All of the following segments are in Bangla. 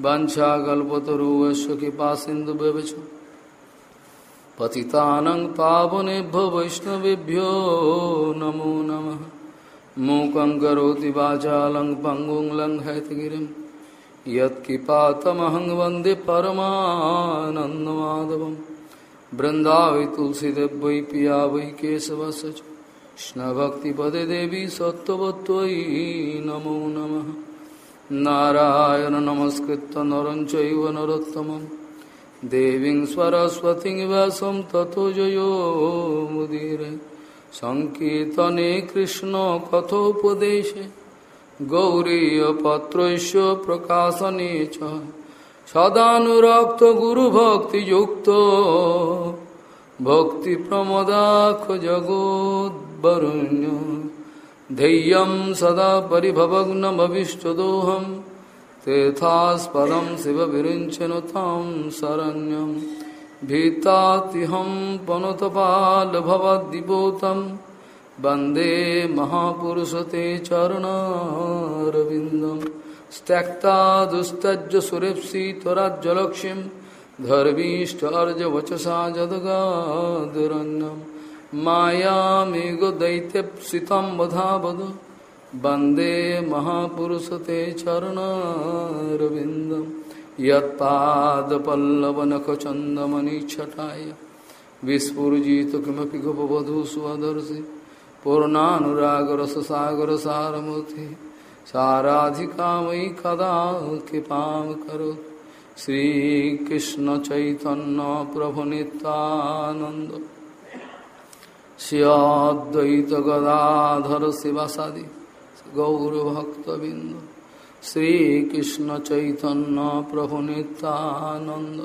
वंशाकल्पतरुवश्य कृपा सिंधु व्यवच पतितानं पावनेभ्यो वैष्णवेभ्यो नमो नमः। मूकं करोति वाचालं पङ्गुं लङ्घयतगिरिं यत्किपातमहं वंदे परमानन्दमाधवं। बृन्दावै तुलसीदेव वै पिया वै केशवस्य च। कृष्णभक्तिपदे देवी सत्त्ववत्त्वयि नमो नमः। नारायण नमस्कृत नर चैव नरोत्तमं देवीं सरस्वतीं व्यासं ततो जयो मुदीरे। सङ्कीर्तने कृष्णकथोपदेशे गौरीयपत्रस्य प्रकाशने च। सदानुरक्तगुरुभक्तियुक्तो भक्तिप्रमदाख जगोद्वरुण्य धैय सदा परिभवग्नमविष्टदोहं, तेथास्पदं शिवविरिञ्चनुतां शरण्यं। भीतातिहं पनुतपालभवद्दिपोतं वंदे महापुरुषते चरुणारविन्दं। त्यक्ता दुस्तज्य सुरेप्सि त्वराज्जलक्ष्मीं धर्मीष्ठार्जवचसा जदगा मायामेघ दैत्यप्सितं वधावद वंदे महापुरुषते चरणारविन्दं यत्पादपल्लवनखचन्दमनिच्छटाय विस्फुर्जित किमपि गपवधू स्वदर्शि पूर्णानुरागरससागरसारमूर्ति। साराधिका मयि कदा कृपां करोतु। श्रीकृष्णचैतन्यप्रभुनितानन्द শ্রীয়দ্বৈত গদাধর শিবাসাদি গৌরভক্তবৃন্দ শ্রীকৃষ্ণ চৈতন্য প্রভু নিত্যানন্দ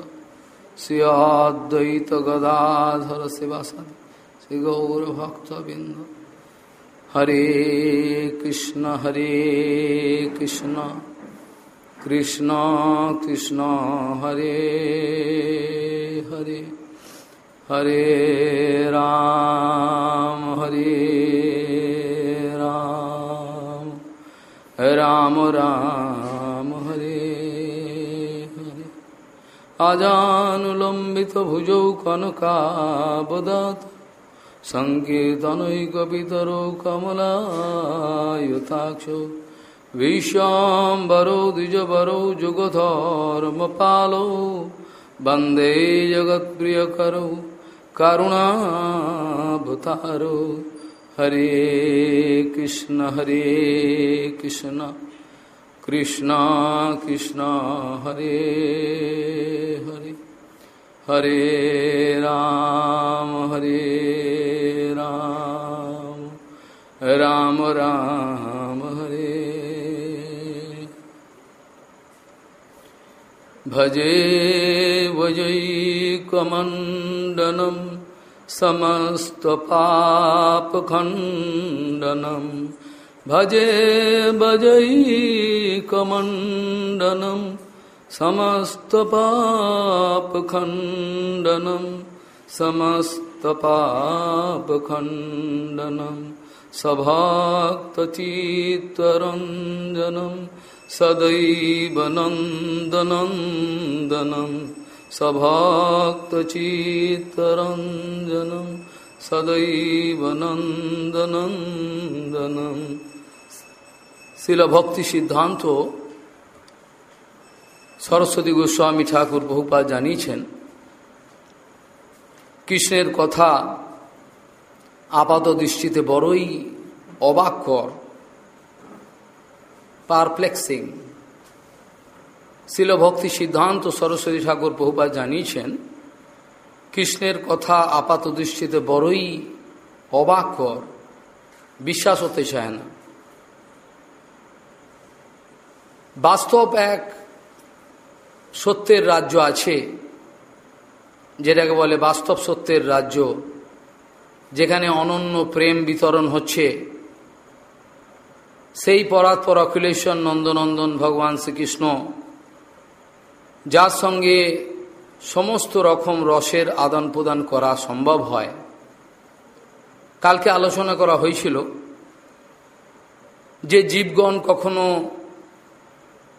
শ্রীয়দ্বৈত গদাধর শিবাসাদি শ্রী গৌরভক্তবৃন্দ হরে কৃষ্ণ হরে কৃষ্ণ কৃষ্ণ কৃষ্ণ হরে হরে হরে রাম राम हरे हरे। अजानुलम्बितभुजौ कनकाबदात्। सङ्केतनैकपितरो कमलायुताक्षो। विश्वाम्बरो वंदे जगत प्रिय करो करुणाभुतारो हरे कृष्ण हरे कृष्ण। कृष्ण कृष्ण हरे हरे। हरे राम हरे राम। राम राम हरे। भजे वजैकमण्डनं समस्तपापखण्डनं भजे भजैकमण्डनं समस्तपापखण्डनं समस्तपापखण्डनं सभाक्तचित्तरञ्जनं सदैव नंदनंदनम नन्दनन्दनं सभाक्तचित्तरञ्जनं सदैव नन्दनन्दनम्। শিল ভক্তি সিদ্ধান্ত। সরস্বতী গোস্বামী ঠাকুর বহুপা জানিয়েছেন, কৃষ্ণের কথা আপাত দৃষ্টিতে বড়ই অবাক্যর পারপ্লেক্সিং। শিলভক্তি সিদ্ধান্ত, সরস্বতী ঠাকুর বহুপা জানিয়েছেন, কৃষ্ণের কথা আপাত দৃষ্টিতে বড়ই অবাকর বিশ্বাস হতে চায় না। বাস্তব এক সত্যের রাজ্য আছে, যেটাকে বলে বাস্তব সত্যের রাজ্য, যেখানে অনন্য প্রেম বিতরণ হচ্ছে। সেই পরাৎপর অখিলেশ্বর নন্দনন্দন ভগবান শ্রীকৃষ্ণ, যার সঙ্গে সমস্ত রকম রসের আদান প্রদান করা সম্ভব হয়। কালকে আলোচনা করা হয়েছিল যে জীবগণ কখনো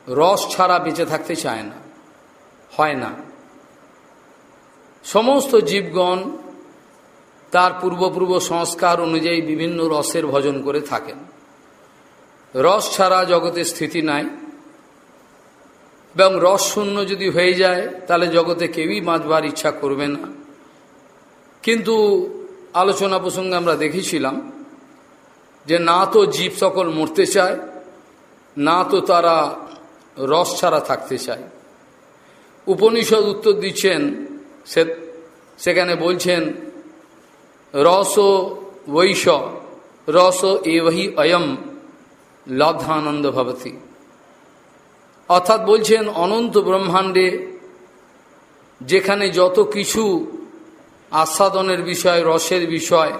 রস ছাড়া বেঁচে থাকতে চায় না, হয় না। সমস্ত জীবগণ তার পূর্বপূর্ব সংস্কার অনুযায়ী বিভিন্ন রসের ভজন করে থাকেন। রস ছাড়া জগতে স্থিতি নাই, এবং রস শূন্য যদি হয়ে যায়, তাহলে জগতে কেউই বাঁচবার ইচ্ছা করবে না। কিন্তু আলোচনা প্রসঙ্গে আমরা দেখেছিলাম যে না তো জীব সকল মরতে চায়, না তো তারা রস ছাড়া থাকতে চায় উপনিষদ উত্তর দিচ্ছেন, সে, সেখানে বলছেন, রস বৈশ রস এহি অয়ম লব্ধানন্দ ভবতী। অর্থাৎ বলছেন, অনন্ত ব্রহ্মাণ্ডে যেখানে যত কিছু আস্বাদনের বিষয়, রসের বিষয়,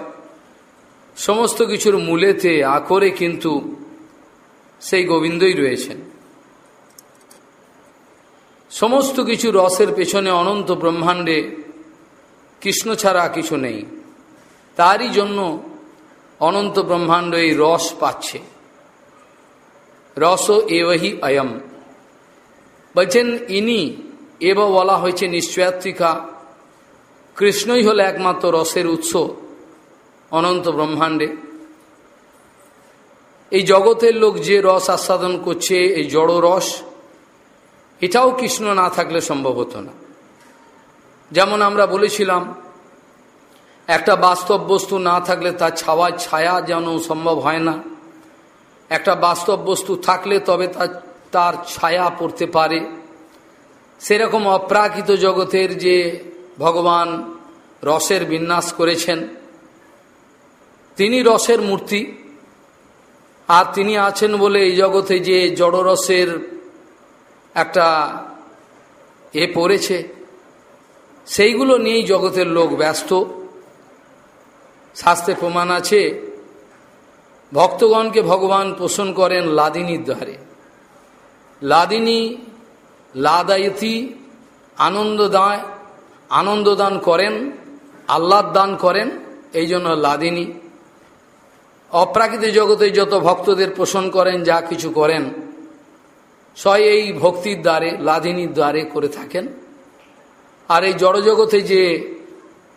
সমস্ত কিছুর মূলেতে আকরে কিন্তু সেই গোবিন্দই রয়েছেন। সমস্ত কিছু রসের পেছনে অনন্ত ব্রহ্মাণ্ডে কৃষ্ণ ছাড়া কিছু নেই। তারই জন্য অনন্ত ব্রহ্মাণ্ড এই রস পাচ্ছে। রস এওহি অয়ম। বলছেন, ইনি এব বলা হয়েছে নিশ্চয়াত্রিকা কৃষ্ণই হল একমাত্র রসের উৎস অনন্ত ব্রহ্মাণ্ডে। এই জগতের লোক যে রস আস্বাদন করছে, এই জড় রস এটাও কৃষ্ণ না থাকলে সম্ভব হতো না। যেমন আমরা বলেছিলাম, একটা বাস্তব বস্তু না থাকলে তার ছাওয়া ছায়া যেন সম্ভব হয় না। একটা বাস্তব বস্তু থাকলে তবে তার তার ছায়া পড়তে পারে। সেরকম অপ্রাকৃত জগতের যে ভগবান রসের বিন্যাস করেছেন, তিনি রসের মূর্তি, আর তিনি আছেন বলে এই জগতে যে জড়রসের একটা এ পড়েছে। সেইগুলো নিয়েই জগতের লোক ব্যস্ত। শাস্ত্রে প্রমাণ আছে, ভক্তগণকে ভগবান পোষণ করেন লাদিনীর দ্বারে। লাদিনী লাদায়তি আনন্দ দায় আনন্দদান করেন, আহ্লাদ দান করেন, এই জন্য লাদিনী। অপ্রাকৃতিক জগতে যত ভক্তদের পোষণ করেন, যা কিছু করেন সয় এই ভক্তির দ্বারে লাদিনীর দ্বারে করে থাকেন। আর এই জড়জগতে যে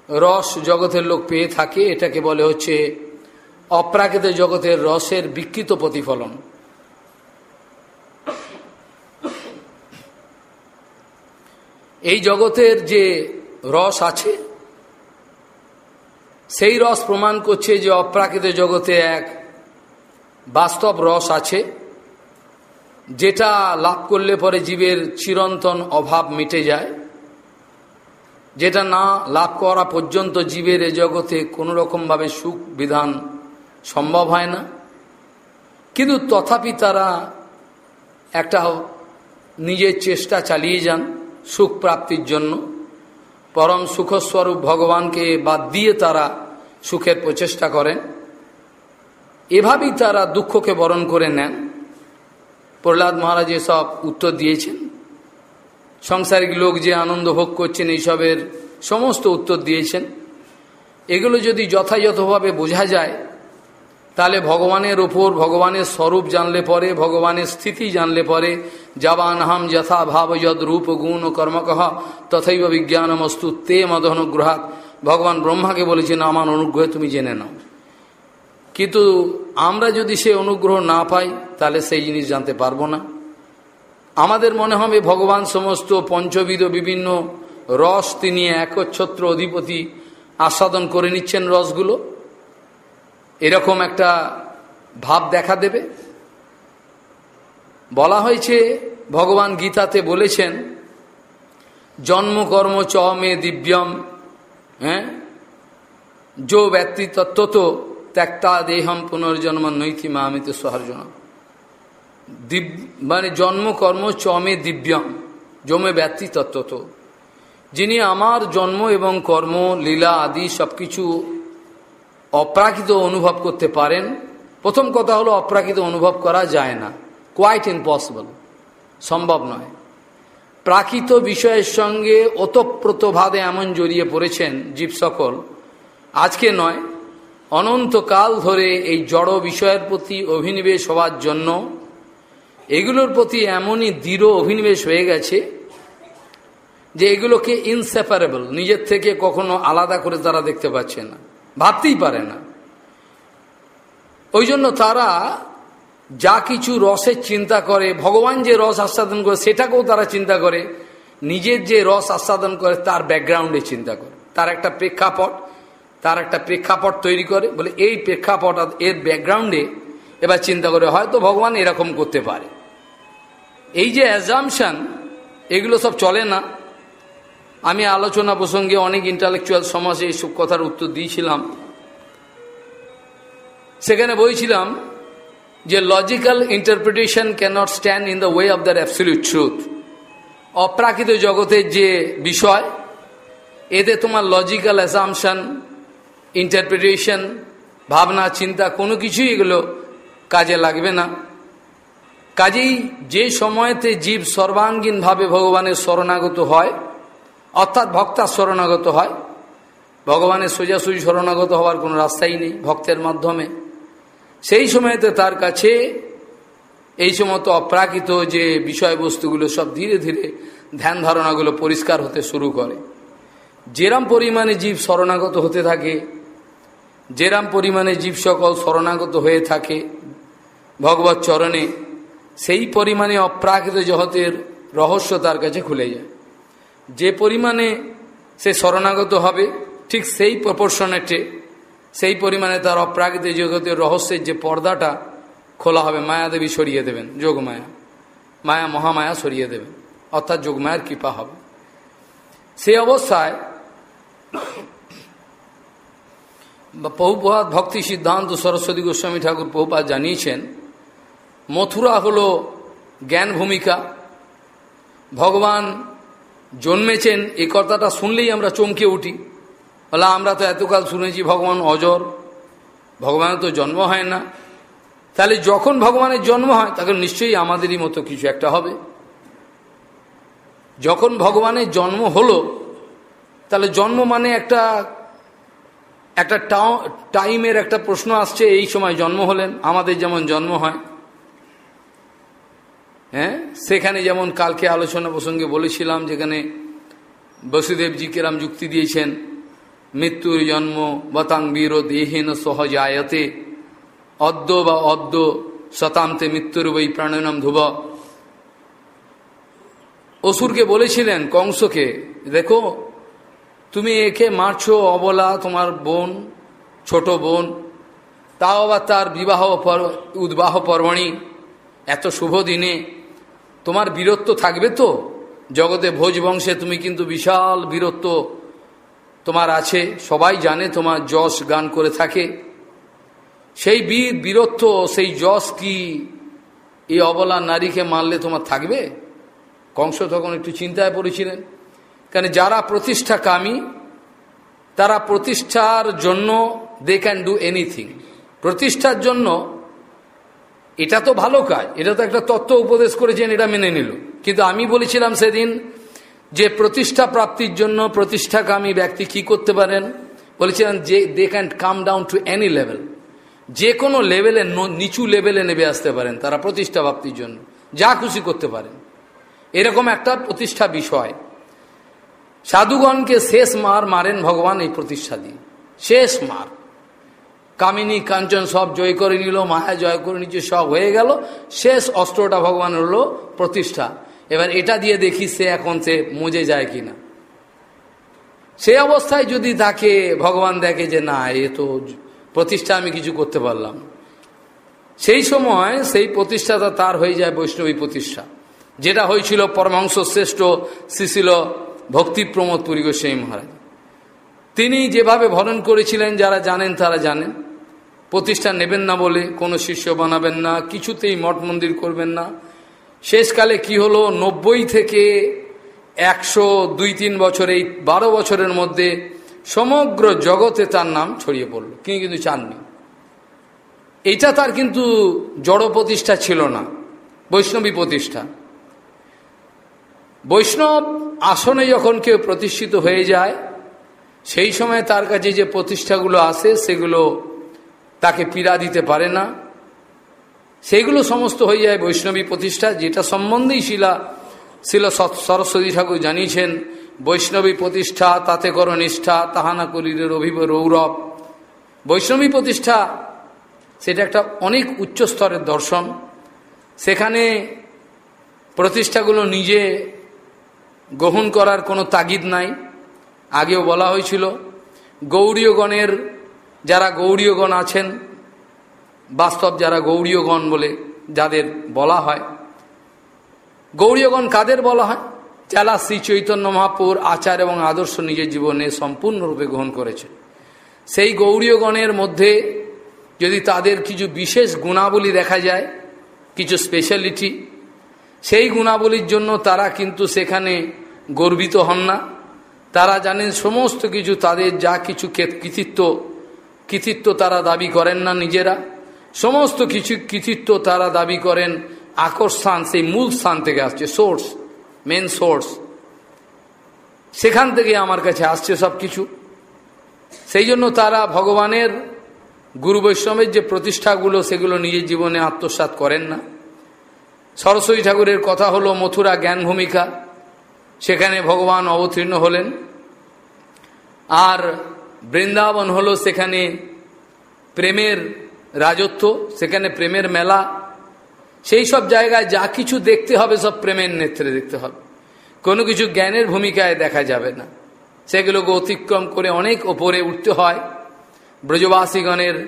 রস জগতের লোক পেয়ে থাকে, এটাকে বলে হচ্ছে অপ্রাকৃত জগতের রসের বিকৃত প্রতিফলন। এই জগতের যে রস আছে, সেই রস প্রমাণ করছে যে অপ্রাকৃত জগতে এক বাস্তব রস আছে। যেটা লাভ করলে পরে জীবের চিরন্তন অভাব মিটে যায়, যেটা না লাভ করা পর্যন্ত জীবের এ জগতে কোনো রকমভাবে সুখ বিধান সম্ভব হয় না। কিন্তু তথাপি তারা একটা নিজের চেষ্টা চালিয়ে যান সুখ প্রাপ্তির জন্য। পরম সুখস্বরূপ ভগবানকে বাদ দিয়ে তারা সুখের প্রচেষ্টা করেন। এভাবেই তারা দুঃখকে বরণ করে নেন। প্রহ্লাদ মহারাজ সব উত্তর দিয়েছেন। সংসারিক লোক যে আনন্দ ভোগ করছেন, এইসবের সমস্ত উত্তর দিয়েছেন। এগুলো যদি যথাযথভাবে বোঝা যায়, তাহলে ভগবানের ওপর, ভগবানের স্বরূপ জানলে পরে, ভগবানের স্থিতি জানলে পরে যাবান হাম যথা ভাব যদ রূপ গুণ কর্মকহ, তথৈব বিজ্ঞানমস্তু তে মদ অনুগ্রহাত ভগবান ব্রহ্মাকে বলেছেন, আমার অনুগ্রহে তুমি জেনে নাও। কিন্তু আমরা যদি সে অনুগ্রহ না পাই, তাহলে সেই জিনিস জানতে পারব না। আমাদের মনে হবে ভগবান সমস্ত পঞ্চবিধ বিভিন্ন রস তিনি একচ্ছত্র অধিপতি আস্বাদন করে নিচ্ছেন রসগুলো। এরকম একটা ভাব দেখা দেবে। বলা হয়েছে, ভগবান গীতাতে বলেছেন জন্মকর্ম চ মে দিব্যম হ্যাঁ? যো ব্যক্তি তত্ত্বত ত্যাক্তা দেহম পুনর্জন্ম নৈথি মামিত সহর্জন মানে জন্মকর্ম চমে দিব্যম জমে ব্যক্তি তত্ত্বত। যিনি আমার জন্ম এবং কর্ম, লীলা আদি সব কিছু অপ্রাকৃত অনুভব করতে পারেন, প্রথম কথা হলো অপ্রাকৃত অনুভব করা যায় না। কোয়াইট ইম্পসিবল সম্ভব নয়। প্রাকৃত বিষয়ের সঙ্গে ওতপ্রোতভাবে এমন জড়িয়ে পড়েছেন জীব সকল আজকে নয় অনন্তকাল ধরে এই জড় বিষয়ের প্রতি অভিনিবেশ হওয়ার জন্য, এগুলোর প্রতি এমনই দৃঢ় অভিনিবেশ হয়ে গেছে যে এগুলোকে ইনসেপারেবল নিজের থেকে কখনো আলাদা করে তারা দেখতে পাচ্ছে না, ভাবতেই পারে না। ওই জন্য তারা যা কিছু রসের চিন্তা করে, ভগবান যে রস আস্বাদন করে, সেটাকেও তারা চিন্তা করে, নিজের যে রস আস্বাদন করে, তার ব্যাকগ্রাউন্ডে চিন্তা করে। তার একটা প্রেক্ষাপট তার একটা প্রেক্ষাপট তৈরি করে, বলে এই প্রেক্ষাপট এর ব্যাকগ্রাউন্ডে এবার চিন্তা করে হয়তো ভগবান এরকম করতে পারে। এই যে অ্যাজামশন এগুলো সব চলে না। আমি আলোচনা প্রসঙ্গে অনেক ইন্টালেকচুয়াল সমাজে এইসব কথার উত্তর দিয়েছিলাম। সেখানে বলছিলাম যে logical interpretation cannot stand in the way of the absolute truth অপ্রাকৃত জগতের যে বিষয়, এতে তোমার লজিক্যাল অ্যাসামশন ইন্টারপ্রিটেশন ভাবনা, চিন্তা, কোনো কিছুই এগুলো কাজে লাগবে না। কাজেই যে সময়তে জীব সর্বাঙ্গীনভাবে ভগবানের শরণাগত হয়, অর্থাৎ ভক্তার শরণাগত হয়, ভগবানের সোজাসুজি শরণাগত হওয়ার কোনো রাস্তাই নেই ভক্তের মাধ্যমে। সেই সময়তে তার কাছে এই সমস্ত অপ্রাকৃত যে বিষয়বস্তুগুলো সব ধীরে ধীরে ধ্যান ধারণাগুলো পরিষ্কার হতে শুরু করে। যেরম পরিমাণে জীব শরণাগত হতে থাকে যেরাম পরিমাণে জীব সকল শরণাগত হয়ে থাকে ভগবত চরণে, সেই পরিমাণে অপ্রাকৃত জগতের রহস্য তার কাছে খুলে যায়। যে পরিমাণে সে শরণাগত হবে, ঠিক সেই প্রপোর্শনেটে সেই পরিমাণে তার অপ্রাকৃত জগতের রহস্যের যে পর্দাটা খোলা হবে, মায়াদেবী সরিয়ে দেবেন, যোগমায়া। মায়া মহামায়া সরিয়ে দেবেন, অর্থাৎ যোগমায়ার কৃপা হবে। সেই অবস্থায় বহুপাত ভক্তি সিদ্ধান্ত সরস্বতী গোস্বামী ঠাকুর বহুপাত জানিয়েছেন, মথুরা হল জ্ঞান ভূমিকা। ভগবান জন্মেছেন, এই কথাটা শুনলেই আমরা চমকে উঠি। বলে, আমরা তো এতকাল শুনেছি ভগবান অজর, ভগবানের তো জন্ম হয় না। তাহলে যখন ভগবানের জন্ম হয়, তখন নিশ্চয়ই আমাদেরই মতো কিছু একটা হবে। যখন ভগবানের জন্ম হলো, তাহলে জন্ম মানে একটা একটা টাইমের একটা প্রশ্ন আসছে, এই সময় জন্ম হলেন, আমাদের যেমন জন্ম হয়। হ্যাঁ? সেখানে যেমন কালকে আলোচনা প্রসঙ্গে বলেছিলাম, যেখানে বসুদেবজি কেরাম যুক্তি দিয়েছেন, মৃত্যুর জন্ম বতাং বীর দেহেন সহজায়তে অদ্য বা অদ্য শতান্তে মৃত্যুর বই প্রাণনম ধ্রুব অসুরকে বলেছিলেন কংসকে, দেখো তুমি একে মারছো অবলা তোমার বোন, ছোট বোন। তাও আবার তার বিবাহ উদ্বাহ পর্বণী এত শুভ দিনে। তোমার বীরত্ব থাকবে তো? জগতে ভোজ বংশে তুমি কিন্তু বিশাল বীরত্ব। তোমার আছে, সবাই জানে তোমার যশ গান করে থাকে। সেই বীর বীরত্ব, সেই যশ কি? এই অবলা নারীকে মারলে তোমার থাকবে? কংস তখন একটু চিন্তায় পড়েছিলেন। যারা প্রতিষ্ঠা কামী তারা প্রতিষ্ঠার জন্য দে ক্যান ডু এনিথিং প্রতিষ্ঠার জন্য, এটা তো ভালো কাজ, এটা তো একটা তত্ত্ব উপদেশ করেছেন, এটা মেনে নিল। কিন্তু আমি বলেছিলাম সেদিন যে প্রতিষ্ঠা প্রাপ্তির জন্য প্রতিষ্ঠাকামী ব্যক্তি কি করতে পারেন? বলেছিলেন যে they can come down to any level যে কোনো লেভেলে নিচু লেভেলে নেবে আসতে পারেন, তারা প্রতিষ্ঠা প্রাপ্তির জন্য, যা খুশি করতে পারেন। এরকম একটা প্রতিষ্ঠা বিষয়। সাধুগণকে শেষ মার মারেন ভগবান এই প্রতিষ্ঠা দিয়ে শেষ মার। কামিনী, কাঞ্চন সব জয় করে নিল, মায়া জয় করে নিচ্ছে সব হয়ে গেল। শেষ অস্ত্রটা ভগবান হলো প্রতিষ্ঠা। এবার এটা দিয়ে দেখি সে এখন সে মজে যায় কিনা। সে অবস্থায় যদি তাকে ভগবান দেখে যে, না, এ তো প্রতিষ্ঠা আমি কিছু করতে পারলাম সেই সময় সেই প্রতিষ্ঠাটা তার হয়ে যায় বৈষ্ণবী প্রতিষ্ঠা। যেটা হয়েছিল পরমাংশ শ্রেষ্ঠ শিশিল ভক্তি প্রমোদ পুরী গোস্বামী মহারাজ। তিনি যেভাবে ভরণ করেছিলেন, যারা জানেন তারা জানেন। প্রতিষ্ঠা নেবেন না বলে, কোনো শিষ্য বানাবেন না, কিছুতেই মঠ মন্দির করবেন না। শেষকালে কি হলো, নব্বই থেকে একশো দুই তিন বছর, এই বারো বছরের মধ্যে সমগ্র জগতে তার নাম ছড়িয়ে পড়ল। তিনি কিন্তু চাননি। এইটা তার কিন্তু জড় প্রতিষ্ঠা ছিল না, বৈষ্ণবী প্রতিষ্ঠা। বৈষ্ণব আসনে যখন কেউ প্রতিষ্ঠিত হয়ে যায়, সেই সময় তার কাছে যে প্রতিষ্ঠাগুলো আসে সেগুলো তাকে পীড়া দিতে পারে না। সেইগুলো সমস্ত হয়ে যায় বৈষ্ণবী প্রতিষ্ঠা, যেটা সম্বন্ধেই শিলা, শিল সরস্বতী ঠাকুর জানিয়েছেন, বৈষ্ণবী প্রতিষ্ঠা, তাতে কর নিষ্ঠা তাহানা করিলের অভিব রৌরব। বৈষ্ণবী প্রতিষ্ঠা, সেটা একটা অনেক উচ্চ স্তরের দর্শন। সেখানে প্রতিষ্ঠাগুলো নিজে গ্রহণ করার কোনো তাগিদ নাই। আগেও বলা হয়েছিল, গৌরীয়গণের যারা গৌরীয়গণ আছেন, বাস্তব যারা গৌরীয়গণ বলে যাদের বলা হয়, গৌরীয়গণ কাদের বলা হয়? যারা শ্রী চৈতন্য মহাপুর আচার এবং আদর্শ নিজের জীবনে সম্পূর্ণরূপে গ্রহণ করেছে। সেই গৌরীয়গণের মধ্যে যদি তাদের কিছু বিশেষ গুণাবলী দেখা যায়, কিছু স্পেশালিটি সেই গুণাবলীর জন্য তারা কিন্তু সেখানে গর্বিত হন না। তারা জানেন সমস্ত কিছু, তাদের যা কিছু কৃতিত্ব কৃতিত্ব তারা দাবি করেন না নিজেরা। সমস্ত কিছু কৃতিত্ব তারা দাবি করেন আকর্ষণ সেই মূল স্থান থেকে আসছে, সোর্স, মেন সোর্স। সেখান থেকে আমার কাছে আসছে সব কিছু। সেই জন্য তারা ভগবানের, গুরু বৈষ্ণবের যে প্রতিষ্ঠাগুলো, সেগুলো নিজের জীবনে আত্মসাত করেন না। সরস্বতী ঠাকুরের কথা হলো মথুরা জ্ঞান ভূমিকা সেখানে ভগবান অবতীর্ণ হলেন। আর বৃন্দাবন হলো সেখানে প্রেমের রাজত্ব, সেখানে প্রেমের মেলা। সেই সব জায়গায় যা কিছু দেখতে হবে সব প্রেমের নেত্রে দেখতে হবে। কোনো কিছু জ্ঞানের ভূমিকায় দেখা যাবে না। সেগুলোকে অতিক্রম করে অনেক ওপরে উঠতে হয়। ব্রজবাসীগণের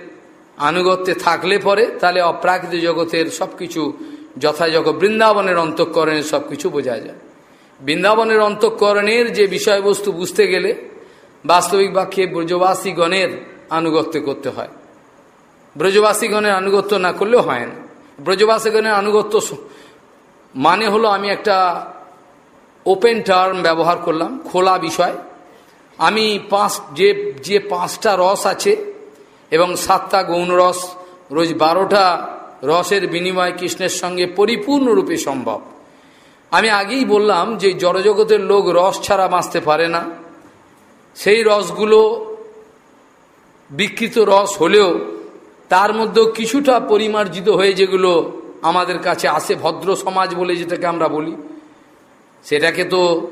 আনুগত্যে থাকলে পরে তাহলে অপ্রাকৃত জগতের সব কিছু যথাযথ বৃন্দাবনের অন্তঃকরণের সব কিছু বোঝা যায়। বৃন্দাবনের অন্তঃকরণের যে বিষয়বস্তু বুঝতে গেলে বাস্তবিক বাক্যে ব্রজবাসীগণের আনুগত্য করতে হয়। ব্রজবাসীগণের আনুগত্য না করলেও হয় না। ব্রজবাসীগণের আনুগত্য মানে হলো আমি একটা ওপেন টার্ম ব্যবহার করলাম, খোলা বিষয়। আমি পাঁচ যে যে পাঁচটা রস আছে এবং সাতটা গৌণ রস, রোজ বারোটা রসের বিনিময় কৃষ্ণের সঙ্গে পরিপূর্ণরূপে সম্ভব। আমি আগেই বললাম যে জড়জগতের লোক রস ছাড়া বাঁচতে পারে না। সেই রসগুলো বিকৃত রস হলেও তার মধ্যেও কিছুটা পরিমার্জিত হয়ে যেগুলো আমাদের কাছে আসে, ভদ্র সমাজ বলে যেটাকে আমরা বলি। সেটাকে তো,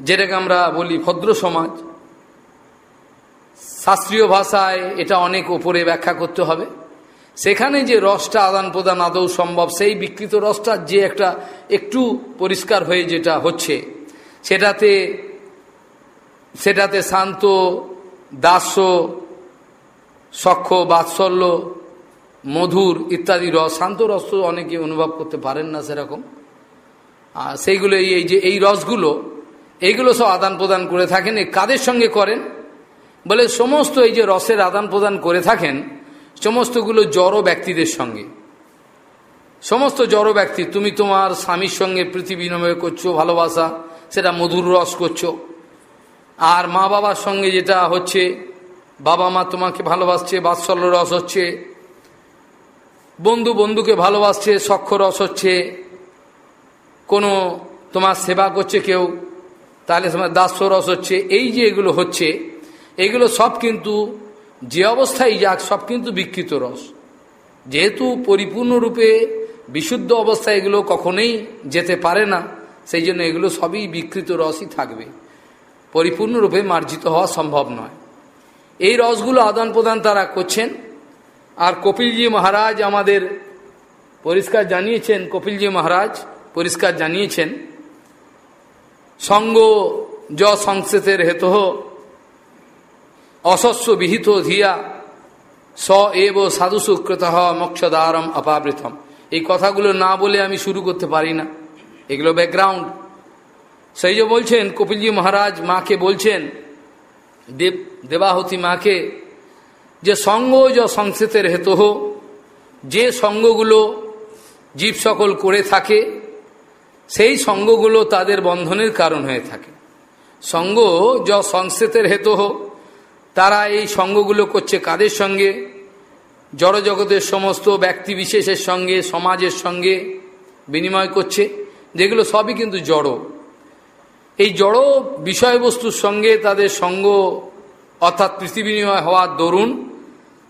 যেটাকে আমরা বলি ভদ্র সমাজ। শাস্ত্রীয় ভাষায় এটা অনেক ওপরে ব্যাখ্যা করতে হবে। সেখানে যে রসটা আদান প্রদান আদৌ সম্ভব, সেই বিকৃত রসটা যে একটা একটু পরিষ্কার হয়ে যেটা হচ্ছে, সেটাতে সেটাতে শান্ত, দাস্য, সক্ষ, বাৎসল্য, মধুর ইত্যাদি রস, শান্ত রস তো অনেকে অনুভব করতে পারেন না সেরকম। আর সেইগুলো এই যে এই রসগুলো, এইগুলো সব আদান প্রদান করে থাকেন কাদের সঙ্গে করেন? বলে সমস্ত এই যে রসের আদান প্রদান করে থাকেন সমস্তগুলো জড় ব্যক্তিদের সঙ্গে। সমস্ত জড় ব্যক্তি, তুমি তোমার স্বামীর সঙ্গে পৃথিবী বিনিময় করছ, ভালোবাসা, সেটা মধুর রস করছ। আর মা বাবার সঙ্গে যেটা হচ্ছে, বাবা মা তোমাকে ভালোবাসছে, বাৎসল্য রস হচ্ছে, বন্ধু বন্ধুকে ভালোবাসছে সক্ষ রস হচ্ছে, কোনো তোমার সেবা করছে কেউ, তাহলে তোমার দাস্য রস হচ্ছে, এই যে এগুলো হচ্ছে, এগুলো সব কিন্তু যে অবস্থায় যাক, সব কিন্তু বিকৃত রস। যেহেতু পরিপূর্ণরূপে বিশুদ্ধ অবস্থায় এগুলো কখনোই যেতে পারে না, সেই জন্য এগুলো সবই বিকৃত রসই থাকবে। পরিপূর্ণরূপে মার্জিত হওয়া সম্ভব নয়। এই রসগুলো আদান প্রদান তারা করছেন। আর কপিলজি মহারাজ আমাদের পরিষ্কার জানিয়েছেন, কপিলজি মহারাজ পরিষ্কার জানিয়েছেন, সঙ্গ য সংসেতের হেতু অশস্য বিহিত ধিয়া, স এব সাধু সুকৃত মক্ষদারম অপাবৃতম। এই কথাগুলো না বলে আমি শুরু করতে পারি না। এগুলো ব্যাকগ্রাউন্ড সেই যে বলছেন, কপিলজি মহারাজ মাকে বলছেন, দেব দেবাহতী মাকে, যে সঙ্গ য সংসেতের হেতু যে সঙ্গগুলো জীব সকল করে থাকে, সেই সঙ্গগুলো তাদের বন্ধনের কারণ হয়ে থাকে। সঙ্গ য সংস্কৃতের হেতু হোক তারা এই সঙ্গগুলো করছে কাদের সঙ্গে? জড়জগতের সমস্ত ব্যক্তি বিশেষের সঙ্গে, সমাজের সঙ্গে বিনিময় করছে, যেগুলো সবই কিন্তু জড়। এই জড় বিষয়বস্তুর সঙ্গে তাদের সঙ্গ অর্থাৎ পৃথিবী বিনিময় হওয়ার দরুন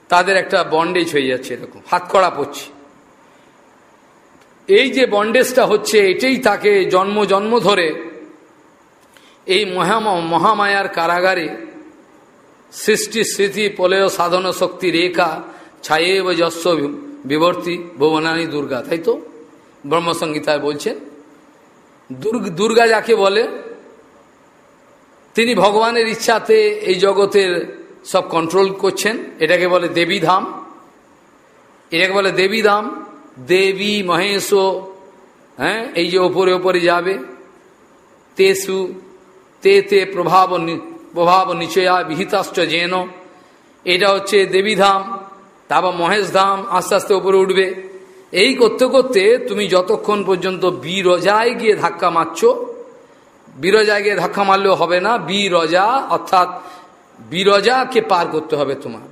তাদের একটা বন্ডেজ হয়ে যাচ্ছে এরকম হাতকড়া পড়ছে। এই যে বন্ডেজটা হচ্ছে, এটাই তাকে জন্ম জন্ম ধরে এই মহাম, মহামায়ার কারাগারে সৃষ্টি স্মৃতি প্রলয়, সাধন, শক্তি, রেখা ছায়ে যস্ব বিবর্তী, ভুবনানী, দুর্গা, তাই তো? ব্রহ্মসংগীতায় বলছেন দুর্গ দুর্গা যাকে বলে, তিনি ভগবানের ইচ্ছাতে এই জগতের সব কন্ট্রোল করছেন। এটাকে বলে দেবী ধাম এটাকে বলে দেবী ধাম দেবী, মহেশ হ্যাঁ এই যে ওপরে ওপরে যাবে। তেসু তে তে প্রভাব প্রভাব নিচয়া বিহিতাষ্ট যেন। এটা হচ্ছে দেবীধাম, তারপর মহেশ ধাম আস্তে আস্তে উপরে উঠবে। এই করতে করতে তুমি যতক্ষণ পর্যন্ত বিরজায় গিয়ে ধাক্কা মারছ, বিরজায় গিয়ে ধাক্কা মারলেও হবে না, বিরজা অর্থাৎ বিরজাকে পার করতে হবে তোমার।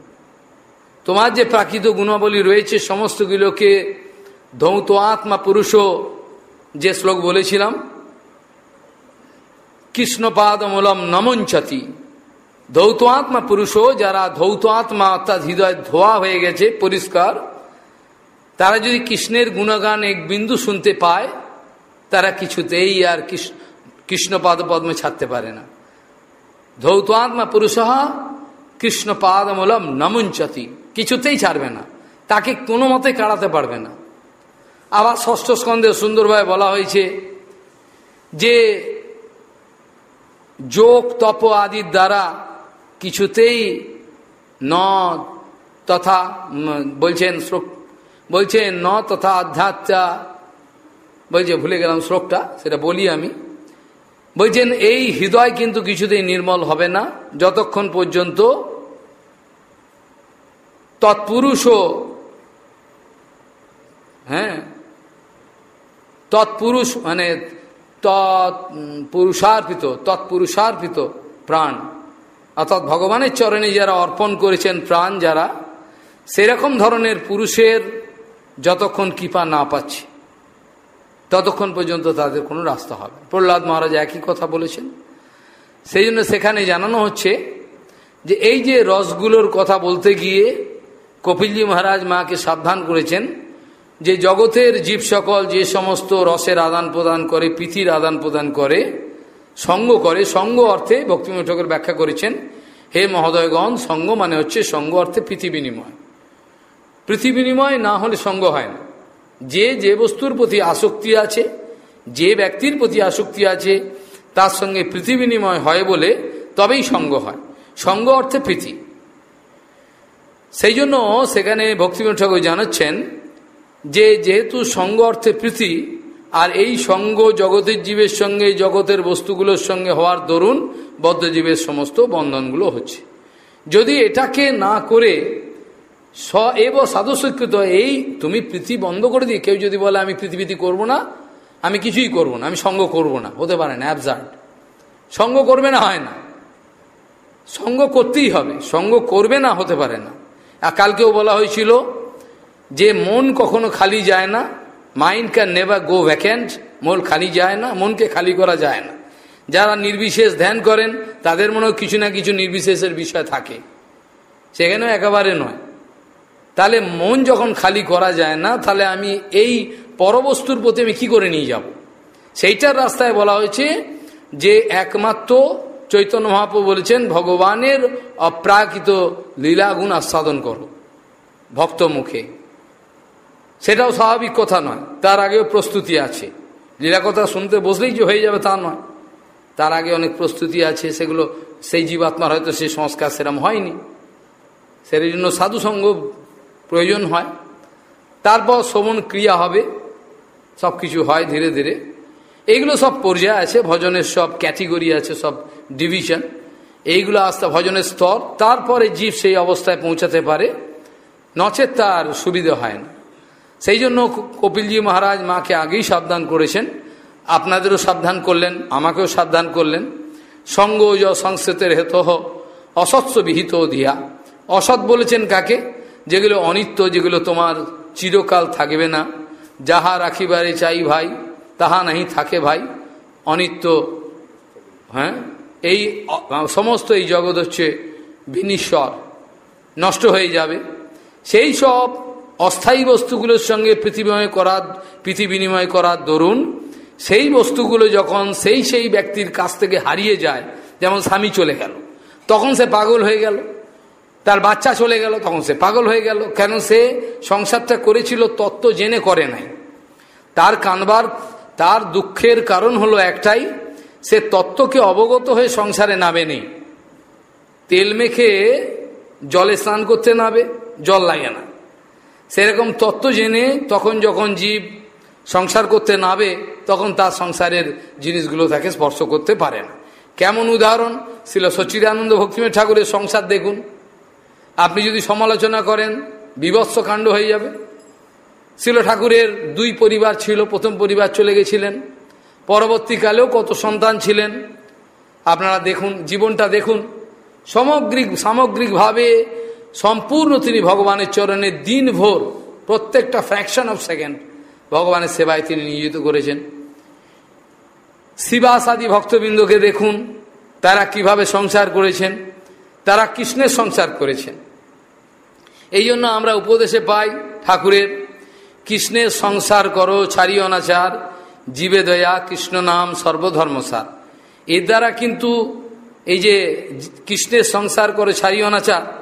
তোমার যে প্রাকৃত গুণাবলী রয়েছে, সমস্তগুলোকে ধৌত আত্মা পুরুষও যে শ্লোক বলেছিলাম কৃষ্ণপাদমূলম নমঞ্চতি। ধৌত আত্মা পুরুষও যারা ধৌত আত্মা অর্থাৎ হৃদয় ধোয়া হয়ে গেছে, পরিষ্কার, তারা যদি কৃষ্ণের গুণগান এক বিন্দু শুনতে পায়, তারা কিছুতেই আর কৃষ্ণপাদ পদ্মে ছাড়তে পারে না। ধৌত আত্মা পুরুষ কৃষ্ণপাদমূলম নমুঞ্চতি, কিছুতেই ছাড়বে না। তাকে কোনো মতে কাড়াতে পারবে না। আবার ষষ্ঠ স্কন্ধে সুন্দরভাবে বলা হয়েছে যে যোগ, তপ আদির দ্বারা কিছুতেই ন তথা বলছেন শ্লোক, বলছেন ন তথা আধ্যাত্মা, বলছে, ভুলে গেলাম শ্লোকটা, সেটা বলি আমি। বলছেন, এই হৃদয় কিন্তু কিছুতেই নির্মল হবে না, যতক্ষণ পর্যন্ত তৎপুরুষও হ্যাঁ তৎপুরুষ মানে তৎপুরুষার্পিত তৎপুরুষার্পিত প্রাণ। অর্থাৎ ভগবানের চরণে যারা অর্পণ করেছেন প্রাণ, যারা সেরকম ধরনের পুরুষের যতক্ষণ কৃপা না পাচ্ছে, ততক্ষণ পর্যন্ত তাদের কোনো রাস্তা হবে প্রহ্লাদ মহারাজ একই কথা বলেছেন। সেই জন্য সেখানে জানানো হচ্ছে যে এই যে রসগুলোর কথা বলতে গিয়ে কপিলজি মহারাজ মাকে সাবধান করেছেন যে জগতের জীব সকল যে সমস্ত রসের আদান প্রদান করে, পৃথির আদান প্রদান করে, সঙ্গ করে, সঙ্গ অর্থে ভক্তিময় ঠাকুর ব্যাখ্যা করেছেন, হে মহোদয়গণ, সঙ্গ মানে হচ্ছে সঙ্গ অর্থে পৃথিবিনিময় পৃথিবিনিময় না হলে সঙ্গ হয় না। যে যে বস্তুর প্রতি আসক্তি আছে, যে ব্যক্তির প্রতি আসক্তি আছে, তার সঙ্গে পৃথিবী বিনিময় হয় বলে তবেই সঙ্গ হয়। সঙ্গ অর্থে প্রীতি। সেই জন্য সেখানে ভক্তিময় ঠাকুর জানাচ্ছেন যে যেহেতু সঙ্গ অর্থে প্রীতি আর এই সঙ্গ জগতের জীবের সঙ্গে, জগতের বস্তুগুলোর সঙ্গে হওয়ার দরুন বদ্ধজীবের সমস্ত বন্ধনগুলো হচ্ছে। যদি এটাকে না করে স এব সাধুস্বীকৃত এই তুমি পৃথিবী বন্ধ করে দিই, কেউ যদি বলে আমি পৃথিবীতি করব না, আমি কিছুই করব না, আমি সঙ্গ করব না, হতে পারে না অ্যাবজার্ড সঙ্গ করবে না হয় না। সঙ্গ করতেই হবে, সঙ্গ করবে না হতে পারে না। আর কালকেও বলা হয়েছিল যে মন কখনো খালি যায় না mind can never go vacant মন খালি যায় না, মনকে খালি করা যায় না। যারা নির্বিশেষ ধ্যান করেন, তাদের মনেও কিছু না কিছু নির্বিশেষের বিষয় থাকে। সেখানেও একেবারে নয়। তাহলে মন যখন খালি করা যায় না, তাহলে আমি এই পরবস্তুর প্রতি আমি কী করে নিয়ে যাব? সেইটার রাস্তায় বলা হয়েছে যে একমাত্র চৈতন্য মহাপ্রভু বলেছেন, ভগবানের অপ্রাকৃত লীলাগুণ আস্বাদন করো, ভক্ত মুখে। সেটাও স্বাভাবিক কথা নয়। তার আগেও প্রস্তুতি আছে। লীলা কথা শুনতে বসলেই যে হয়ে যাবে তা নয়। তার আগে অনেক প্রস্তুতি আছে, সেগুলো সেই জীবাত্মার হয়তো সেই সংস্কার সেরম হয়নি। সেই জন্য সাধুসঙ্গ প্রয়োজন হয়। তারপর শ্রবণ ক্রিয়া হবে। সব কিছু হয় ধীরে ধীরে। এইগুলো সব পর্যায়ে আছে, ভজনের সব ক্যাটেগরি আছে, সব ডিভিশন। এইগুলো আসতে ভজনের স্তর। তারপরে জীব সেই অবস্থায় পৌঁছাতে পারে। নচেত তার সুবিধে হয় না। সেই জন্য কপিলজি মহারাজ মাকে আগেই সাবধান করেছেন। আপনাদেরও সাবধান করলেন, আমাকেও সাবধান করলেন। সঙ্গ য সংস্কৃতের হেত অসৎস বিহিত দিয়া। অসৎ বলেছেন কাকে? যেগুলো অনিত্য, যেগুলো তোমার চিরকাল থাকবে না। যাহা রাখিবারে চাই ভাই, তাহা নাহি থাকে ভাই। অনিত্য হ্যাঁ? এই সমস্ত এই জগৎ হচ্ছে বিনিশ্বর, নষ্ট হয়ে যাবে। সেই সব অস্থায়ী বস্তুগুলোর সঙ্গে পৃথিবীময় করার পৃথিবী বিনিময় করার দরুন, সেই বস্তুগুলো যখন সেই সেই ব্যক্তির কাছ থেকে হারিয়ে যায়, যেমন স্বামী চলে গেল, তখন সে পাগল হয়ে গেল, তার বাচ্চা চলে গেল, তখন সে পাগল হয়ে গেল, কেন সে সংসারটা করেছিল তত্ত্ব জেনে করে নাই। তার কানবার, তার দুঃখের কারণ হলো একটাই, সে তত্ত্বকে অবগত হয়ে সংসারে নামেনি তেল মেখে জলে স্নান করতে নাবে জল লাগে না। সেরকম তত্ত্ব জেনে তখন যখন জীব সংসার করতে নাবে তখন তার সংসারের জিনিসগুলো তাকে স্পর্শ করতে পারে না। কেমন উদাহরণ? ছিল সচিদানন্দ ভক্তিময় ঠাকুরের সংসার দেখুন। আপনি যদি সমালোচনা করেন বিভৎস কাণ্ড হয়ে যাবে। শিল ঠাকুরের দুই পরিবার ছিল, প্রথম পরিবার চলে গেছিলেন। পরবর্তীকালেও কত সন্তান ছিলেন। আপনারা দেখুন, জীবনটা দেখুন। সামগ্রিক, সামগ্রিকভাবে সম্পূর্ণ তিনি ভগবানের চরণে দিন ভোর প্রত্যেকটা ফ্র্যাকশন অফ সেকেন্ড ভগবানের সেবায় তিনি নিয়োজিত করেছেন। শিবাসাদি ভক্তবৃন্দকে দেখুন, তারা কীভাবে সংসার করেছেন, তারা কৃষ্ণের সংসার করেছেন। এই জন্য আমরা উপদেশে পাই ঠাকুরের, কৃষ্ণের সংসার করো ছাড়ি অনাচার জীবে দয়া, কৃষ্ণ নাম সর্বধর্মসার এর দ্বারা কিন্তু এই যে কৃষ্ণের সংসার করে ছাড়ি অনাচার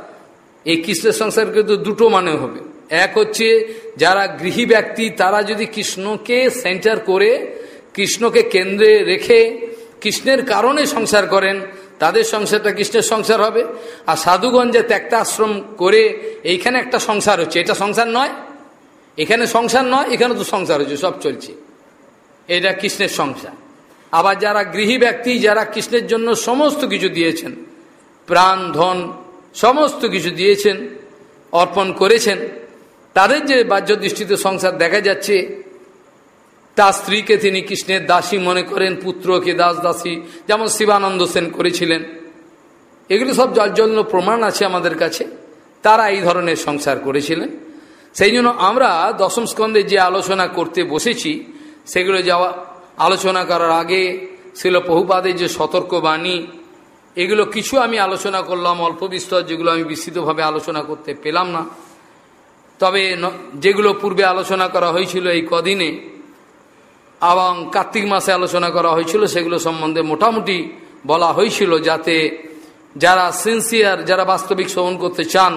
এই কৃষ্ণের সংসার কিন্তু দুটো মানে হবে। এক হচ্ছে যারা গৃহী ব্যক্তি, তারা যদি কৃষ্ণকে সেন্টার করে, কৃষ্ণকে কেন্দ্রে রেখে কৃষ্ণের কারণে সংসার করেন, তাদের সংসারটা কৃষ্ণের সংসার হবে। আর সাধুগঞ্জে ত্যাক্তা আশ্রম করে, এইখানে একটা সংসার হচ্ছে। এটা সংসার নয়। এখানে সংসার নয়, এখানে তো সংসার হচ্ছে, সব চলছে। এটা কৃষ্ণের সংসার। আবার যারা গৃহী ব্যক্তি, যারা কৃষ্ণের জন্য সমস্ত কিছু দিয়েছেন, প্রাণ, ধন সমস্ত কিছু দিয়েছেন, অর্পণ করেছেন। তাদের যে বাহ্য দৃষ্টিতে সংসার দেখা যাচ্ছে তার স্ত্রীকে তিনি কৃষ্ণের দাসী মনে করেন, পুত্রকে দাস দাসী, যেমন শিবানন্দ সেন করেছিলেন। এগুলো সব জন্য প্রমাণ আছে আমাদের কাছে। তারা এই ধরনের সংসার করেছিলেন। সেই জন্য আমরা দশম স্কন্ধে যে আলোচনা করতে বসেছি, সেগুলো যাওয়া, আলোচনা করার আগে ছিল বহুপাদের যে সতর্ক বাণী এগুলো কিছু আমি আলোচনা করলাম, অল্প বিস্তর যেগুলো আমি বিস্তৃতভাবে আলোচনা করতে পেলাম না। তবে যেগুলো পূর্বে আলোচনা করা হয়েছিল এই কদিনে, এবং কার্তিক মাসে আলোচনা করা হয়েছিল, সেগুলো সম্বন্ধে মোটামুটি বলা হয়েছিল যাতে যারা সিনসিয়ার যারা বাস্তবিক শ্রবণ করতে চান,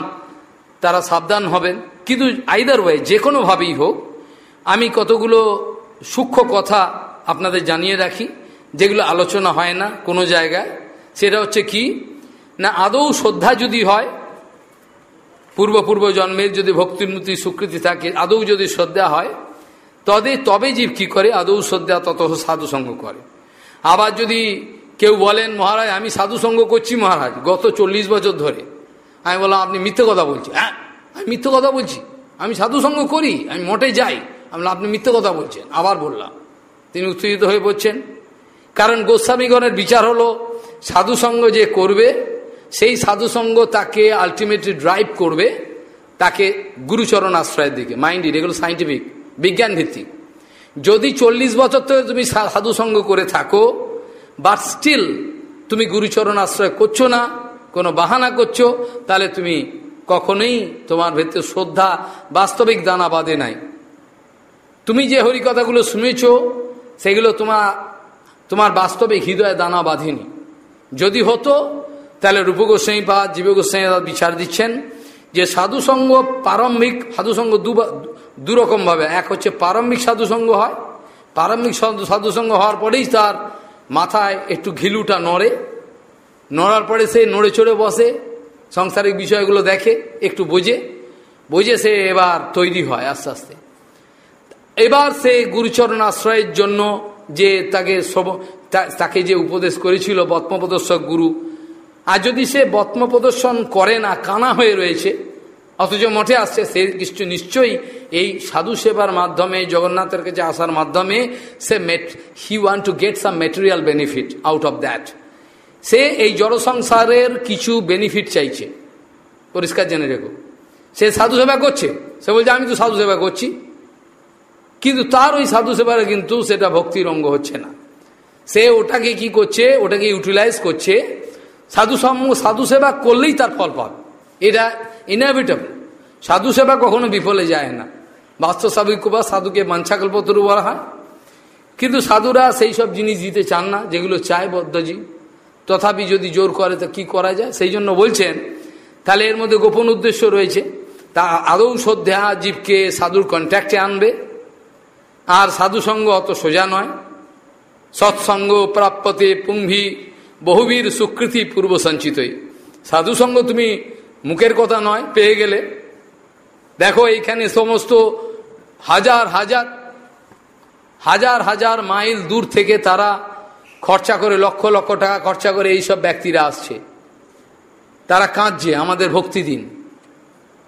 তারা সাবধান হবেন। কিন্তু আইদার ওয়ে যে কোনোভাবেই হোক, আমি কতগুলো সূক্ষ্ম কথা আপনাদের জানিয়ে রাখি, যেগুলো আলোচনা হয় না কোনো জায়গায়। সেটা হচ্ছে কি? না, আদৌ শ্রদ্ধা যদি হয়, পূর্ব পূর্ব জন্মের যদি ভক্তিমূর্তি স্বীকৃতি থাকে, আদৌ যদি শ্রদ্ধা হয়, তবে তবে জীব কি করে? আদৌ শ্রদ্ধা তত সাধুসঙ্গ করে। আবার যদি কেউ বলেন, মহারাজ, আমি সাধুসঙ্গ করছি মহারাজ, গত চল্লিশ বছর ধরে। আমি বললাম, আপনি মিথ্যে কথা বলছি হ্যাঁ আমি মিথ্যে কথা বলছি। আমি সাধুসঙ্গ করি, আমি মোটে যাই। আমি আপনি মিথ্যে কথা বলছেন। আবার বললাম। তিনি উত্তেজিত হয়ে পড়ছেন। কারণ গোস্বামীগণের বিচার হলো সাধুসঙ্গ যে করবে, সেই সাধুসঙ্গ তাকে আলটিমেটলি ড্রাইভ করবে, তাকে গুরুচরণ আশ্রয়ের দিকে। মাইন্ড ইট এগুলো সাইন্টিফিক বিজ্ঞান ভিত্তিক। যদি চল্লিশ বছর ধরে তুমি সাধুসঙ্গ করে থাকো বাট স্টিল তুমি গুরুচরণ আশ্রয় করছ না, কোনো বাহানা করছ, তাহলে তুমি কখনোই তোমার ভেতরে শ্রদ্ধা, বাস্তবিক দানা বাঁধে নাই। তুমি যে হরিকথাগুলো শুনেছ, সেগুলো তোমার তোমার বাস্তবিক হৃদয়ে দানা বাঁধেনি। যদি হতো, তাহলে রূপ গোস্বাই বা জীব গোস্বাই বিচার দিচ্ছেন যে সাধুসঙ্গ প্রারম্ভিক, সাধুসঙ্গ দুরকমভাবে, এক হচ্ছে প্রারম্ভিক সাধুসঙ্গ হয়, প্রারম্ভিক সাধুসঙ্গ হওয়ার পরেই তার মাথায় একটু ঘিলুটা নড়ে, নড়ার পরে সে নড়ে চড়ে বসে, সংসারিক বিষয়গুলো দেখে, একটু বোঝে বোঝে সে এবার তৈরি হয় আস্তে আস্তে। এবার সে গুরুচরণ আশ্রয়ের জন্য যে তাকে তাকে যে উপদেশ করেছিল বত্মপ্রদর্শক গুরু, আর যদি সে বত্ম প্রদর্শন করে না, কানা হয়ে রয়েছে, অথচ মঠে আসছে, সে কিছু নিশ্চয়ই এই সাধু সেবার মাধ্যমে, জগন্নাথের কাছে আসার মাধ্যমে সে মেট he want to get some material benefit out of that সে এই জড় সংসারের কিছু বেনিফিট চাইছে। পরিষ্কার জেনে রেখো। সে সাধু সেবা করছে। সে বলছে, আমি তো সাধু সেবা করছি। কিন্তু তার ওই সাধু সেবারে কিন্তু সেটা ভক্তির অঙ্গ হচ্ছে না। সে ওটাকে কি করছে, ওটাকে ইউটিলাইজ করছে। সাধু সাধু সেবা করলেই তার ফল পাবে। এটা ইনএভিটেবল সাধু সেবা কখনো বিফলে যায় না। বাস্তব স্বাভাবিক বা সাধুকে মাঞ্ছাকল্পতরু বলা হয়। কিন্তু সাধুরা সেই সব জিনিস দিতে চান না, যেগুলো চায় বদ্ধজি তথাপি যদি জোর করে, তো কি করা যায়? সেই জন্য বলছেন, তাহলে এর মধ্যে গোপন উদ্দেশ্য রয়েছে। তা আদৌ শ্রদ্ধা জীবকে সাধুর কন্ট্যাক্টে আনবে? আর সাধু সঙ্গ অত সোজা নয়। সৎসঙ্গ প্রাপ্যতে পুম্ভি বহুবীর সুকৃতি পূর্ব সঞ্চিতই। সাধুসঙ্গ তুমি মুখের কথা নয়, পেয়ে গেলে। দেখো, এইখানে সমস্ত হাজার হাজার হাজার হাজার মাইল দূর থেকে তারা খরচা করে, লক্ষ লক্ষ টাকা খরচা করে এইসব ব্যক্তিরা আসছে। তারা কাঁদছে, আমাদের ভক্তি দিন।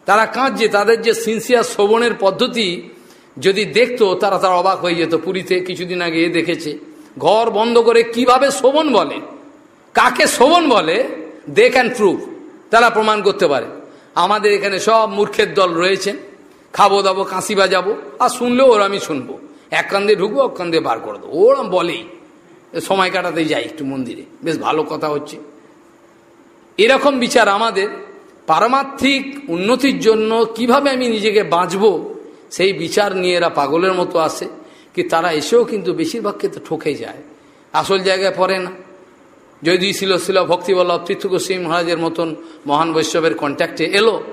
তারা কাঁদছে, তাদের যে সিনসিয়ার শ্রবণের পদ্ধতি যদি দেখতো, তারা তারা অবাক হয়ে যেত। পুরীতে কিছুদিন আগে এ দেখেছে। ঘর বন্ধ করে কীভাবে শোভন বলে? কাকে শোভন বলে? দে ক্যান প্রুভ তারা প্রমাণ করতে পারে। আমাদের এখানে সব মূর্খের দল রয়েছে। খাব, দাবো, কাঁসি বাজাবো, আর শুনলেও ওর আমি শুনব। এক কান্দে ঢুকবো, এক কান্দে বার করে দেবো। ওরা বলেই। সময় কাটাতে যাই একটু মন্দিরে। বেশ ভালো কথা হচ্ছে। এরকম বিচার আমাদের পারমার্থিক উন্নতির জন্য কীভাবে আমি নিজেকে বাঁচব, সেই বিচার নিয়ে এরা পাগলের মতো আসে। কি তারা এসেও কিন্তু বেশিরভাগ ক্ষেত্রে ঠকে যায়। আসল জায়গায় পড়ে না। যদি ছিল ছিল ভক্তিবল্লভ তীর্থগোস্বী মহারাজের মতন মহান বৈষ্ণবের কন্ট্যাক্টে এলো।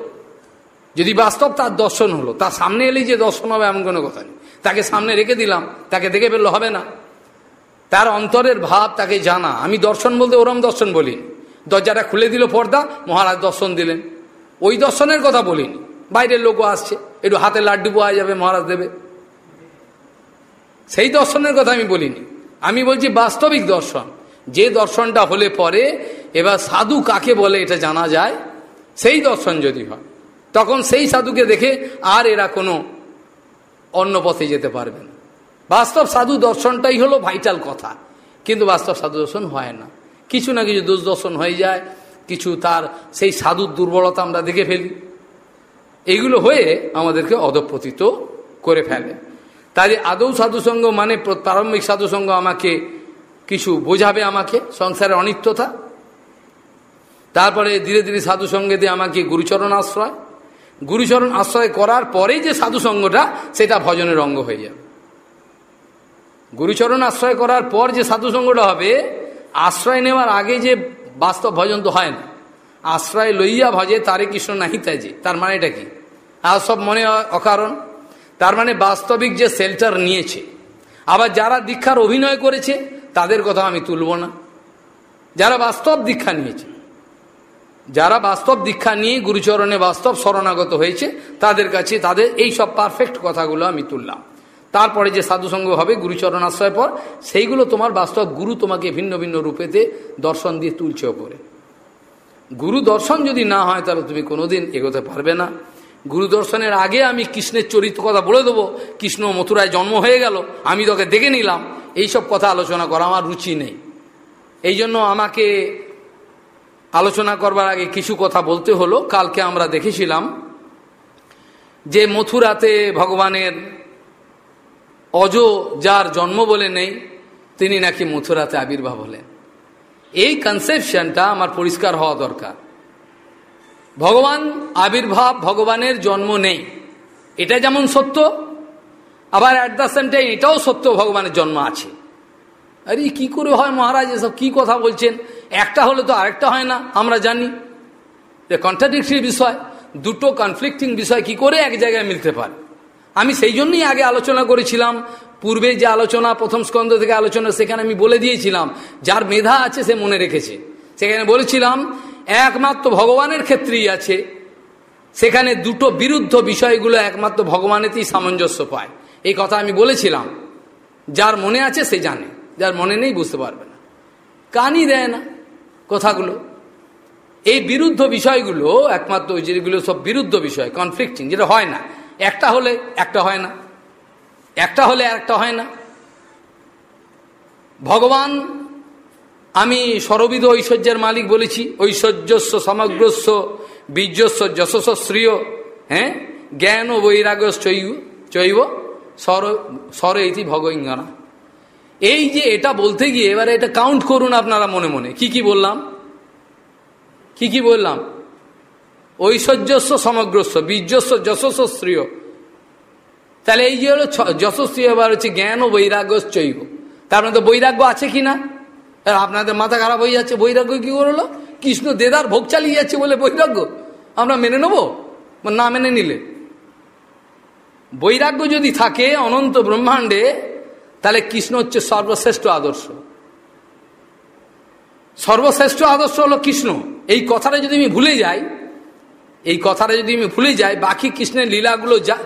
যদি বাস্তব তার দর্শন হলো, তার সামনে এলেই যে দর্শন হবে এমন কোনো কথা নেই। তাকে সামনে রেখে দিলাম, তাকে দেখে ফেললে হবে না। তার অন্তরের ভাব তাকে জানা। আমি দর্শন বলতে ওরম দর্শন বলিনি। দরজাটা খুলে দিল পর্দা, মহারাজ দর্শন দিলেন। ওই দর্শনের কথা বলিনি। বাইরের লোকও আসছে। একটু হাতে লাড্ডু পাওয়া যাবে, মহারাজ দেবে। সেই দর্শনের কথা আমি বলিনি। আমি বলছি বাস্তবিক দর্শন। যে দর্শনটা হলে পরে এবার সাধু কাকে বলে এটা জানা যায়? সেই দর্শন যদি হয়, তখন সেই সাধুকে দেখে আর এরা কোনো অন্য পথে যেতে পারবে না। বাস্তব সাধু দর্শনটাই হলো ভাইটাল কথা। কিন্তু বাস্তব সাধু দর্শন হয় না। কিছু না কিছু দোষ দর্শন হয়ে যায়। কিছু তার সেই সাধুর দুর্বলতা আমরা দেখে ফেলি। এইগুলো হয়ে আমাদেরকে অধপতিত করে ফেলে। তাই আদৌ সাধুসঙ্গ মানে প্রারম্ভিক সাধুসঙ্গ আমাকে কিছু বোঝাবে আমাকে সংসারের অনিত্যতা? তারপরে ধীরে ধীরে সাধুসঙ্গে দিয়ে আমাকে গুরুচরণ আশ্রয়। গুরুচরণ আশ্রয় করার পরেই যে সাধুসঙ্গটা, সেটা ভজনের অঙ্গ হয়ে যাবে। গুরুচরণ আশ্রয় করার পর যে সাধুসঙ্গটা হবে, আশ্রয় নেওয়ার আগে যে বাস্তব ভজন তো হয় না। আশ্রয় লইয়া ভজে তারে কৃষ্ণ নাহি যে তার মানে এটা কি? আর সব মনে অকারণ। তার মানে বাস্তবিক যে সেল্টার নিয়েছে। আবার যারা দীক্ষার অভিনয় করেছে, তাদের কথা আমি তুলব না। যারা বাস্তব দীক্ষা নিয়েছে, যারা বাস্তব দীক্ষা নিয়ে গুরুচরণে বাস্তব শরণাগত হয়েছে, তাদের কাছে তাদের এই সব পারফেক্ট কথাগুলো আমি তুললাম। তারপরে যে সাধুসঙ্গ হবে গুরুচরণ আশ্রয় পর, সেইগুলো তোমার বাস্তব গুরু তোমাকে ভিন্ন ভিন্ন রূপেতে দর্শন দিয়ে তুলছে ওপরে। গুরু দর্শন যদি না হয়, তাহলে তুমি কোনোদিন এগোতে পারবে না। গুরু দর্শনের আগে আমি কৃষ্ণের চরিত্র কথা বলে দেবো। কৃষ্ণ মথুরায় জন্ম হয়ে গেল, আমি তোকে দেখে নিলাম। এইসব কথা আলোচনা করা আমার রুচি নেই। এই জন্য আমাকে আলোচনা করবার আগে কিছু কথা বলতে হলো। কালকে আমরা দেখেছিলাম যে মথুরাতে ভগবানের অজ যার জন্ম বলে নেই, তিনি নাকি মথুরাতে আবির্ভাব হলেন। এই কনসেপশনটা আমার পরিষ্কার হওয়া দরকার। ভগবান আবির্ভাব ভগবানের জন্ম নেই। এটা যেমন সত্য, আবার অ্যাট দ্য সেম টাইম এটাও সত্য ভগবানের জন্ম আছে। আরে, কি করে হয় মহারাজ, এসব কি কথা বলছেন? একটা হলে তো আরেকটা হয় না, আমরা জানি। যে কন্ট্রাডিক্টরি বিষয়, দুটো কনফ্লিক্টিং বিষয় কি করে এক জায়গায় মিলতে পারে? আমি সেই জন্যই আগে আলোচনা করেছিলাম, পূর্বে যে আলোচনা, প্রথম স্কন্ধ থেকে আলোচনা, সেখানে আমি বলে দিয়েছিলাম, যার মেধা আছে সে মনে রেখেছে। সেখানে বলেছিলাম একমাত্র ভগবানের ক্ষেত্রেই আছে। সেখানে দুটো বিরুদ্ধ বিষয়গুলো একমাত্র ভগবানেতেই সামঞ্জস্য পায়। এই কথা আমি বলেছিলাম। যার মনে আছে সে জানে, যার মনে নেই বুঝতে পারবে না। কানই দেয় না কথাগুলো। এই বিরুদ্ধ বিষয়গুলো, একমাত্র ওই যেগুলো সব বিরুদ্ধ বিষয় কনফ্লিক্টিং যেটা হয় না। একটা হলে একটা হয় না। একটা হলে আর একটা হয় না। ভগবান আমি সরবিধ ঐশ্বর্যের মালিক বলেছি। ঐশ্বর্যস্ব, সমগ্রস্ব, বীর্যস্ব, যশস্ব, শ্রিয় হ্যাঁ? জ্ঞান ও বৈরাগ্য চৈব চৈব সর সর ইতি ভগইঙ্গনা এই যে এটা বলতে গিয়ে এবারে এটা কাউন্ট করুন আপনারা মনে মনে। কি কি বললাম? কি কি বললাম? ঐশ্বর্যস্ব, সমগ্রস্ব, বীর্যস্ব, যশস্ব, শ্রিয়। তাহলে এই যে হলো যশস্বী, এবার হচ্ছে জ্ঞান ও বৈরাগ্য চৈব। তার মধ্যে বৈরাগ্য আছে কি না আপনাদের মাথা খারাপ হয়ে যাচ্ছে, বৈরাগ্য কি করল? কৃষ্ণ দেদার ভোগ চালিয়ে যাচ্ছে বলে বৈরাগ্য। আমরা মেনে নেব? না মেনে নিলে। বৈরাগ্য যদি থাকে অনন্ত ব্রহ্মাণ্ডে, তাহলে কৃষ্ণ হচ্ছে সর্বশ্রেষ্ঠ আদর্শ। সর্বশ্রেষ্ঠ আদর্শ হলো কৃষ্ণ। এই কথাটা যদি আমি ভুলে যাই, এই কথাটা যদি আমি ভুলে যাই, বাকি কৃষ্ণের লীলাগুলো যা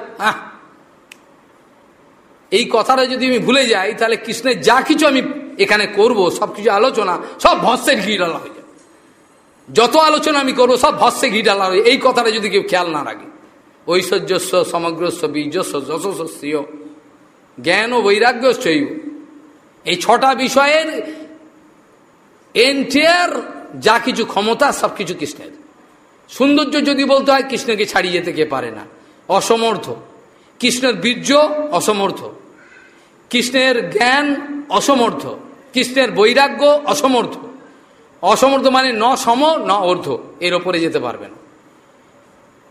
এই কথাটা যদি আমি ভুলে যাই, তাহলে কৃষ্ণের যা কিছু আমি এখানে করব, সব কিছু আলোচনা, সব ভস্যের ঘি ডালা হয়ে যায় যত আলোচনা আমি করব, সব ভস্যে ঘি ডালা হয়ে এই কথাটা যদি কেউ খেয়াল না রাখে। ঐশ্বর্যস্ব, সমগ্রস্ব, বীর্যস্ব যশস্বীয় জ্ঞান ও বৈরাগ্য চৈব এই ছটা বিষয়ের এন্টিয়ার যা কিছু ক্ষমতা, সব কিছু কৃষ্ণের। সৌন্দর্য যদি বলতে হয়, কৃষ্ণকে ছাড়িয়ে যেতে কে পারে না। অসমর্থ। কৃষ্ণের বীর্য অসমর্থ। কৃষ্ণের জ্ঞান অসমর্থ। কৃষ্ণের বৈরাগ্য অসমর্থ। অসমর্থ মানে ন সম, ন অর্ধ এর ওপরে যেতে পারবেন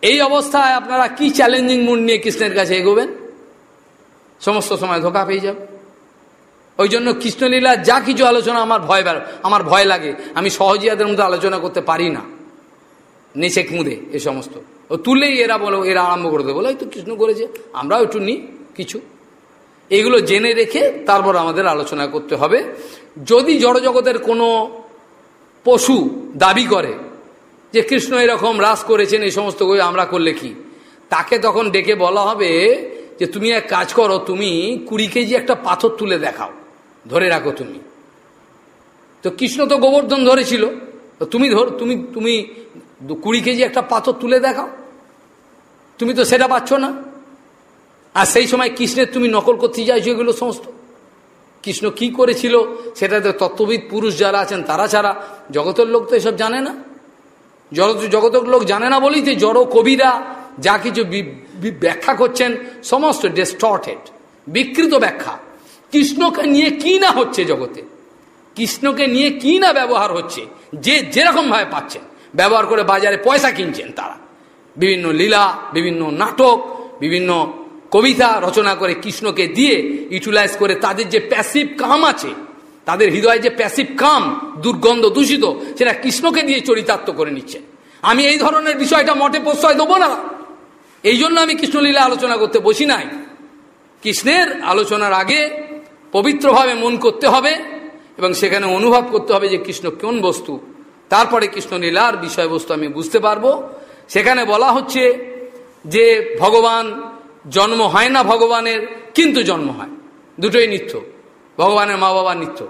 এই অবস্থায় আপনারা কি চ্যালেঞ্জিং মুড নিয়ে কৃষ্ণের কাছে এগোবেন? সমস্ত সময় ধোকা পেয়ে যাবে। ওই জন্য কৃষ্ণলীলা যা কিছু আলোচনা আমার ভয় আমার ভয় লাগে। আমি সহজিয়াদের মধ্যে আলোচনা করতে পারি না। নেচে খুঁদে এ সমস্ত। ও তুলেই এরা বলো, এরা আরম্ভ করে দেবো। বলে তো কৃষ্ণ করেছে। আমরাও একটু নিই কিছু। এগুলো জেনে রেখে তারপর আমাদের আলোচনা করতে হবে। যদি জড়জগতের কোনো পশু দাবি করে যে কৃষ্ণ এরকম রাস করেছেন, এই সমস্ত আমরা করলে কি? তাকে তখন ডেকে বলা হবে যে, তুমি এক কাজ করো, তুমি কুড়ি কেজি একটা পাথর তুলে দেখাও। ধরে রাখো তুমি। তো কৃষ্ণ তো গোবর্ধন ধরেছিল। তুমি ধর, তুমি তুমি কুড়ি কেজি একটা পাথর তুলে দেখাও। তুমি তো সেটা পাচ্ছ না। আর সেই সময় কৃষ্ণের তুমি নকল করতে চাইছো এগুলো সমস্ত। কৃষ্ণ কি করেছিল সেটা তো তত্ত্ববিদ পুরুষ যারা আছেন তারা ছাড়া জগতের লোক তো এসব জানে না। জগতের লোক জানে না বলেই যে জড় কবিরা যা কিছু ব্যাখ্যা করছেন সমস্ত ডিস্টর্টেড বিকৃত ব্যাখ্যা। কৃষ্ণকে নিয়ে কি না হচ্ছে জগতে? কৃষ্ণকে নিয়ে কি না ব্যবহার হচ্ছে? যে যেরকমভাবে পাচ্ছেন। ব্যবহার করে বাজারে পয়সা কিনছেন তারা। বিভিন্ন লীলা, বিভিন্ন নাটক, বিভিন্ন কবিতা রচনা করে কৃষ্ণকে দিয়ে ইউটিলাইজ করে তাদের যে প্যাসিভ কাম আছে, তাদের হৃদয়ে যে প্যাসিভ কাম, দুর্গন্ধ দূষিত, সেটা কৃষ্ণকে দিয়ে চরিতার্থ করে নিচ্ছে। আমি এই ধরনের বিষয়টা মঠে প্রশ্রয় দেবো না। এই জন্য আমি কৃষ্ণলীলা আলোচনা করতে বসি নাই। কৃষ্ণের আলোচনার আগে পবিত্রভাবে মন করতে হবে এবং সেখানে অনুভব করতে হবে যে কৃষ্ণ কোন বস্তু। তারপরে কৃষ্ণলীলার বিষয়বস্তু আমি বুঝতে পারব। সেখানে বলা হচ্ছে যে ভগবান জন্ম হয় না ভগবানের, কিন্তু জন্ম হয়। দুটোই নিত্য। ভগবানের মা বাবা নিত্য।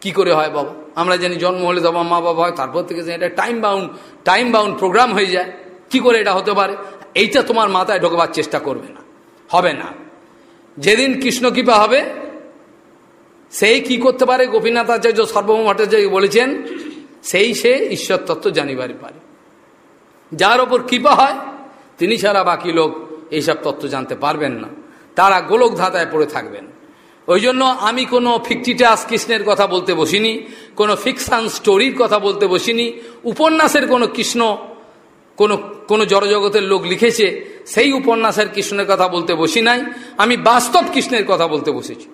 কি করে হয় বাবা? আমরা জানি জন্ম হলে তোমার মা বাবা হয়, তারপর থেকে এটা time bound time bound program হয়ে যায়। কি করে এটা হতে পারে? এইটা তোমার মাথায় ঢোকবার চেষ্টা করবে না। হবে না। যেদিন কৃষ্ণ কৃপা হবে, সেই কি করতে পারে? গোপীনাথ আচার্য, সর্বভৌম ভট্টাচার্য বলেছেন, সেই সে ঈশ্বর তত্ত্ব জানিবারই পারে। যার ওপর কৃপা হয়, তিনি ছাড়া বাকি লোক এইসব তত্ত্ব জানতে পারবেন না। তারা গোলক ধাঁধায় পড়ে থাকবেন। ওই জন্য আমি কোনো ফিকটিটাস কৃষ্ণের কথা বলতে বসিনি, কোনো ফিকশান স্টোরির কথা বলতে বসিনি, উপন্যাসের কোনো কৃষ্ণ, কোনো কোনো জড়জগতের লোক লিখেছে, সেই উপন্যাসের কৃষ্ণের কথা বলতে বসি নাই, আমি বাস্তব কৃষ্ণের কথা বলতে বসেছি।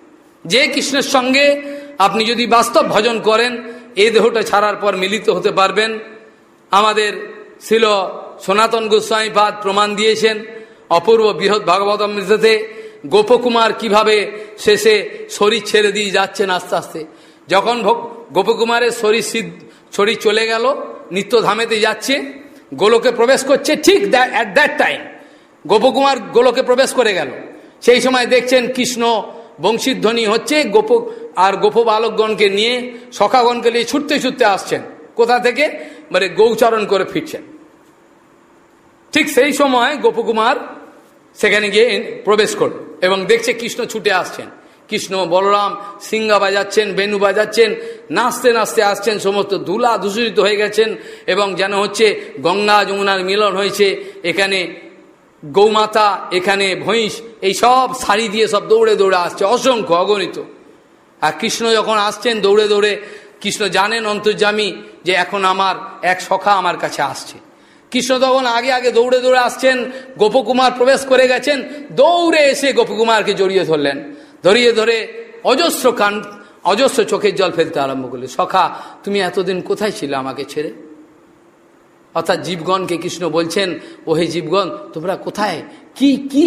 যে কৃষ্ণের সঙ্গে আপনি যদি বাস্তব ভজন করেন এই দেহটা ছাড়ার পর মিলিত হতে পারবেন। আমাদের ছিল সনাতন গোস্বামীপাদ প্রমাণ দিয়েছেন অপূর্ব বৃহৎ ভাগবত অমৃততে গোপকুমার কীভাবে শেষে শরীর ছেড়ে দিয়ে যাচ্ছেন আস্তে আস্তে। যখন গোপকুমারের শরীর সিদ্ধ শরীর চলে গেল, নিত্যধামেতে যাচ্ছে, গোলকে প্রবেশ করছে ঠিক অ্যাট দ্যাট টাইম গোপকুমার গোলকে প্রবেশ করে গেল। সেই সময় দেখছেন কৃষ্ণ বংশীধ্বনি হচ্ছে, গোপ আর গোপ বালকগণকে নিয়ে সখাগণকে নিয়ে ছুটতে ছুটতে আসছেন। কোথা থেকে? মানে গৌচরণ করে ফিরছেন। ঠিক সেই সময় গোপকুমার সেখানে গিয়ে প্রবেশ করল এবং দেখছে কৃষ্ণ ছুটে আসছেন। কৃষ্ণ, বলরাম সিঙ্গা বাজাচ্ছেন, বেনু বাজাচ্ছেন, নাচতে নাচতে আসছেন, সমস্ত ধুলা দূষিত হয়ে গেছেন এবং যেন হচ্ছে গঙ্গা যমুনার মিলন হয়েছে, এখানে গৌমাতা, এখানে ভৈঁস, এই সব শাড়ি দিয়ে সব দৌড়ে দৌড়ে আসছে, অসংখ্য অগণিত। আর কৃষ্ণ যখন আসছেন দৌড়ে দৌড়ে, কৃষ্ণ জানেন অন্তর্জামী যে এখন আমার এক সখা আমার কাছে আসছে। কৃষ্ণ তখন আগে আগে দৌড়ে দৌড়ে আসছেন, গোপকুমার প্রবেশ করে গেছেন, দৌড়ে এসে গোপকুমারকে জড়িয়ে ধরলেন। ধরিয়ে ধরে অজস্র কান অজস্র চোখের জল ফেলতে আরম্ভ করলে সখা, তুমি এতদিন কোথায় ছিলে আমাকে ছেড়ে? অর্থাৎ জীবগণকে কৃষ্ণ বলছেন ও হে জীবগণ, তোমরা কোথায়? কি কি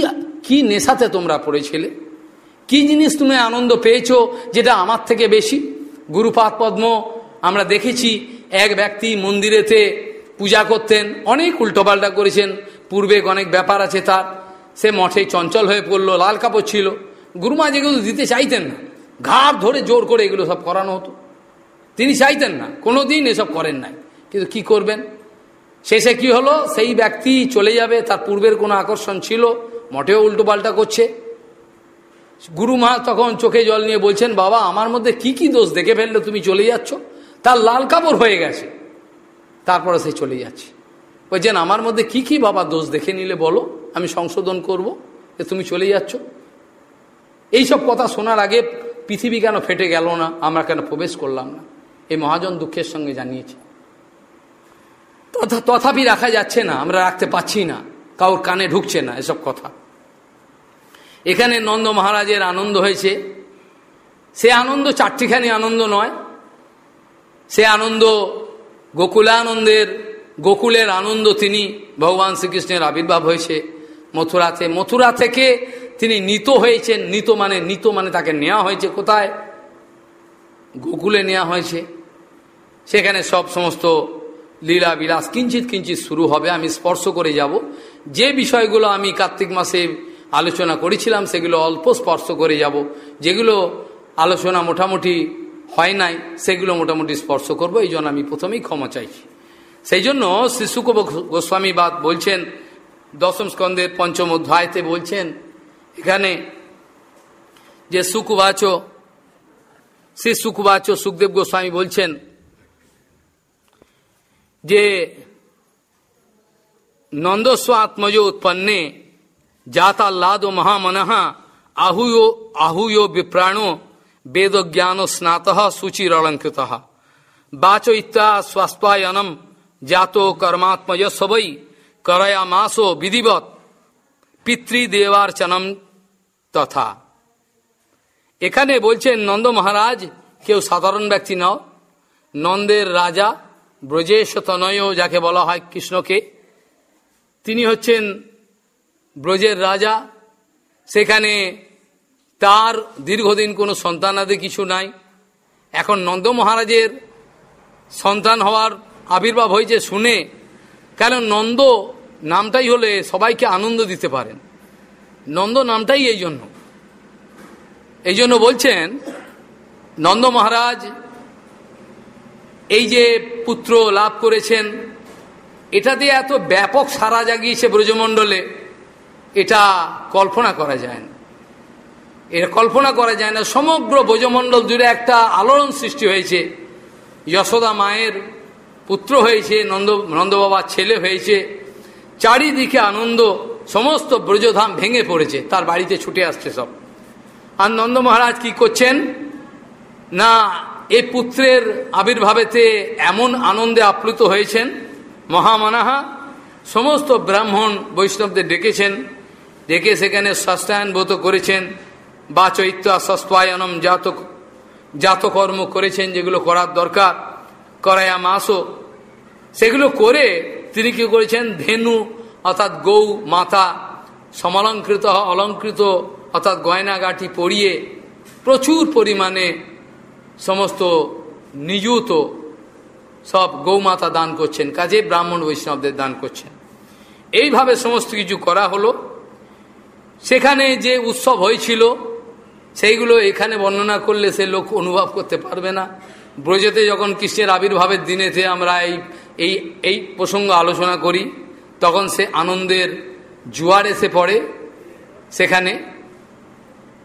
কি নেশাতে তোমরা পড়েছিলে? কি জিনিস তুমি আনন্দ পেয়েছ যেটা আমার থেকে বেশি? গুরুপাদ পদ্ম, আমরা দেখেছি, এক ব্যক্তি মন্দিরেতে পূজা করতেন, অনেক উল্টোপাল্টা করেছেন। পূর্বে অনেক ব্যাপার আছে তার। সে মঠে চঞ্চল হয়ে পড়ল, লাল কাপড় ছিল। গুরুমা যেগুলো দিতে চাইতেন না। ঘাট ধরে জোর করে এগুলো সব করানো হতো। তিনি চাইতেন না কোনো দিন এসব করেন নাই। কিন্তু কি করবেন? শেষে কি হলো? সেই ব্যক্তি চলে যাবে, তার পূর্বের কোনো আকর্ষণ ছিল, মঠেও উল্টো পাল্টা করছে। গুরুমা তখন চোখে জল নিয়ে বলছেন, বাবা, আমার মধ্যে কি কি দোষ দেখে ফেললে তুমি চলে যাচ্ছ? তার লাল কাপড় হয়ে গেছে। তারপরে সে চলে যাচ্ছে। বলছেন, আমার মধ্যে কি কি বাবা দোষ দেখে নিলে বলো? আমি সংশোধন করব যে তুমি চলে যাচ্ছ। এইসব কথা শোনার আগে পৃথিবী কেন ফেটে গেল না? আমরা কেন প্রবেশ করলাম না? এই মহাজন দুঃখের সঙ্গে জানিয়েছে। তথা, তথাপি রাখা যাচ্ছে না, আমরা রাখতে পাচ্ছি না। কাউর কানে ঢুকছে না এসব কথা। এখানে নন্দ মহারাজের আনন্দ হয়েছে। সে আনন্দ চারটিখানি আনন্দ নয়। সে আনন্দ গোকুলানন্দের, গোকুলের আনন্দ তিনি ভগবান শ্রীকৃষ্ণের আবির্ভাব হয়েছে। মথুরাতে, মথুরা থেকে তিনি নিত হয়েছেন, নিত মানে নিত মানে তাকে নেওয়া হয়েছে কোথায়? গোকুলে নেওয়া হয়েছে। সেখানে সব সমস্ত লীলা বিলাস কিঞ্চিত কিঞ্চিত শুরু হবে, আমি স্পর্শ করে যাব। যে বিষয়গুলো আমি কার্তিক মাসে আলোচনা করেছিলাম, সেগুলো অল্প স্পর্শ করে যাব। যেগুলো আলোচনা মোটামুটি হয় নাই, সেগুলো মোটামুটি স্পর্শ করব, এই জন্য আমি প্রথমেই ক্ষমা চাইছি। সেই জন্য শিশুক গোস্বামী বাদ বলছেন, দশম স্কন্ধের পঞ্চম অধ্যায়তে বলছেন, এখানে যে সুকুবাচ সে সুকুবাচ সুখদেব গোস্বামী বলছেন যে, নন্দস্ব আত্মজ উৎপন্নে জাতাল্লাদ মহামনঃ আহুयो আহুयो বিপ্রাণো স্নাত সুচির অলঙ্কৃত বাচ ইত্যা স্বাস্পায়নম জাত কর্মাত্মজ সবই করয়া মাসো বিধিবত পিতৃদেবার্চনম তথা এখানে বলছেন নন্দ মহারাজ কেউ সাধারণ ব্যক্তি নাও নন্দের রাজা ব্রজেশ তনয় যাকে বলা হয় কৃষ্ণকে তিনি হচ্ছেন ব্রজের রাজা সেখানে তার দীর্ঘদিন কোনো সন্তান সন্তানাদি কিছু নাই। এখন নন্দ মহারাজের সন্তান হওয়ার আবির্ভাব হয়েছে শুনে কারণ নন্দ নামটাই হলে সবাইকে আনন্দ দিতে পারেন। নন্দ নামটাই এই জন্য। এই জন্য বলছেন, নন্দ মহারাজ, এই যে পুত্র লাভ করেছেন এটা দিয়ে এত ব্যাপক সারা জাগিয়েছে ব্রজমণ্ডলে, এটা কল্পনা করা যায় না। এটা কল্পনা করা যায় না। সমগ্র ব্রজমণ্ডল জুড়ে একটা আলোড়ন সৃষ্টি হয়েছে। যশোদা মায়ের পুত্র হয়েছে, নন্দ, নন্দবাবার ছেলে হয়েছে। চারিদিকে আনন্দ, সমস্ত ব্রজধাম ভেঙে পড়েছে। তার বাড়িতে ছুটে আসছে সব। আর নন্দ মহারাজ কি করছেন? না, এ পুত্রের আবির্ভাবেতে এমন আনন্দে আপ্লুত হয়েছেন। মহামানাহা, সমস্ত ব্রাহ্মণ বৈষ্ণবদের ডেকেছেন। ডেকে সেখানে ষষ্ঠায়নব্রত করেছেন। বা চৈত্য সস্তায়নম জাতক জাতকর্ম করেছেন যেগুলো করার দরকার, করায়া মাসও। সেগুলো করে তিনি কি করেছেন? ধেনু, অর্থাৎ গৌ মাতা, সমালঙ্কৃত, অলঙ্কৃত, অর্থাৎ গয়নাগাটি পরিয়ে প্রচুর পরিমাণে সমস্ত নিযুত সব গৌমাতা দান করছেন। কাজে ব্রাহ্মণ বৈষ্ণবদের দান করছেন। এইভাবে সমস্ত কিছু করা হলো। সেখানে যে উৎসব হয়েছিল সেইগুলো এখানে বর্ণনা করলে সে লোক অনুভব করতে পারবে না। ব্রজেতে যখন কৃষ্ণের আবির্ভাবের দিনেতে আমরা এই এই এই প্রসঙ্গ আলোচনা করি, তখন সে আনন্দের জুয়ার এসে পড়ে। সেখানে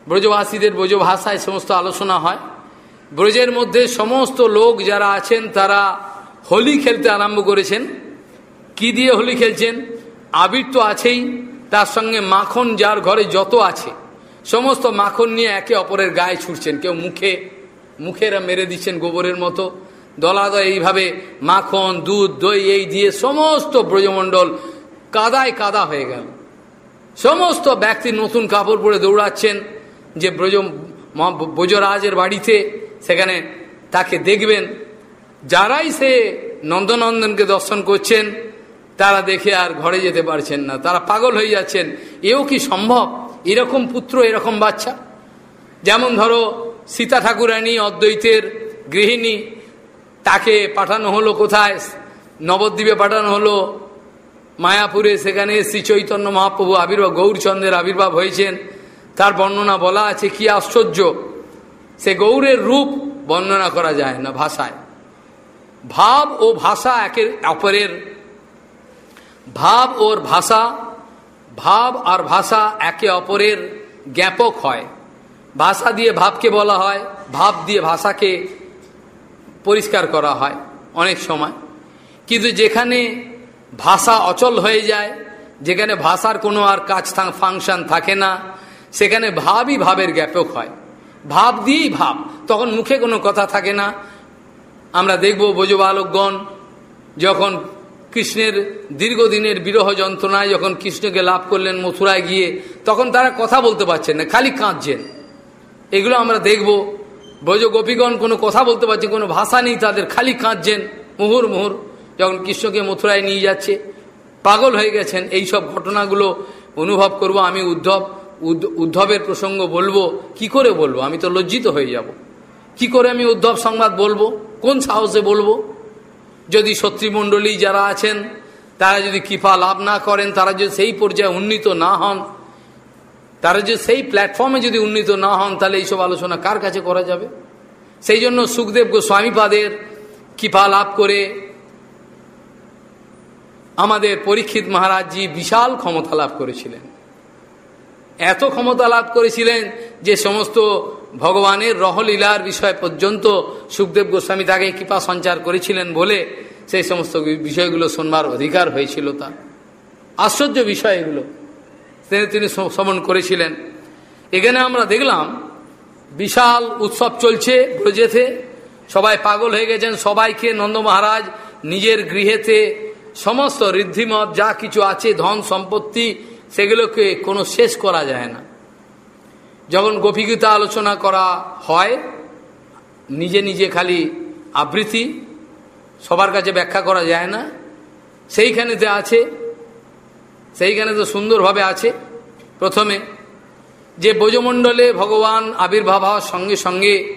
ব্রজবাসীদের ব্রজ ভাষায় সমস্ত আলোচনা হয়। ব্রজের মধ্যে সমস্ত লোক যারা আছেন, তারা হোলি খেলতে আরম্ভ করেছেন। কি দিয়ে হোলি খেলছেন? আবির তো আছেই, তার সঙ্গে মাখন যার ঘরে যত আছে। সমস্ত মাখন নিয়ে একে অপরের গায়ে ছুটছেন কেউ মুখে, মুখেরা মেরে দিচ্ছেন গোবরের মতো। দলাদয় এইভাবে মাখন, দুধ, দই, এই দিয়ে সমস্ত ব্রজমণ্ডল কাদায় কাদা হয়ে গেল। সমস্ত ব্যক্তি নতুন কাপড় পরে দৌড়াচ্ছেন যে ব্রজ ব্রজরাজের বাড়িতে। সেখানে তাকে দেখবেন। যারাই সে নন্দনন্দনকে দর্শন করছেন তারা দেখে আর ঘরে যেতে পারছেন না। তারা পাগল হয়ে যাচ্ছেন। এও কি সম্ভব? এরকম পুত্র, এরকম বাচ্চা? যেমন ধরো, সীতা ঠাকুরানী, অদ্বৈতের গৃহিণী, তাকে পাঠানো হলো কোথায়? নবদ্বীপে পাঠানো হলো। মায়াপুরে সেখানে শ্রী চৈতন্য মহাপ্রভু আবির্ভাব, গৌরচন্দ্রের আবির্ভাব হয়েছেন। তার বর্ণনা বলা আছে, কি আশ্চর্য! সে গৌরের রূপ বর্ণনা করা যায় না ভাষায়। ভাব ও ভাষা একের অপরের ভাব ওর ভাষা, ভাব আর ভাষা একে অপরের জ্ঞাপক হয়। ভাষা দিয়ে ভাবকে বলা হয়, ভাব দিয়ে ভাষাকে পরিষ্কার করা হয় অনেক সময়। কিন্তু যেখানে ভাষা অচল হয়ে যায়, যেখানে ভাষার কোনো আর কাজ ফাংশন থাকে না, সেখানে ভাবই ভাবের জ্ঞাপক হয়। ভাব দিয়েই ভাব, তখন মুখে কোনো কথা থাকে না। আমরা দেখব বোঝবালকগণ যখন কৃষ্ণের দীর্ঘদিনের বিরহ যন্ত্রণায় যখন কৃষ্ণকে লাভ করলেন মথুরায় গিয়ে, তখন তারা কথা বলতে পারছেন না, খালি কাঁদছেন। এগুলো আমরা দেখব। ব্রজ গোপীগণ কোনো কথা বলতে পারছেন, কোনো ভাষা নেই তাদের, খালি কাঁদছেন। মুহুর মুহুর, যখন কৃষ্ণকে মথুরায় নিয়ে যাচ্ছে, পাগল হয়ে গেছেন। এই সব ঘটনাগুলো অনুভব করব আমি উদ্ধব উদ্ধবের প্রসঙ্গ বলব। কি করে বলব? আমি তো লজ্জিত হয়ে যাব। কি করে আমি উদ্ধব সংবাদ বলব? কোন সাহসে বলব? যদি শত্রুমণ্ডলী যারা আছেন, তারা যদি কৃপা লাভ না করেন, তারা যদি সেই পর্যায়ে উন্নীত না হন, তারা যদি সেই প্ল্যাটফর্মে যদি উন্নীত না হন, তাহলে এইসব আলোচনা কার কাছে করা যাবে? সেই জন্য সুখদেব গোস্বামীপাদের কৃপা লাভ করে আমাদের পরীক্ষিত মহারাজজি বিশাল ক্ষমতা লাভ করেছিলেন। এত ক্ষমতা লাভ করেছিলেন যে সমস্ত ভগবানের রহলীলার বিষয় পর্যন্ত সুখদেব গোস্বামী তাকে কৃপা সঞ্চার করেছিলেন বলে সেই সমস্ত বিষয়গুলো শোনবার অধিকার হয়েছিল তার। আশ্চর্য বিষয় এগুলো। তিনি শ্রমণ করেছিলেন। এখানে আমরা দেখলাম, বিশাল উৎসব চলছে ব্রজেতে। সবাই পাগল হয়ে গেছেন। সবাইকে নন্দ মহারাজ নিজের গৃহেতে সমস্ত ঋদ্ধিমত যা কিছু আছে, ধন, সম্পত্তি, সেগুলোকে কোনো শেষ করা যায় না। যখন গোপীগীতা আলোচনা করা হয়, নিজে নিজে খালি আবৃত্তি, সবার কাছে ব্যাখ্যা করা যায় না। সেইখানে সেইখানেতে আছে সেইখানে তো সুন্দরভাবে আছে। প্রথমে, যে ব্রজমণ্ডলে ভগবান আবির্ভাব হওয়ার সঙ্গে সঙ্গে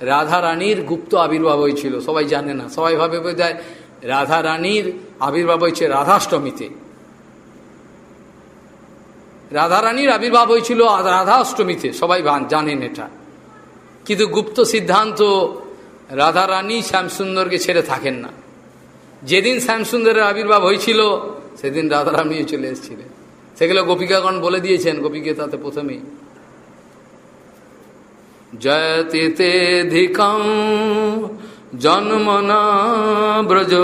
রাধা রানীর গুপ্ত আবির্ভাব হয়েছিল। সবাই জানে না। সবাই ভাবে বোঝায় রাধা রানীর আবির্ভাব হয়েছে রাধাষ্টমীতে। রাধারানীর আবির্ভাব হয়েছিল রাধা অষ্টমীতে সবাই জানেন এটা। কিন্তু গুপ্ত সিদ্ধান্ত, রাধারানী শ্যামসুন্দরকে ছেড়ে থাকেন না। যেদিন শ্যামসুন্দরের আবির্ভাব হয়েছিল, সেদিন রাধারানীও চলে এসেছিলেন। সেগুলো গোপিকাগণ বলে দিয়েছেন, গোপীকে তাতে প্রথমেই। জয়তে জয়তিতেধিকম জন্মনা ব্রজ,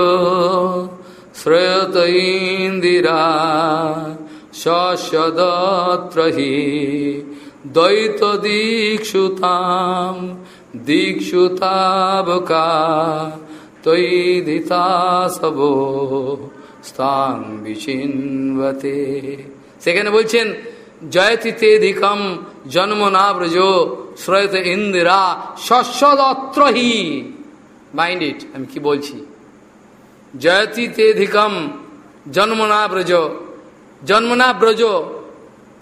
শ্রেয়ত ইন্দিরা। শস্যদত্র হি দ্বৈত দীক্ষুতাম দীক্ষুতাবকা তৈদিতা সব স্থান বিচিন্বতে সেখানে বলছেন জয়তিতে ধিকম জন্ম না ব্রজ শ্রয়ত ইন্দিরা শস্যদত্র হি মাইন্ড ইট আমি কি বলছি? জয়তিতে ধিকম জন্ম না ব্রজ জন্মনা ব্রজ।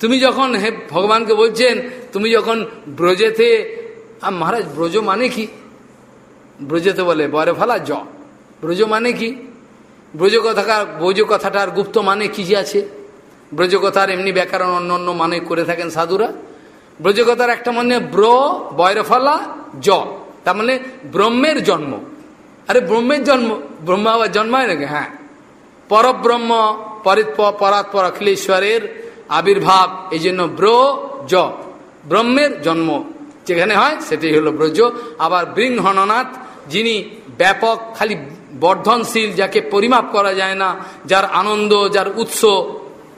তুমি যখন হে ভগবানকে বলছেন, তুমি যখন ব্রজেতে আর মহারাজ, ব্রজ মানে কি? ব্রজেতে বলে, বরে ফালা জ। ব্রজ মানে কি? ব্রজ কথাকার ব্রজ কথাটার গুপ্ত মানে কি যে আছে? ব্রজ কথার এমনি ব্যাকরণ অন্য অন্য মানে করে থাকেন সাধুরা। ব্রজ কথার একটা মানে ব্র বয়রফলা জ। তার মানে ব্রহ্মের জন্ম। আরে ব্রহ্মের জন্ম, ব্রহ্ম আবার জন্মায় নাকি? হ্যাঁ। পরব্রহ্ম পরাৎপর অখিলেশ্বরের আবির্ভাব এই জন্য ব্রজ ব্রহ্মের জন্ম। যেখানে হয়, সেটাই হলো ব্রজ আবার বৃংহননাথ যিনি ব্যাপক, খালি বর্ধনশীল, যাকে পরিমাপ করা যায় না, যার আনন্দ, যার উৎস,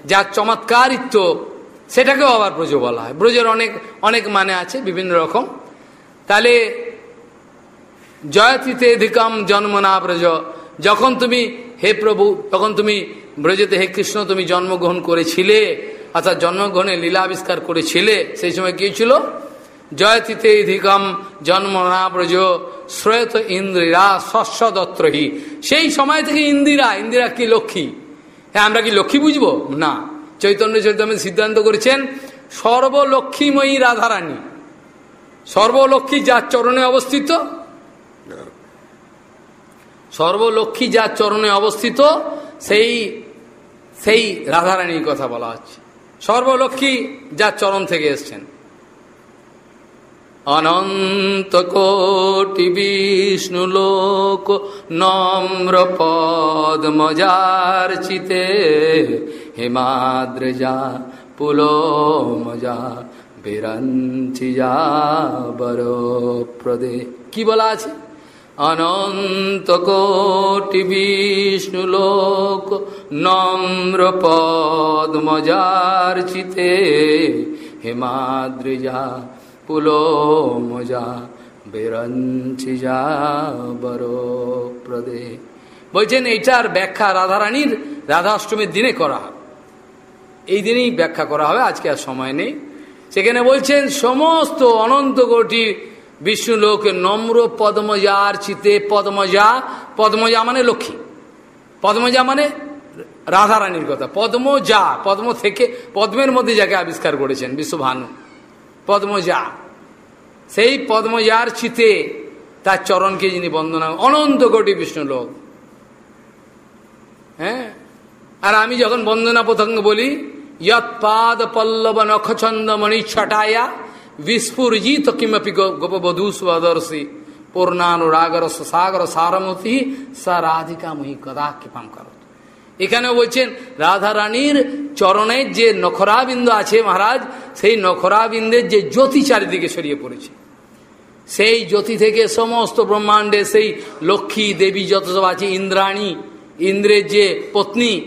যার চমৎকারিত্ব, সেটাকেও আবার ব্রজ বলা হয়। ব্রজের অনেক অনেক মানে আছে, বিভিন্ন রকম। তাহলে, জয়তিতে ধিকম জন্ম না ব্রজ যখন তুমি হে প্রভু, তখন তুমি ব্রজতে হে কৃষ্ণ, তুমি জন্মগ্রহণ করেছিলে, অর্থাৎ জন্মগ্রহণে লীলা আবিষ্কার করেছিলে, সেই সময় কি ছিল? জয়তিতে ধিকম জন্ম না ব্রজ শ্রেয়ত ইন্দ্রিরা শস্য দত্তহি সেই সময় থেকে ইন্দিরা ইন্দিরা কি লক্ষ্মী? হ্যাঁ আমরা কি লক্ষ্মী বুঝব? না। চৈতন্য চৈতন্য সিদ্ধান্ত করেছেন, সর্বলক্ষ্মীময়ী রাধারানী। সর্বলক্ষ্মী যার চরণে অবস্থিত সর্বলক্ষ্মী যার চরণে অবস্থিত, সেই সেই রাধারানীর কথা বলা হচ্ছে। সর্বলক্ষ্মী যার চরণ থেকে এসছেন। অনন্ত কোটি বিষ্ণু লোক নম্র পদ্মজার চিতে মজা, বিরঞ্চি যা বর প্রদে কি বলা আছে? অনন্ত কোটি বিষ্ণু লোক নম্র পদ্মজার চিতে হেমাদ্রিজা যা বর প্রদে। বলছেন এইটার ব্যাখ্যা রাধারানীর রাধাষ্টমীর দিনে করা হবে। এই দিনেই ব্যাখ্যা করা হবে, আজকে আর সময় নেই। সেখানে বলছেন, সমস্ত অনন্ত কোটি বিষ্ণু লোক নম্র পদ্মজার চিতে পদ্মজা পদ্মজা মানে লক্ষ্মী। পদ্মজা মানে রাধারানীর কথা। পদ্মজা, পদ্ম থেকে পদ্মের মধ্যে যাকে আবিষ্কার করেছেন বিশ্বভানু। পদ্মজা। সেই পদ্মজার চিতে তার চরণকে যিনি বন্দনা অনন্ত কোটি বিষ্ণু লোক হ্যাঁ? আর আমি যখন বন্দনা প্রসঙ্গ বলি ইয়ৎপাদ পল্লব নখছন্দ মণি ছটায়া বিস্ফুরজিত কিমপি গোপবধূ স্বদর্শী পূর্ণানুরাগর সাগর সারমতি সা রাধিকা মহি কদা কৃপাম করত এখানে বলছেন রাধা রানীর চরণের যে নখরাবিন্দ আছে মহারাজ, সেই নখরাবিন্দের যে জ্যোতি চারিদিকে ছড়িয়ে পড়েছে। সেই জ্যোতি থেকে সমস্ত ব্রহ্মাণ্ডে সেই লক্ষ্মী দেবী যত সব আছে, ইন্দ্রাণী, ইন্দ্রের যে পত্নী,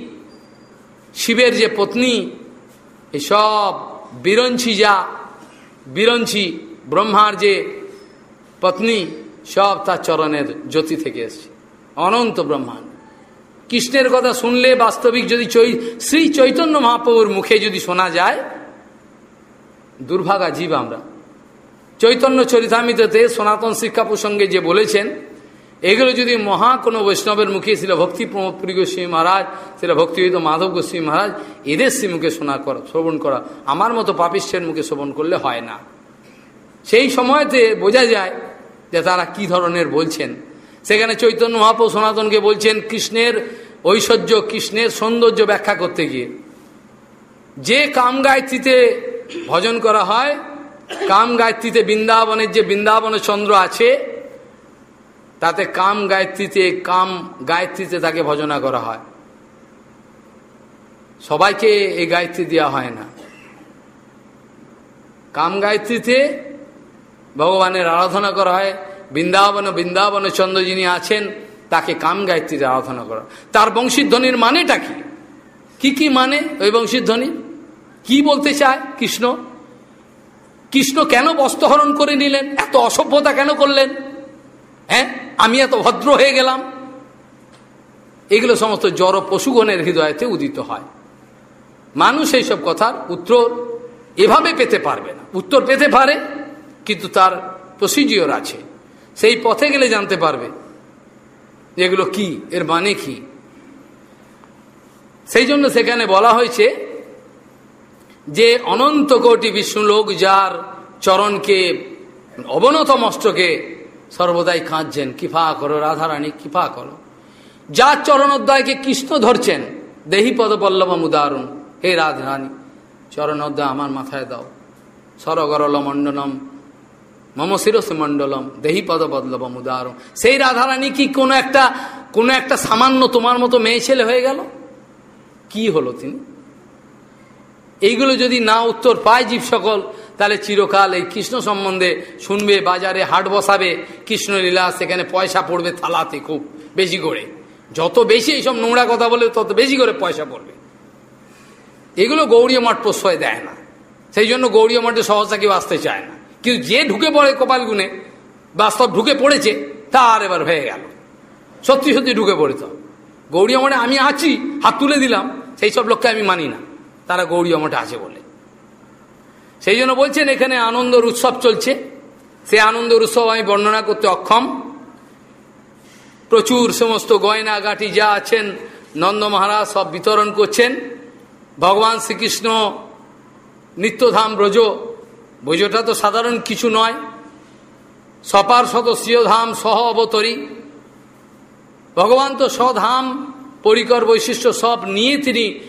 শিবের যে পত্নী, এসব বিরঞ্চি যা বিরঞ্চি ব্রহ্মার যে পত্নী, সব তার চরণের জ্যোতি থেকে এসছে। অনন্ত ব্রহ্মাণ্ড। কৃষ্ণের কথা শুনলে বাস্তবিক যদি শ্রী চৈতন্য মহাপ্রভুর মুখে যদি শোনা যায়, দুর্ভাগা জীব আমরা। চৈতন্য চরিতামিততে সনাতন শিক্ষা প্রসঙ্গে যে বলেছেন এগুলো যদি মহা কোনো বৈষ্ণবের মুখে ছিল ভক্তি প্রমোদপুরী গোস্বামী মহারাজ সেটা ভক্তিবিদ মাধব গোস্বামী মহারাজ, এদের সে মুখে শোনা করা শ্রবণ করা, আমার মতো পাপিষ্ঠের মুখে শ্রবণ করলে হয় না। সেই সময়তে বোঝা যায় যে তারা কি ধরনের বলছেন। সেখানে চৈতন্য মহাপ্রভু সনাতনকে বলছেন, কৃষ্ণের ঐশ্বর্য, কৃষ্ণের সৌন্দর্য ব্যাখ্যা করতে গিয়ে। যে কাম গায়ত্রীতে ভজন করা হয়, কাম গায়ত্রীতে বৃন্দাবনের যে বৃন্দাবনের চন্দ্র আছে তাতে কাম গায়ত্রীতে কাম গায়ত্রীতে তাকে ভজনা করা হয়। সবাইকে এই গায়ত্রী দেওয়া হয় না। কাম গায়ত্রীতে ভগবানের আরাধনা করা হয়। বৃন্দাবন বৃন্দাবন চন্দ্র যিনি আছেন, তাকে কাম গায়ত্রীতে আরাধনা করা তার বংশীধ্বনির মানেটা কি? কি কি মানে ওই বংশীধ্বনি? কি বলতে চায় কৃষ্ণ? কৃষ্ণ কেন বস্ত্রহরণ করে নিলেন? এত অসভ্যতা কেন করলেন? হ্যাঁ? আমি এত ভদ্র হয়ে গেলাম। এগুলো সমস্ত জড় পশুগণের হৃদয়তে উদিত হয়। মানুষ এইসব কথার উত্তর এভাবে পেতে পারবে না। উত্তর পেতে পারে, কিন্তু তার প্রসিজিওর আছে। সেই পথে গেলে জানতে পারবে এগুলো কি, এর মানে কি। সেই জন্য সেখানে বলা হয়েছে যে অনন্ত কোটি বিষ্ণুলোক যার চরণকে, অবনত মস্তকে সর্বদাই কাঁদছেন, কৃপা করো, রাধারানী, কৃপা করো। যার চরণোদ্দয়কে কৃষ্ণ ধরছেন, দেহি পদপল্লবম উদাহরণ হে রাধারানী চরণোদ্দয় আমার মাথায় দাও। সরগরল মণ্ডলম, মম শিরস মণ্ডলম, দেহি পদপল্লবম উদাহরণ সেই রাধারানী কি কোনো একটা কোনো একটা সামান্য তোমার মতো মেয়ে ছেলে হয়ে গেল? কি হলো তিনি? এইগুলো যদি না উত্তর পায় জীব সকল তাহলে চিরকাল এই কৃষ্ণ সম্বন্ধে শুনবে, বাজারে হাট বসাবে, কৃষ্ণলীলা, সেখানে পয়সা পড়বে থালাতে খুব বেশি করে। যত বেশি এইসব নোংরা কথা বলে, তত বেশি করে পয়সা পড়বে। এগুলো গৌরী মঠ প্রশ্রয় দেয় না। সেই জন্য গৌরী মঠে সহজা কেউ আসতে চায় না। কিন্তু যে ঢুকে পড়ে কপাল গুনে, বাস্তব ঢুকে পড়েছে, তার এবার হয়ে গেল। সত্যি সত্যি ঢুকে পড়ে গৌরী মঠে আমি আছি, হাত তুলে দিলাম, সেই সব লোককে আমি মানি না। তারা গৌরী মঠে আছে বলে। সেই জন্য বলছেন, এখানে আনন্দর উৎসব চলছে। সে আনন্দর উৎসব আমি বর্ণনা করতে অক্ষম। প্রচুর সমস্ত গয়না গাটি যা আছেন, নন্দ মহারাজ সব বিতরণ করছেন। ভগবান শ্রীকৃষ্ণ নিত্যধাম ব্রজ, ব্রজটা তো সাধারণ কিছু নয়। সপার শত ধাম সহ অবতরী। ভগবান তো স্বধাম পরিকর বৈশিষ্ট্য সব নিয়ে তিনি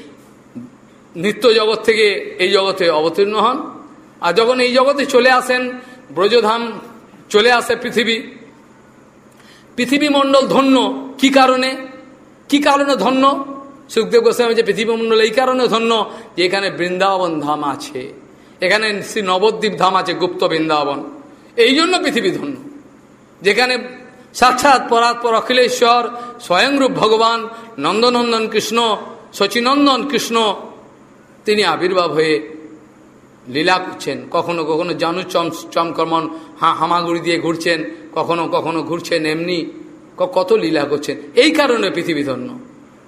নিত্য জগৎ থেকে এই জগতে অবতীর্ণ হন। আর যখন এই জগতে চলে আসেন, ব্রজধাম চলে আসে পৃথিবী। পৃথিবী মণ্ডল ধন্য কি কারণে? কি কারণে ধন্য? সুখদেব গোস্বামী যে পৃথিবী মণ্ডল এই কারণে ধন্য যে এখানে বৃন্দাবন ধাম আছে। এখানে শ্রী নবদ্বীপ ধাম আছে, গুপ্ত বৃন্দাবন। এই জন্য পৃথিবী ধন্য। যেখানে সাক্ষাৎ পরাৎপর অখিলেশ্বর স্বয়ংরূপ ভগবান, নন্দনন্দন কৃষ্ণ, শচীনন্দন কৃষ্ণ, তিনি আবির্ভাব হয়ে লীলা করছেন। কখনো কখনো জানু চম চমকর্মন হা, হামাগুড়ি দিয়ে ঘুরছেন। কখনো কখনো ঘুরছেন এমনি। কত লীলা করছেন। এই কারণে পৃথিবী ধন্য।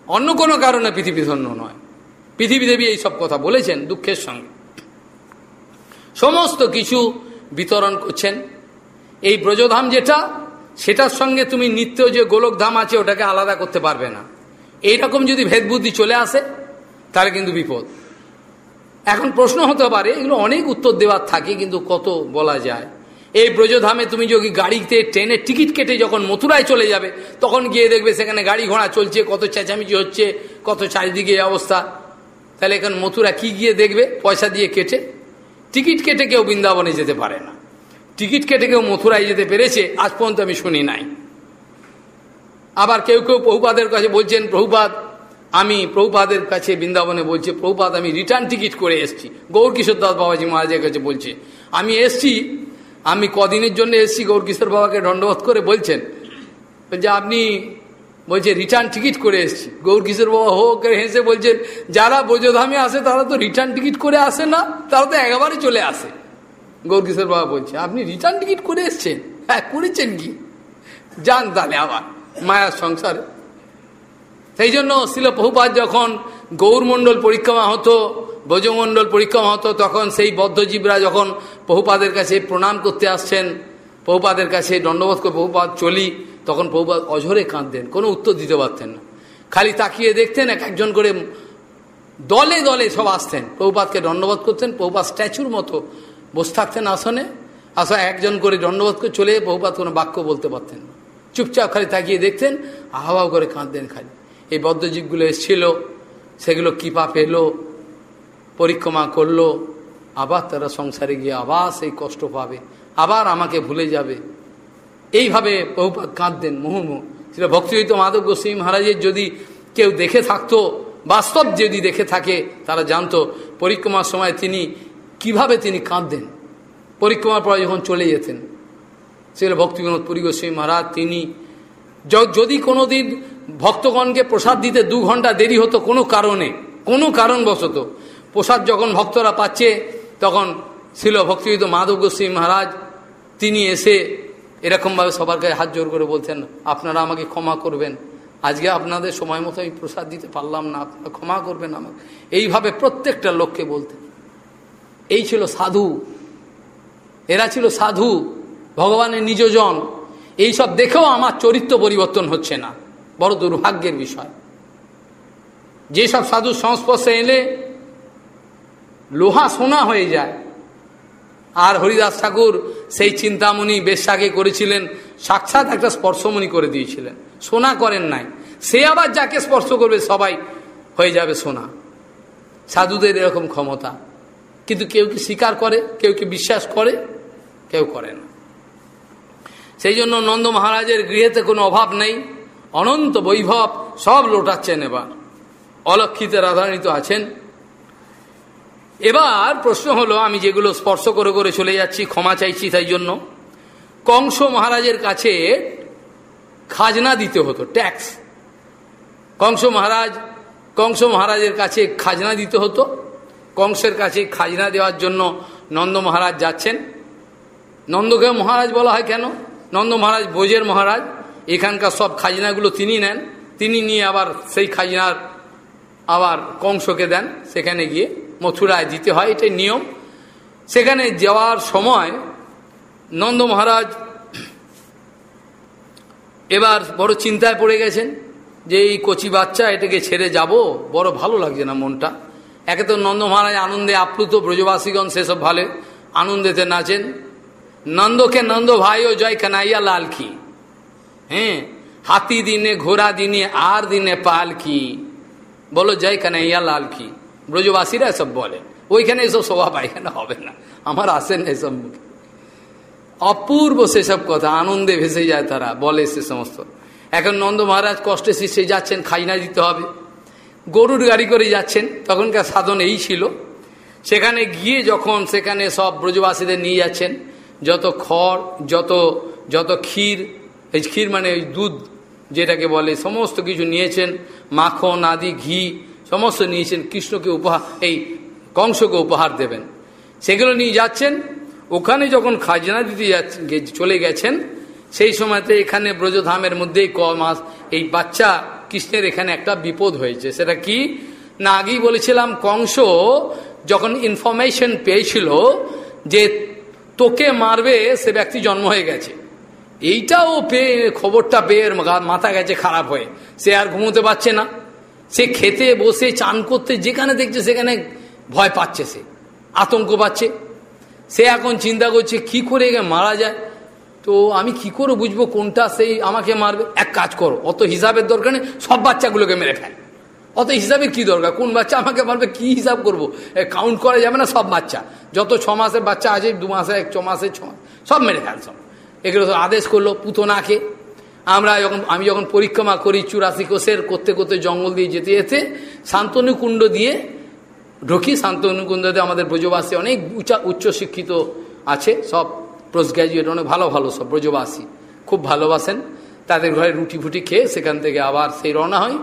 অন্য কোনো কারণে পৃথিবী ধন্য নয়। পৃথিবী দেবী এই সব কথা বলেছেন দুঃখের সঙ্গে। সমস্ত কিছু বিতরণ করছেন। এই ব্রজধাম যেটা, সেটার সঙ্গে তুমি নিত্য যে গোলকধাম আছে, ওটাকে আলাদা করতে পারবে না। এইরকম যদি ভেদবুদ্ধি চলে আসে, তাহলে কিন্তু বিপদ। এখন প্রশ্ন হতে পারে, এগুলো অনেক উত্তর দেওয়ার থাকে, কিন্তু কত বলা যায়? এই ব্রজধামে তুমি যদি গাড়িতে, ট্রেনের টিকিট কেটে যখন মথুরায় চলে যাবে, তখন গিয়ে দেখবে সেখানে গাড়ি ঘোড়া চলছে, কত চেঁচামেচি হচ্ছে, কত চারিদিকে অবস্থা। তাহলে এখন মথুরা কি গিয়ে দেখবে? পয়সা দিয়ে কেটে। টিকিট কেটে কেউ বৃন্দাবনে যেতে পারে না। টিকিট কেটে কেউ মথুরায় যেতে পেরেছে, আজ পর্যন্ত আমি শুনি নাই। আবার কেউ কেউ প্রভুপাদের কাছে বলছেন প্রভুপাত আমি প্রভুপাদের কাছে বৃন্দাবনে বলছে প্রভুপাত আমি রিটার্ন টিকিট করে এসছি। গৌর কিশোর দাস বাবাজি মহারাজের কাছে বলছে, আমি এসছি, আমি কদিনের জন্য এসছি? গৌর কিশোর বাবাকে দণ্ডবোধ করে বলছেন, যে আপনি বলছে রিটার্ন টিকিট করে এসছি। গৌর কিশোর বাবা হো করে হেসে বলছেন, যারা বোঝধামে আসে, তারা তো রিটার্ন টিকিট করে আসে না, তারা তো একেবারে চলে আসে। গৌর কিশোর বাবা বলছে, আপনি রিটার্ন টিকিট করে এসছেন? হ্যাঁ করেছেন কি? যান তাহলে আবার, মায়ার সংসারে। সেই জন্য শিল বহুপাত যখন গৌরমণ্ডল পরিক্রমা হতো, ব্রজমণ্ডল পরিক্রমা হতো, তখন সেই বদ্ধজীবরা যখন বহুপাদের কাছে প্রণাম করতে আসছেন বহুপাদের কাছে দণ্ডবোধ করে বহুপাত চলি, তখন বহুপাত অঝরে কাঁদতেন, কোনো উত্তর দিতে পারতেন না। খালি তাকিয়ে দেখতেন, এক একজন করে দলে দলে সব আসতেন। প্রভুপাতকে দণ্ডবোধ করতেন, প্রভুপাত স্ট্যাচুর মতো বসে থাকতেন আসনে, আসা একজন করে দণ্ডবোধ করে চলে বহুপাত কোনো বাক্য বলতে পারতেন না। চুপচাপ খালি তাকিয়ে দেখতেন আহাওয়া করে কাঁদতেন খালি। এই বদ্ধজীবগুলো এসেছিল, সেগুলো কৃপা পেল, পরিক্রমা করল, আবার তারা সংসারে গিয়ে আবার সেই কষ্ট পাবে, আবার আমাকে ভুলে যাবে। এইভাবে বহুপাত কাঁদতেন মুহুর্মুহ সেটা ভক্তিহিত মাধব গোস্বামী মহারাজের যদি কেউ দেখে থাকতো, বাস্তব যদি দেখে থাকে, তারা জানতো পরিক্রমার সময় তিনি কীভাবে তিনি কাঁদতেন। পরিক্রমার পরে যখন চলে যেতেন, সেগুলো ভক্তিবিনোদ পুরী গোস্বামী মহারাজ, তিনি যদি কোনো দিন ভক্তগণকে প্রসাদ দিতে দু ঘণ্টা দেরি হতো কোনো কারণে, কোনো কারণবশত। প্রসাদ যখন ভক্তরা পাচ্ছে, তখন ছিল ভক্তিবিদ মাধব গোস্বামী মহারাজ, তিনি এসে এরকমভাবে সবার কাছে হাত জোর করে বলতেন আপনারা আমাকে ক্ষমা করবেন। আজকে আপনাদের সময় মতো আমি প্রসাদ দিতে পারলাম না, আপনারা ক্ষমা করবেন আমাকে। এইভাবে প্রত্যেকটা লোককে বলতেন। এই ছিল সাধু। এরা ছিল সাধু, ভগবানের নিজজন এইসব দেখেও আমার চরিত্র পরিবর্তন হচ্ছে না। বড় দুর্ভাগ্যের বিষয়। যেসব সাধু সংস্পর্শে এলে লোহা সোনা হয়ে যায়। আর হরিদাস ঠাকুর সেই চিন্তামণি বেশাকে করেছিলেন, সাক্ষাৎ একটা স্পর্শমণি করে দিয়েছিলেন। সোনা করেন নাই। সে আবার যাকে স্পর্শ করবে সবাই হয়ে যাবে সোনা। সাধুদের এরকম ক্ষমতা। কিন্তু কেউ কি স্বীকার করে, কেউ কি বিশ্বাস করে, কেউ করে না। সেই জন্য নন্দ মহারাজের গৃহেতে কোনো অভাব নেই। অনন্ত বৈভব সব লোটাচ্ছেন এবার। অলক্ষিতে রাধানিত আছেন। এবার প্রশ্ন হলো, আমি যেগুলো স্পর্শ করে করে চলে যাচ্ছি, ক্ষমা চাইছি তাই জন্য। কংস মহারাজের কাছে খাজনা দিতে হতো, ট্যাক্স। কংস মহারাজ, কংস মহারাজের কাছে খাজনা দিতে হতো। কংসের কাছে খাজনা দেওয়ার জন্য নন্দ মহারাজ যাচ্ছেন। নন্দকে মহারাজ বলা হয় কেন? নন্দ মহারাজ বোঝের মহারাজ। এখানকার সব খাজনাগুলো তিনি নেন। তিনি নিয়ে আবার সেই খাজনার আবার কংসকে দেন, সেখানে গিয়ে মথুরায় দিতে হয়, এটাই নিয়ম। সেখানে যাওয়ার সময় নন্দ মহারাজ এবার বড় চিন্তায় পড়ে গেছেন যে এই কচি বাচ্চা এটাকে ছেড়ে যাব, বড় ভালো লাগছে না মনটা। একে তো নন্দ মহারাজ আনন্দে আপ্লুত, ব্রজবাসীগণ সেসব ভালো আনন্দেতে নাচেন। নন্দকে নন্দ ভাই ও জয় কানাইয়া লাল কি। হ্যাঁ হাতি দিনে ঘোড়া দিনে আর দিনে পাল কি বলো জয় কানাইয়া লাল কি ব্রজবাসীরা এসব বলে ওইখানে এসব শোভা এখানে হবে না আমার আসেন এসব মুখে অপূর্ব সেসব কথা আনন্দে ভেসে যায় তারা বলে সে সমস্ত এখন নন্দ মহারাজ কষ্টে শিষ্যে যাচ্ছেন খাজনা দিতে হবে গরুর গাড়ি করে যাচ্ছেন তখনকার সাধন এই ছিল। সেখানে গিয়ে যখন সেখানে সব ব্রজবাসীদের নিয়ে যাচ্ছেন, যত খড়, যত যত ক্ষীর এই ক্ষীর মানে ওই দুধ যেটাকে বলে, সমস্ত কিছু নিয়েছেন, মাখন, আদি, ঘি, সমস্ত নিয়েছেন, কৃষ্ণকে উপহার, এই কংসকে উপহার দেবেন। সেগুলো নিয়ে যাচ্ছেন। ওখানে যখন খাজনা দিতে চলে গেছেন, সেই সময়তে এখানে ব্রজধামের মধ্যেই ক মাস, এই বাচ্চা কৃষ্ণের এখানে একটা বিপদ হয়েছে। সেটা কি? না, আগেই বলেছিলাম, কংস যখন ইনফরমেশন পেয়েছিল যে তোকে মারবে, সে ব্যক্তি জন্ম হয়ে গেছে। এইটাও পেয়ে খবরটা পেয়ে মাথা গেছে খারাপ হয়ে। সে আর ঘুমোতে পারছে না। সে খেতে বসে, চান করতে, যেখানে দেখছে সেখানে ভয় পাচ্ছে সে। আতঙ্ক পাচ্ছে। সে এখন চিন্তা করছে, কি করে মারা যায়? তো আমি কি করে বুঝব কোনটা সেই আমাকে মারবে? এক কাজ করো, অত হিসাবের দরকার নেই, সব বাচ্চাগুলোকে মেরে ফেল। অত হিসাবের কি দরকার? কোন বাচ্চা আমাকে মারবে, কি হিসাব করব? কাউন্ট করা যাবে না, সব বাচ্চা। যত ছ মাসের বাচ্চা আছে, দু মাসের এক, ছ মাসের ছ মাস সব মেরে ফেল সব। এগুলো তো আদেশ করল পুতনাকে। আমরা যখন আমি যখন পরিক্রমা করি চুরাশি কোষের করতে করতে জঙ্গল দিয়ে যেতে যেতে শান্তনুকুণ্ড দিয়ে ঢুকি। শান্তনুকুণ্ডতে আমাদের ব্রজবাসী অনেক উচ্চা উচ্চশিক্ষিত আছে, সব পোস্ট গ্র্যাজুয়েট অনেক ভালো ভালো সব ব্রজবাসী। খুব ভালোবাসেন। তাদের ঘরে রুটি ফুটি খেয়ে সেখান থেকে আবার সেই রওনা হয়।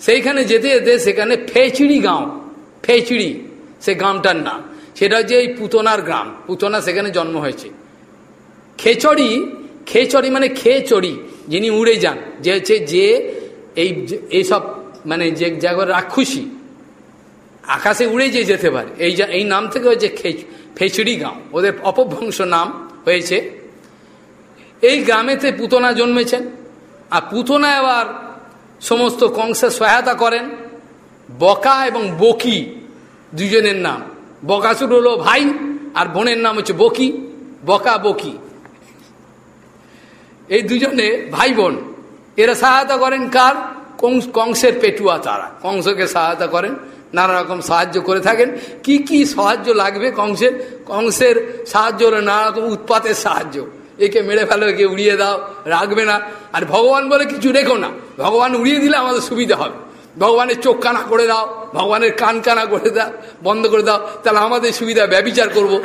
সেইখানে যেতে যেতে সেখানে ফেচিড়ি গাঁও, ফেচিড়ি, সে গ্রামটার নাম। সেটা হচ্ছে এই পুতনার গ্রাম। পুতনা সেখানে জন্ম হয়েছে। খেচড়ি খেচড়ি মানে খেচড়ি, যিনি উড়ে যান, যে হচ্ছে যে এই এইসব মানে যে জায়গার রাক্ষুসী, আকাশে উড়ে যে যেতে পারে, এই যা, এই নাম থেকে হচ্ছে ফেচড়ি গাঁও, ওদের অপভ্রংশ নাম হয়েছে। এই গ্রামেতে পুতনা জন্মেছেন, আর পুতনা আবার সমস্ত কংসের সহায়তা করেন, বকা এবং বকি দুজনের নাম। বকাসুর হলো ভাই, আর বোনের নাম হচ্ছে বকি, বকা বকি। এই দুজনে ভাই বোন এরা সহায়তা করেন কার? কংস কংসের পেটুয়া তারা। কংসকে সহায়তা করেন, নানা রকম সাহায্য করে থাকেন। কি কি সাহায্য লাগবে কংসের? কংসের সাহায্য হলো নানা রকম উৎপাতের সাহায্য। একে মেরে ফেলো, একে উড়িয়ে দাও, রাখবে না। আর ভগবান বলে কিছু রেখো না। ভগবান উড়িয়ে দিলে আমাদের সুবিধা হবে। ভগবানের চোখ কানা করে দাও, ভগবানের কান কানা করে দাও, বন্ধ করে দাও, তাহলে আমাদের সুবিধা ব্যবচার করব।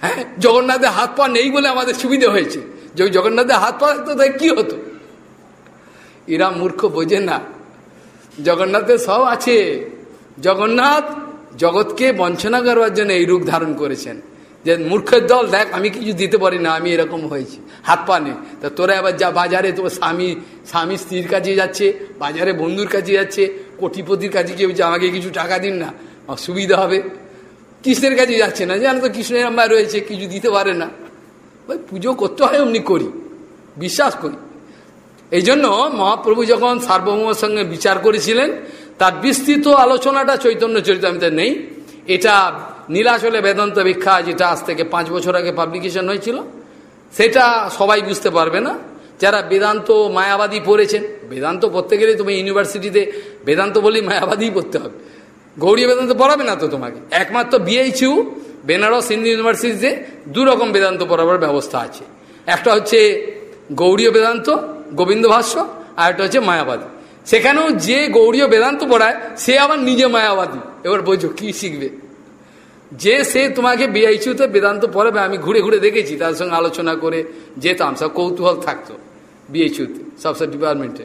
হ্যাঁ জগন্নাথের হাত পা নেই বলে আমাদের সুবিধা হয়েছে। যদি জগন্নাথের হাত পা থাকতো তাই কি হতো? এরা মূর্খ বোঝে না। জগন্নাথের সব আছে। জগন্নাথ জগৎকে বঞ্চনা করবার জন্য এই রূপ ধারণ করেছেন। যে মূর্খের দল, দেখ, আমি কিছু দিতে পারি না, আমি এরকম হয়েছি। হাত পা নেই তা তোরা এবার যা বাজারে তোমার স্বামী স্বামী স্ত্রীর কাছে যাচ্ছে, বাজারে বন্ধুর কাছে যাচ্ছে, কোটিপতির কাছে কেউ যে আমাকে কিছু টাকা দিন না সুবিধা হবে। কৃষ্ণের কাছে যাচ্ছে না। জানো তো কৃষ্ণের আমার রয়েছে, কিছু দিতে পারে না। ওই পুজো করতে হয় অমনি করি, বিশ্বাস করি। এই জন্য মহাপ্রভু যখন সার্বভৌমের সঙ্গে বিচার করেছিলেন, তার বিস্তৃত আলোচনাটা চৈতন্য চরিতামিতে নেই। এটা নীলাচলে বেদান্ত ভিক্ষা যেটা আজ থেকে পাঁচ বছর আগে পাবলিকেশন হয়েছিল, সেটা সবাই বুঝতে পারবে না। যারা বেদান্ত মায়াবাদী পড়েছেন, বেদান্ত পড়তে গেলে তুমি ইউনিভার্সিটিতে বেদান্ত বলেই মায়াবাদী পড়তে হবে। গৌরী বেদান্ত পড়াবে না তো তোমাকে। একমাত্র বিএইচইউ বেনারস হিন্দু ইউনিভার্সিটিতে দু রকম বেদান্ত পড়াবার ব্যবস্থা আছে। একটা হচ্ছে গৌরীয় বেদান্ত, গোবিন্দ ভাষ্য, আর একটা হচ্ছে মায়াবাদী। সেখানেও যে গৌরীয় বেদান্ত পড়ায়, সে আবার নিজে মায়াবাদী। এবার বোঝো, কি শিখবে? যে সে তোমাকে বিআইচিউতে বেদান্ত পড়াবে, আমি ঘুরে ঘুরে দেখেছি, তার সঙ্গে আলোচনা করে যেতাম, সব কৌতূহল থাকতো বিএইচইউতে সবসব ডিপার্টমেন্টে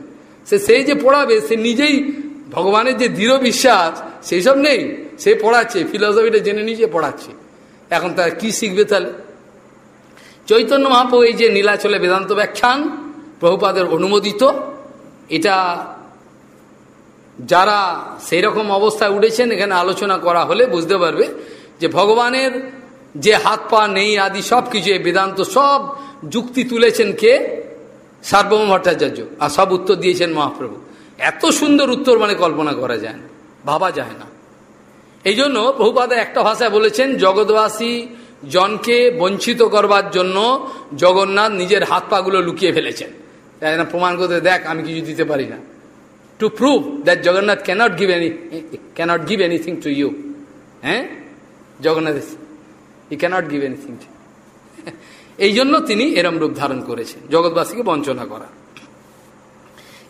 সে সেই যে পড়াবে, সে নিজেই ভগবানের যে দৃঢ় বিশ্বাস, সেই সব নেই। সে পড়াচ্ছে ফিলসফিটা জেনে নিজে পড়াচ্ছে। এখন তার কি শিখবে তাহলে? চৈতন্য মহাপ্রভু এই যে নীলাচলে বেদান্ত ব্যাখ্যান, প্রভুপাদের অনুমোদিত, এটা যারা সেই রকম অবস্থায় উঠেছেন, এখানে আলোচনা করা হলে বুঝতে পারবে যে ভগবানের যে হাত পা নেই আদি সব কিছু বেদান্ত সব যুক্তি তুলেছেন কে? সার্বভৌম ভট্টাচার্য। আর সব উত্তর দিয়েছেন মহাপ্রভু। এত সুন্দর উত্তর মানে কল্পনা করা যায় না, ভাবা যায় না। এই জন্য প্রভুপাদা একটা ভাষায় বলেছেন, জগৎবাসী জনকে বঞ্চিত করবার জন্য জগন্নাথ নিজের হাত পাগুলো লুকিয়ে ফেলেছেন। তাই প্রমাণ করতে দেখ, আমি কিছু দিতে পারি না। To prove that Jagannath cannot give any cannot give anything to you হ্যাঁ? জগন্নাথ ই ক্যানট গিভ এনিথিং টু এই জন্য তিনি এরম রূপ ধারণ করেছেন, জগৎবাসীকে বঞ্চনা করা।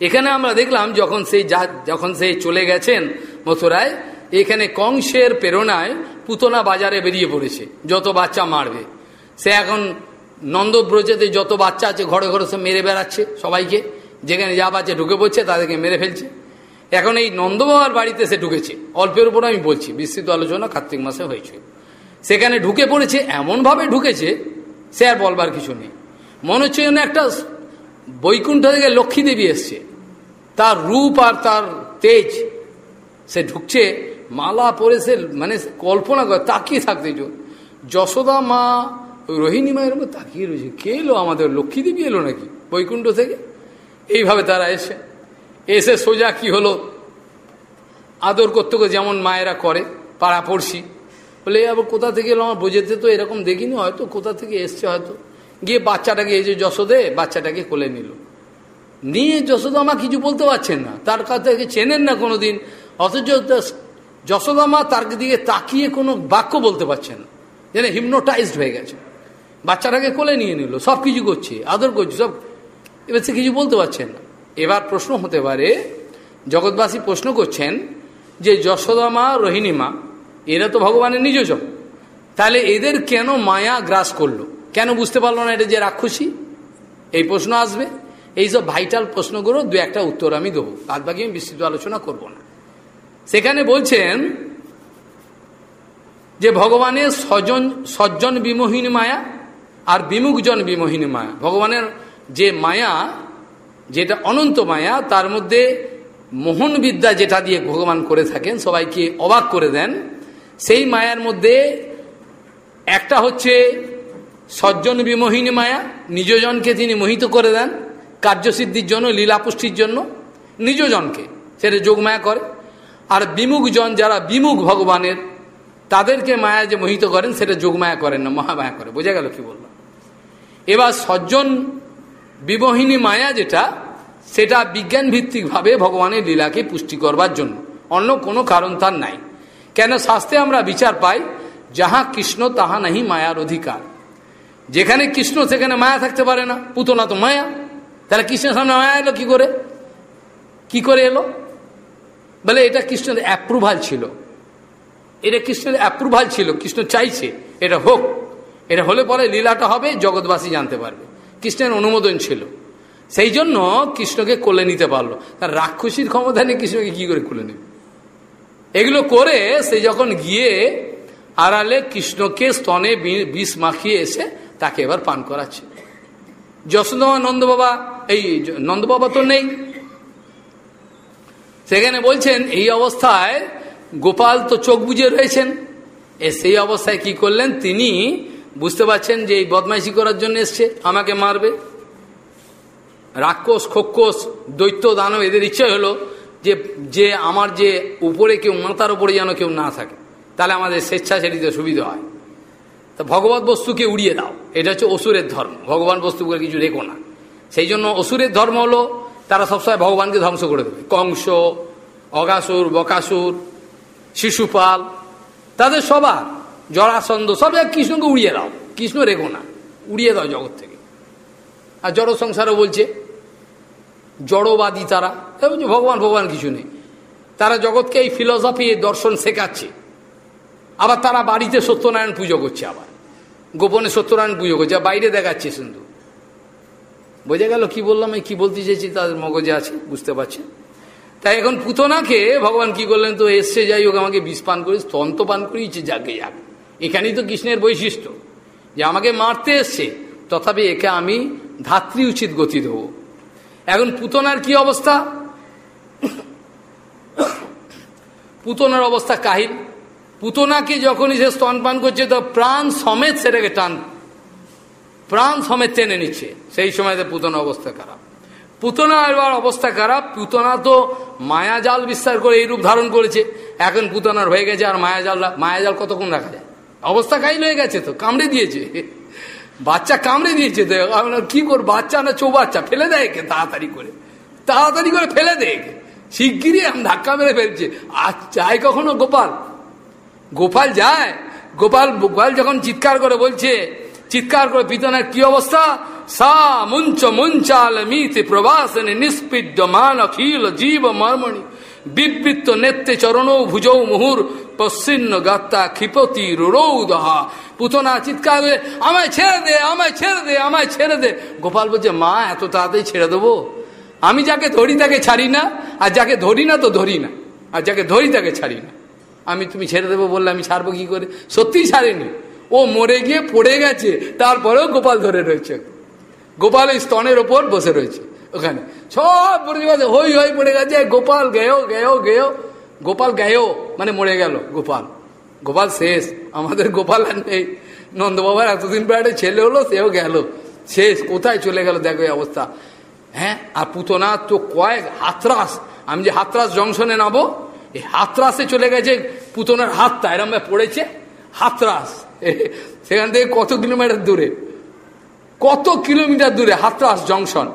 এখানে আমরা দেখলাম, যখন সেই যখন সেই চলে গেছেন মথুরায় এখানে কংসের প্রেরণায় পুতনা বাজারে বেরিয়ে পড়েছে, যত বাচ্চা মারবে। সে এখন নন্দব্রজেতে যত বাচ্চা আছে, ঘরে ঘরে সে মেরে বেড়াচ্ছে সবাইকে। যেখানে যা বাচ্চা ঢুকে পড়ছে, তাদেরকে মেরে ফেলছে। এখন এই নন্দবাবার বাড়িতে সে ঢুকেছে। অল্পের উপর আমি বলছি, বিস্তৃত আলোচনা কার্তিক মাসে হয়েছে। সেখানে ঢুকে পড়েছে, এমনভাবে ঢুকেছে, সে আর বলবার কিছু নেই। মনে হচ্ছে যেন একটা বৈকুণ্ঠ থেকে লক্ষ্মী দেবী এসছে। তার রূপ আর তার তেজ, সে ঢুকছে মালা পরে সে মানে কল্পনা করে, তাকিয়ে থাকতে যশোদা মা রোহিণী মায়ের মধ্যে তাকিয়ে রয়েছে। কে এলো? আমাদের লক্ষ্মী দেবী এলো নাকি? বৈকুণ্ঠ থেকে? এইভাবে তারা এসে এসে সোজা কি হলো? আদর করতে যেমন মায়েরা করে পাড়া পড়শি বলে আবার কোথা থেকে এলো? আমার বোঝাতে তো এরকম দেখিনি, হয়তো কোথা থেকে এসছে হয়তো। গিয়ে বাচ্চাটাকে, এই যে যশোদে, বাচ্চাটাকে কোলে নিল। নিয়ে যশোদা মা কিছু বলতে পারছেন না। তার কাছে চেনেন না কোনো দিন অথচ যশোদামা তার দিকে তাকিয়ে কোনো বাক্য বলতে পারছেন না। যেন হিমনোটাইজড হয়ে গেছে। বাচ্চাটাকে কোলে নিয়ে নিল, সব কিছু করছে, আদর করছে, সব এবার সে কিছু বলতে পারছেন না। এবার প্রশ্ন হতে পারে, জগৎবাসী প্রশ্ন করছেন যে যশোদামা রোহিণীমা এরা তো ভগবানের নিজজ তাহলে এদের কেন মায়া গ্রাস করল? কেন বুঝতে পারল না এটা যে রাক্ষসী? এই প্রশ্ন আসবে। এইসব ভাইটাল প্রশ্নগুলো দু একটা উত্তর আমি দেবো। বাদ বাকি আমি বিস্তৃত আলোচনা করব না। সেখানে বলছেন যে ভগবানের স্বজন, সজ্জন বিমোহিনী মায়া আর বিমুখজন বিমোহিনী মায়া। ভগবানের যে মায়া, যেটা অনন্ত মায়া, তার মধ্যে মোহন বিদ্যা যেটা দিয়ে ভগবান করে থাকেন, সবাইকে অবাক করে দেন, সেই মায়ার মধ্যে একটা হচ্ছে সজ্জন বিমোহিনী মায়া, নিজজনকে তিনি মোহিত করে দেন, কার্যসিদ্ধির জন্য, লীলাপুষ্টির জন্য, নিজজনকে, সেটা যোগমায়া করে। আর বিমুখজন যারা বিমুখ ভগবানের, তাদেরকে মায়া যে মোহিত করেন, সেটা যোগমায়া করেন না, মহামায়া করে। বোঝা গেল কি বললাম? এবার সজ্জন বিমোহিনী মায়া যেটা, সেটা বিজ্ঞান ভিত্তিকভাবে ভগবানের লীলাকে পুষ্টি করবার জন্য। অন্য কোনো কারণ তার নাই। কেন শাস্ত্রে আমরা বিচার পাই, যাহা কৃষ্ণ, তাহা নাহি মায়ার অধিকার। যেখানে কৃষ্ণ, সেখানে মায়া থাকতে পারে না পুতনা তো মায়া। তাহলে কৃষ্ণের সামনে মায়া এলো কি করে? কি করে এলো? বলে এটা কৃষ্ণের অ্যাপ্রুভাল ছিল। এটা কৃষ্ণের অ্যাপ্রুভাল ছিল, কৃষ্ণ চাইছে, এটা হোক। এটা হলে পরে লীলাটা হবে, জগৎবাসী জানতে পারবে। কৃষ্ণের অনুমোদন ছিল। সেই জন্য কৃষ্ণকে কোলে নিতে পারল। তার রাক্ষসীর ক্ষমতা নেই কৃষ্ণকে কি করে কোলে নেবে? এগুলো করে সে যখন গিয়ে আড়ালে কৃষ্ণকে স্তনে বিষ মাখিয়ে এসে তাকে এবার পান করাচ্ছে। যশোদমা নন্দ বাবা, এই নন্দ বাবা তো নেই। সেখানে বলছেন, এই অবস্থায় গোপাল তো চোখ বুঝে রয়েছেন। এ সেই অবস্থায় কি করলেন? তিনি বুঝতে পারছেন যে এই বদমাইশি করার জন্য এসছে, আমাকে মারবে। রাক্ষস, খোক্ষস, দৈত্য, দানব, এদের ইচ্ছে হলো যে যে আমার যে উপরে কেউ মাতার উপরে যেন কেউ না থাকে। তাহলে আমাদের স্বেচ্ছাচারিতে সুবিধা হয়। তা ভগবত বস্তুকে উড়িয়ে দাও। এটা হচ্ছে অসুরের ধর্ম। ভগবান বস্তুকে কিছু রেখো না। সেই জন্য অসুরের ধর্ম হলো তারা সবসময় ভগবানকে ধ্বংস করে দেবে। কংস, অগাসুর, বকাসুর, শিশুপাল, তাদের সবার, জরাসন্ধ, সব এক কৃষ্ণকে উড়িয়ে দাও। কৃষ্ণ রেখো না, উড়িয়ে দাও জগৎ থেকে। আর জড় সংসারও বলছে, জড়বাদী তারা। বলছে, ভগবান ভগবান, কিছু নেই। তারা জগৎকে এই ফিলসফি দর্শন শেখাচ্ছে। আবার তারা বাড়িতে সত্যনারায়ণ পুজো করছে আবার। গোপনে সত্যনারায়ণ পুজো করছে বাইরে দেখাচ্ছে শুধু বোঝা গেল কি বললাম, এই কি বলতে চেয়েছি তাদের মগজে আছে, বুঝতে পারছে? তাই এখন পুতনাকে ভগবান কি করলেন তো, এসছে, যাই হোক, আমাকে বিষ পান করি স্তন্ত পান করিয়েছে, যাকে যাক। এখানেই তো কৃষ্ণের বৈশিষ্ট্য, যে আমাকে মারতে এসছে, তথাপি একে আমি ধাত্রী উচিত গতি দেব। এখন পুতনার কি অবস্থা? পুতনার অবস্থা কাহিল। পুতনাকে যখনই সে স্তনপান করছে, তো প্রাণ সমেত সেটাকে টান প্রাণ সমেত টেনে নিচ্ছে। সেই সময় পুতনা অবস্থা খারাপ। পুতনা এবার অবস্থা খারাপ। পুতনা তো মায়াজাল বিস্তার করে এই রূপ ধারণ করেছে। এখন পুতনার হয়ে গেছে আর মায়াজাল মায়াজাল কতক্ষণ রাখা যায়? অবস্থা কাইল হয়ে গেছে তো, কামড়ে দিয়েছে। বাচ্চা কামড়ে দিয়েছে তো কি কর বাচ্চা না চৌ বাচ্চা ফেলে দেয় কে তাড়াতাড়ি করে। তাড়াতাড়ি করে ফেলে দেয় কে শিগগিরই আমি ধাক্কা মেরে ফেলছে। আর চায় কখনো গোপাল? গোপাল যায়। গোপাল গোপাল যখন চিৎকার করে বলছে চিৎকার করে পিতনের কি অবস্থা? সা মুঞ্চ মুঞ্চাল মিতে প্রবাসনে নিষ্পিড্যমান অখিল জীব মর্মণি। বিবৃত্ত নেত্রে চরণ ভুজৌ মুহুর পশ্চিন্ন গাত্তা ক্ষিপতি রুড়ৌ দহা পুতনা চিৎকার করে, আমায় ছেড়ে দে, আমায় ছেড়ে দে, আমায় ছেড়ে দে। গোপাল বলছে, মা, এত তাড়াতাড়ি ছেড়ে দেবো? আমি যাকে ধরি তাকে ছাড়ি না, আর যাকে ধরি না তো ধরি না। আর যাকে ধরি তাকে ছাড়ি না। আমি তুমি ছেড়ে দেবো বললে আমি ছাড়বো কি করে? সত্যিই ছাড়েনি। ও মরে গিয়ে পড়ে গেছে, তারপরেও গোপাল ধরে রয়েছে। গোপাল এই স্তনের ওপর বসে রয়েছে, ওখানে। সব পরিবারে হই হই পড়ে গেছে, গোপাল গেও গেও গেও। গোপাল গেও মানে মরে গেল গোপাল। গোপাল শেষ, আমাদের গোপাল আর নেই। নন্দবাবার এতদিন পরে ছেলে হলো, সেও গেল। শেষ, কোথায় চলে গেল, দেখো এই অবস্থা। হ্যাঁ আর পুতনা তো কয়েক হাতরাস, আমি যে হাতরাস জংশনে নাবো এই হাতরাসে চলে গেছে পুতনার হাতটা, এরম পড়েছে, হাতরাস। সেখান থেকে কত কিলোমিটার দূরে? কত কিলোমিটার দূরে? হাতরাস জংশন।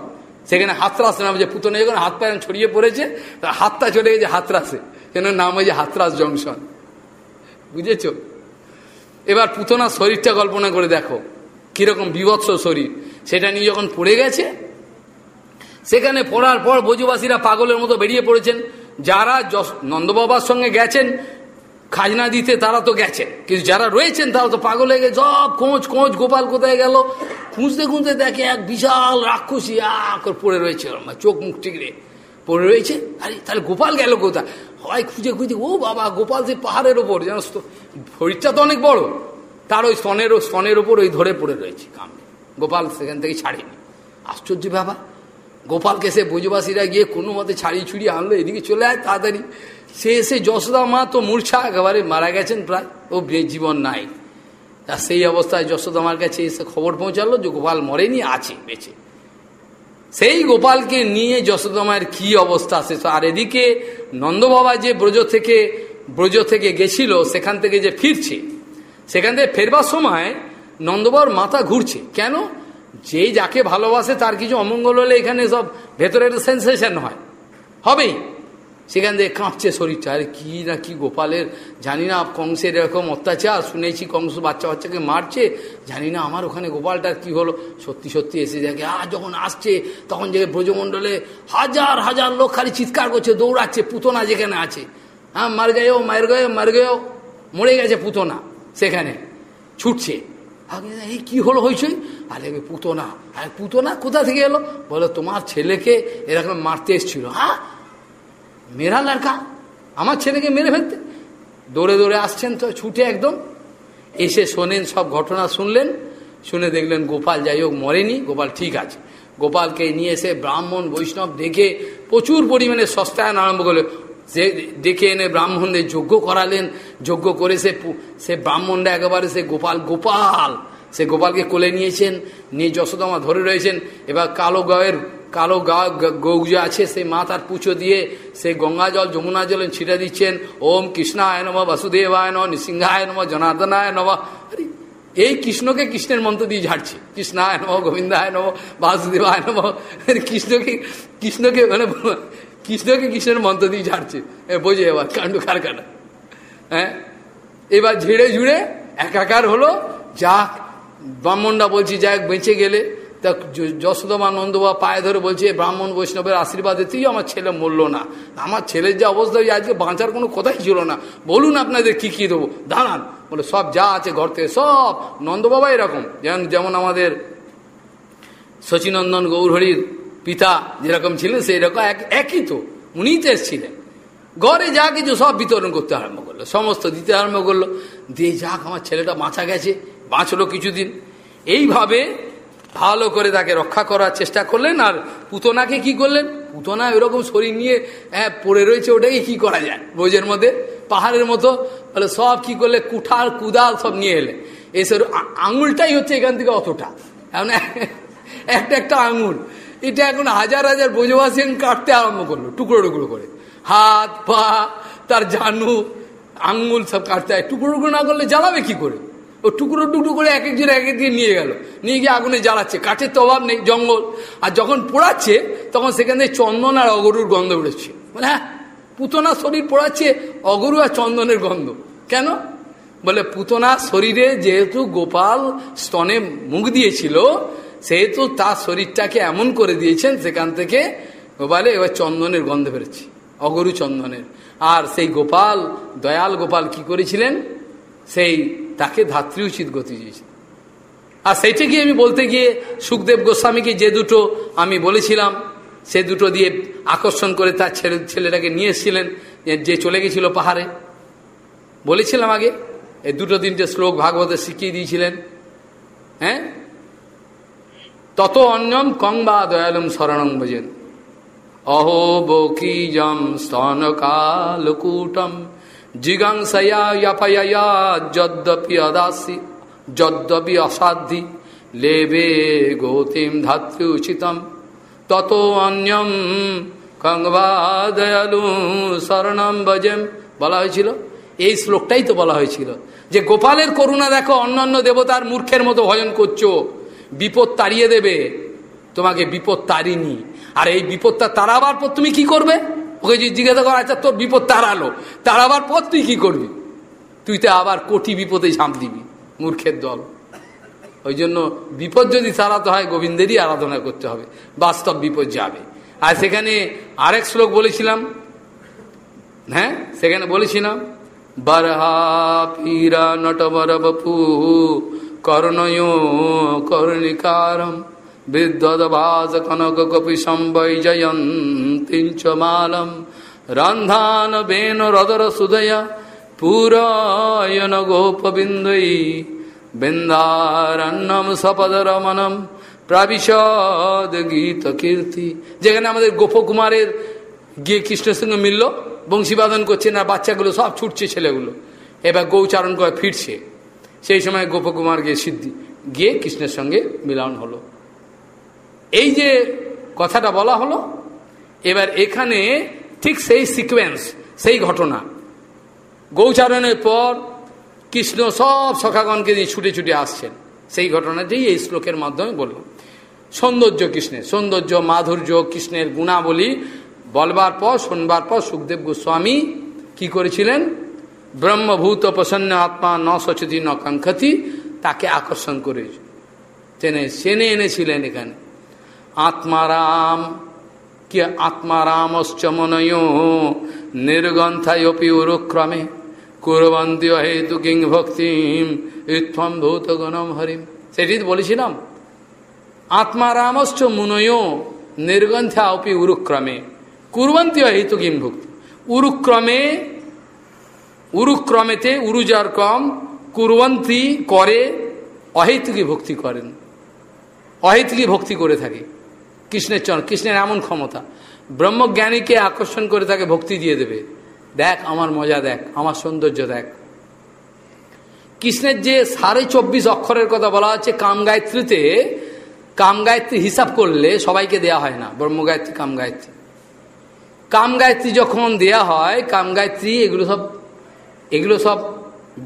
সেখানে হাতরাস নাম যে পুতনা যখন হাত পায়ে ছড়িয়ে পড়েছে, তার হাতটা চলে গেছে হাতরাসে। কেন নাম হয়েছে হাতরাস জংশন। বুঝেছ? এবার পুতনার শরীরটা কল্পনা করে দেখো, কীরকম বিভৎস শরীর। সেটা নিয়ে যখন পড়ে গেছে, সেখানে পড়ার পর বজুবাসীরা পাগলের মতো বেরিয়ে পড়েছেন। যারা নন্দবাবার সঙ্গে গেছেন খাজনা দিতে তারা তো গেছেন কিন্তু যারা রয়েছেন, তারা তো পাগল হয়ে গেছে। সব খোঁজ খোঁজ, গোপাল কোথায় গেল? খুঁজতে খুঁজতে দেখে এক বিশাল রাক্ষসী আক পড়ে রয়েছে। চোখ, মুখ টিকরে পড়ে রয়েছে। আরে, তাহলে গোপাল গেল কোথায়? হয় খুঁজে খুঁজে, ও বাবা, গোপাল যে পাহাড়ের ওপর জানো তো? শরীরটা তো অনেক বড়। তার ওই স্তনের স্তনের ওপর ওই ধরে পড়ে রয়েছে কামড়ে। গোপাল সেখান থেকে ছাড়েনি। আশ্চর্য ব্যাপার। গোপালকে সে ব্রজবাসীরা গিয়ে কোনো মতে ছাড়িয়ে ছুড়িয়ে আনলো, এদিকে চলে আয় তাড়াতাড়ি। সে এসে যশোদা মা তো মূর্ছা একেবারে মারা গেছেন প্রায়। ও জীবন নাই। তা সেই অবস্থায় যশোদা মার কাছে এসে খবর পৌঁছালো যে গোপাল মরেনি, আছে, বেঁচে। সেই গোপালকে নিয়ে যশোদামায়ের কি অবস্থা সে আর এদিকে নন্দবাবা যে ব্রজ থেকে ব্রজ থেকে গেছিল, সেখান থেকে যে ফিরছে, সেখান থেকে ফেরবার সময় নন্দবাবার মাথা ঘুরছে। কেন? যে যাকে ভালোবাসে তার কিছু অমঙ্গল হলে এখানে সব ভেতরে একটা সেন্সেশন হয়। হবেই। সেখান থেকে কাঁপছে শরীরটা। আরে কী না কি গোপালের? জানি না কংসের এরকম অত্যাচার, শুনেছি কংস বাচ্চা বাচ্চাকে মারছে। জানি না আমার ওখানে গোপালটার কি হলো। সত্যি সত্যি এসে দেখে আর যখন আসছে, তখন যে ব্রজমণ্ডলে হাজার হাজার লোক খালি চিৎকার করছে, দৌড়াচ্ছে, পুতনা যেখানে আছে। হ্যাঁ মার গেও মার গেও মার গেও মরে গেছে পুতনা সেখানে, ছুটছে। এই কি হলো হয়েছে? আরে পুতনা। আরে পুতনা কোথা থেকে এলো? বলো, তোমার ছেলেকে এরকম মারতে এসছিল। হ্যাঁ মেরা লড়কা আমার ছেলেকে মেরে ফেলতে। দৌড়ে দৌড়ে আসছেন তো, ছুটে একদম। এসে শোনেন, সব ঘটনা শুনলেন। শুনে দেখলেন গোপাল যাই হোক মরেনি। গোপাল ঠিক আছে। গোপালকে নিয়ে এসে ব্রাহ্মণ, বৈষ্ণব দেখে প্রচুর পরিমাণে সস্তায়ন আরম্ভ করলে সে ডেকে এনে ব্রাহ্মণদের যজ্ঞ করালেন। যজ্ঞ করে সে সে ব্রাহ্মণরা একেবারে সে গোপাল গোপাল, সে গোপালকে কোলে নিয়েছেন। নিয়ে যশোদমা ধরে রয়েছেন। এবার কালো গায়ের কালো গা, গৌ যে আছে, সেই মা তার পুজো দিয়ে সেই গঙ্গা জল, যমুনা জল ছিটে দিচ্ছেন। ওম কৃষ্ণায় নম, বাসুদেবায় নম, নৃসিংহায় নম, জনার্দনায় নম। এই কৃষ্ণকে কৃষ্ণের মন্ত্র দিয়ে ঝাড়ছে। কৃষ্ণায় নম, গোবিন্দায় নম, বাসুদেবায় নম। কৃষ্ণকে কৃষ্ণকে মানে কৃষ্ণকে কৃষ্ণের মন্ত্র দিয়ে ঝাড়ছে। বোঝে এবার, কাণ্ড কারখানা। হ্যাঁ? এবার ঝেড়ে ঝুড়ে একাকার হলো, যাক, ব্রাহ্মণরা বলছি, যাক, বেঁচে গেলে। তা যশোদমা নন্দবা পায়ে ধরে বলছে ব্রাহ্মণ বৈষ্ণবের আশীর্বাদে তুই আমার ছেলে মরল না। আমার ছেলের যে অবস্থা আজকে বাঁচার কোনো কথাই ছিল না। বলুন আপনাদের কি কী দেবো? দাঁড়ান, বলে, সব যা আছে ঘর থেকে, সব নন্দবাবা এরকম। যেমন যেমন আমাদের শচীনন্দন গৌরহরির পিতা যেরকম ছিলেন সেই রকম এক, একই তো। উনিই তো এসছিলেন। ঘরে যা কিছু সব বিতরণ করতে আরম্ভ করল, সমস্ত দিতে আরম্ভ করল। দিয়ে যাক, আমার ছেলেটা বাঁচা গেছে, বাঁচলো কিছুদিন। এইভাবে ভালো করে তাকে রক্ষা করার চেষ্টা করলেন, আর পুতনাকে কি করলেন? পুতনা এরকম শরীর নিয়ে হ্যাঁ পড়ে রয়েছে, ওটাকে কি করা যায়? বোঝের মধ্যে, পাহাড়ের মতো বলে সব কি করলে, কুঠার, কুদাল সব নিয়ে এলে এসব আঙুলটাই হচ্ছে এখান থেকে অতটা। এখন একটা একটা আঙুল। এটা এখন হাজার হাজার বোঝবাসী কাটতে আরম্ভ করল, টুকরো টুকরো করে। হাত, পা, তার জানু আঙ্গুল সব কাটতে হয়। টুকরো টুকরো না করলে জ্বালাবে কি করে? ও টুকরো টুকরো করে এক একজন এক একদিন নিয়ে গেল। নিয়ে গিয়ে আগুনে জ্বালাচ্ছে, কাঠের তো অভাব নেই, জঙ্গল। আর যখন পোড়াচ্ছে, তখন সেখান চন্দন আর অগরুর গন্ধ বেরোচ্ছে। বলে হ্যাঁ পুতনা শরীর পোড়াচ্ছে, অগরু আর চন্দনের গন্ধ। কেন? বলে, পুতনা শরীরে যেহেতু গোপাল স্তনে মুখ দিয়েছিল, সেহেতু তার শরীরটাকে এমন করে দিয়েছেন, সেখান থেকে গোপালে এবার চন্দনের গন্ধ বেরোচ্ছে, অগরু চন্দনের। আর সেই গোপাল, দয়াল গোপাল কি করেছিলেন? সেই তাকে ধাত্রী উচিত গতি দিয়েছে। আর সেইটা গিয়ে আমি বলতে গিয়ে সুখদেব গোস্বামীকে যে দুটো আমি বলেছিলাম, সে দুটো দিয়ে আকর্ষণ করে তার ছেলে, ছেলেটাকে নিয়ে এসেছিলেন, যে চলে গেছিল পাহাড়ে। বলেছিলাম আগে, এই দুটো তিনটে শ্লোক ভাগবতে শিখিয়ে দিয়েছিলেন। হ্যাঁ? তত অন্যম কংবা দয়ালম শরণং ভজেন। অহো বকিজম স্তনকালকূটম। জিগাংসয়া যদ্যপি অদাসি, যদ্যপি অসাধ্যি, লেবে গৌতিম ধাত্রী উচিতম। তত অন্যম কংবা দয়ালু শরণম ভজেম। বলা হয়েছিল, এই শ্লোকটাই তো বলা হয়েছিল যে গোপালের করুণা দেখো, অন্যান্য দেবতার মূর্খের মতো ভজন করছ, বিপদ তাড়িয়ে দেবে। তোমাকে বিপদ তাড়িনি। আর এই বিপদটা তাড়াবার পর তুমি কি করবে? ওকে যদি জিজ্ঞাসা করা আচ্ছা তোর বিপদ তাড়ালো। তাড়াবার পর তুই কি করবি? তুই তো আবার কোটি বিপদে ঝাঁপ দিবি, মূর্খের দল। ওই জন্য বিপদ যদি তাড়াতে হয়, গোবিন্দেরই আরাধনা করতে হবে। বাস্তব বিপদ যাবে। আর সেখানে আরেক শ্লোক বলেছিলাম। হ্যাঁ? সেখানে বলেছিলাম, বরহা পীরা নটবর বপু কর্ণয় কর্ণিকারম বিদ্যদভাস কনক কপি সম্বৈজয়ন্তিঞ্চ মালম। রন্ধান বেন রদর সুদয়া, পুরায়ন গোপবিন্দই। বৃন্দারণ্যম সপদরমনম প্রাবিশদ গীত কীর্তি। যেখানে আমাদের গোপকুমারের গিয়ে কৃষ্ণের সঙ্গে মিলল, বংশীবাদন করছে না, বাচ্চাগুলো সব ছুটছে ছেলেগুলো। এবার গৌচারণ করে ফিরছে। সেই সময় গোপকুমার গিয়ে সিদ্ধি, গিয়ে কৃষ্ণের সঙ্গে মিলন হলো। এই যে কথাটা বলা হলো, এবার এখানে ঠিক সেই সিকোয়েন্স সেই ঘটনা। গৌচারণের পর কৃষ্ণ সব সখাগণকে দিয়ে ছুটে ছুটে আসছেন। সেই ঘটনাটি এই শ্লোকের মাধ্যমে বলল সৌন্দর্য কৃষ্ণের, সৌন্দর্য, মাধুর্য, কৃষ্ণের গুণাবলী, বলবার পর, শোনবার পর সুখদেব গোস্বামী কি করেছিলেন? ব্রহ্মভূত প্রসন্ন আত্মা ন সচেতি ন কাঙ্ক্ষতি তাকে আকর্ষণ করে। টেনে চেনে এনেছিলেন এখানে। আত্মারাম কি আত্মারামশ্চ মনয় নির্গন্থায়পি উরুক্রমে কুরবন্তি হেতু কিং ভক্তিম ইত্থম ভূত গণম হরিম সেটি বলেছিলাম আত্মারামশ্চ মুনয় নির্গন্থা অপি উরুক্রমে কুরবন্তি হেতু কিং ভক্তি উরুক্রমে উরুক্রমেতে উরুজার কম কুরবন্তী করে অহেতুকি ভক্তি করেন অহেতুকি ভক্তি করে থাকে কৃষ্ণের চরণ, কৃষ্ণের এমন ক্ষমতা। ব্রহ্মজ্ঞানীকে আকর্ষণ করে তাকে ভক্তি দিয়ে দেবে। দেখ, আমার মজা দেখ, আমার সৌন্দর্য দেখ। কৃষ্ণের যে সাড়ে চব্বিশ অক্ষরের কথা বলা হচ্ছে, কাম গায়ত্রীতে, কাম গায়ত্রী হিসাব করলে সবাইকে দেয়া হয় না ব্রহ্ম গায়ত্রী কাম গায়ত্রী। কাম গায়ত্রী যখন দেয়া হয়, কাম গায়ত্রী এগুলো সব এগুলো সব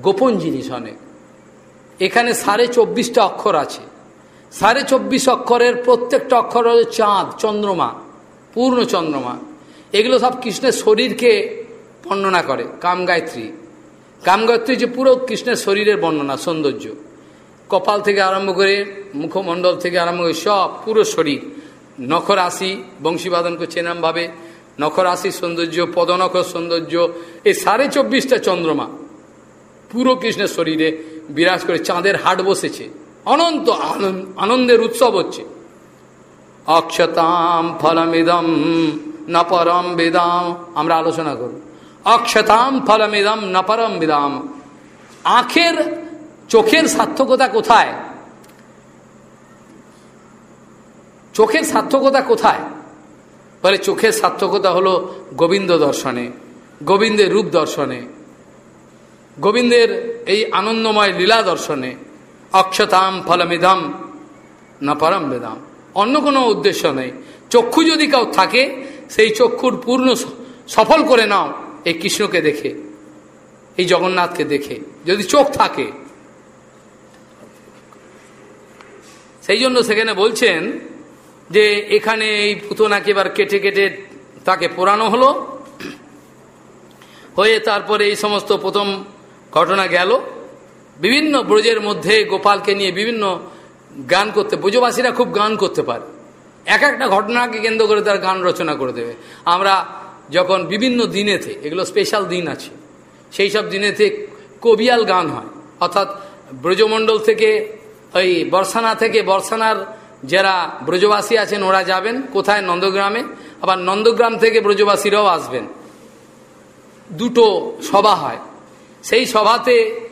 গোপন জিনিস অনেক। এখানে সাড়ে চব্বিশটা অক্ষর আছে। সাড়ে চব্বিশ অক্ষরের প্রত্যেকটা অক্ষর হল চাঁদ, চন্দ্রমা, পূর্ণ চন্দ্রমা। এগুলো সব কৃষ্ণের শরীরকে বর্ণনা করে, কাম গায়ত্রী। কাম যে পুরো কৃষ্ণের শরীরের বর্ণনা, সৌন্দর্য। কপাল থেকে আরম্ভ করে মুখমণ্ডল থেকে আরম্ভ করে সব পুরো শরীর। নখরাশি বংশীবাদন করছে ভাবে। নখরাশি সৌন্দর্য পদনখর সৌন্দর্য, এই সাড়ে চব্বিশটা চন্দ্রমা পুরো কৃষ্ণের শরীরে বিরাজ করে, চাঁদের হাট বসেছে। অনন্ত আনন্দের উৎসব হচ্ছে। অক্ষতাম ফলমিদম ন পরম বেদাম, আমরা আলোচনা করব। অক্ষতাম ফলমিদম ন পরম বেদাম। আখের, চোখের সার্থকতা কোথায়? চোখের সার্থকতা কোথায়? বলে চোখের সার্থকতা হলো গোবিন্দ দর্শনে, গোবিন্দের রূপ দর্শনে, গোবিন্দের এই আনন্দময় লীলা দর্শনে। অক্ষতাম ফলমিদম, না পরম বেদাম। অন্য কোনো উদ্দেশ্য নেই। চক্ষু যদি কাউ থাকে, সেই চক্ষুর পূর্ণ সফল করে নাও এই কৃষ্ণকে দেখে, এই জগন্নাথকে দেখে। যদি চোখ থাকে, সেই জন্য সেখানে বলছেন যে এখানে এই পুতনাকে এবার কেটে কেটে তাকে পোড়ানো হলো। হয়ে তারপরে এই সমস্ত প্রথম ঘটনা গেল। বিভিন্ন ব্রজের মধ্যে গোপালকে নিয়ে বিভিন্ন গান করতে, ব্রজবাসীরা খুব গান করতে পারে। এক একটা ঘটনাকে কেন্দ্র করে তার গান রচনা করে দেবে। আমরা যখন বিভিন্ন দিনেতে, এগুলো স্পেশাল দিন আছে, সেই সব দিনেতে কবিয়াল গান হয়। অর্থাৎ ব্রজমণ্ডল থেকে, ওই বর্ষানা থেকে বর্ষানার যারা ব্রজবাসী আছেন, ওরা যাবেন কোথায়? নন্দগ্রামে। আবার নন্দগ্রাম থেকে ব্রজবাসীরাও আসবেন। দুটো সভা হয়। সেই সভাতে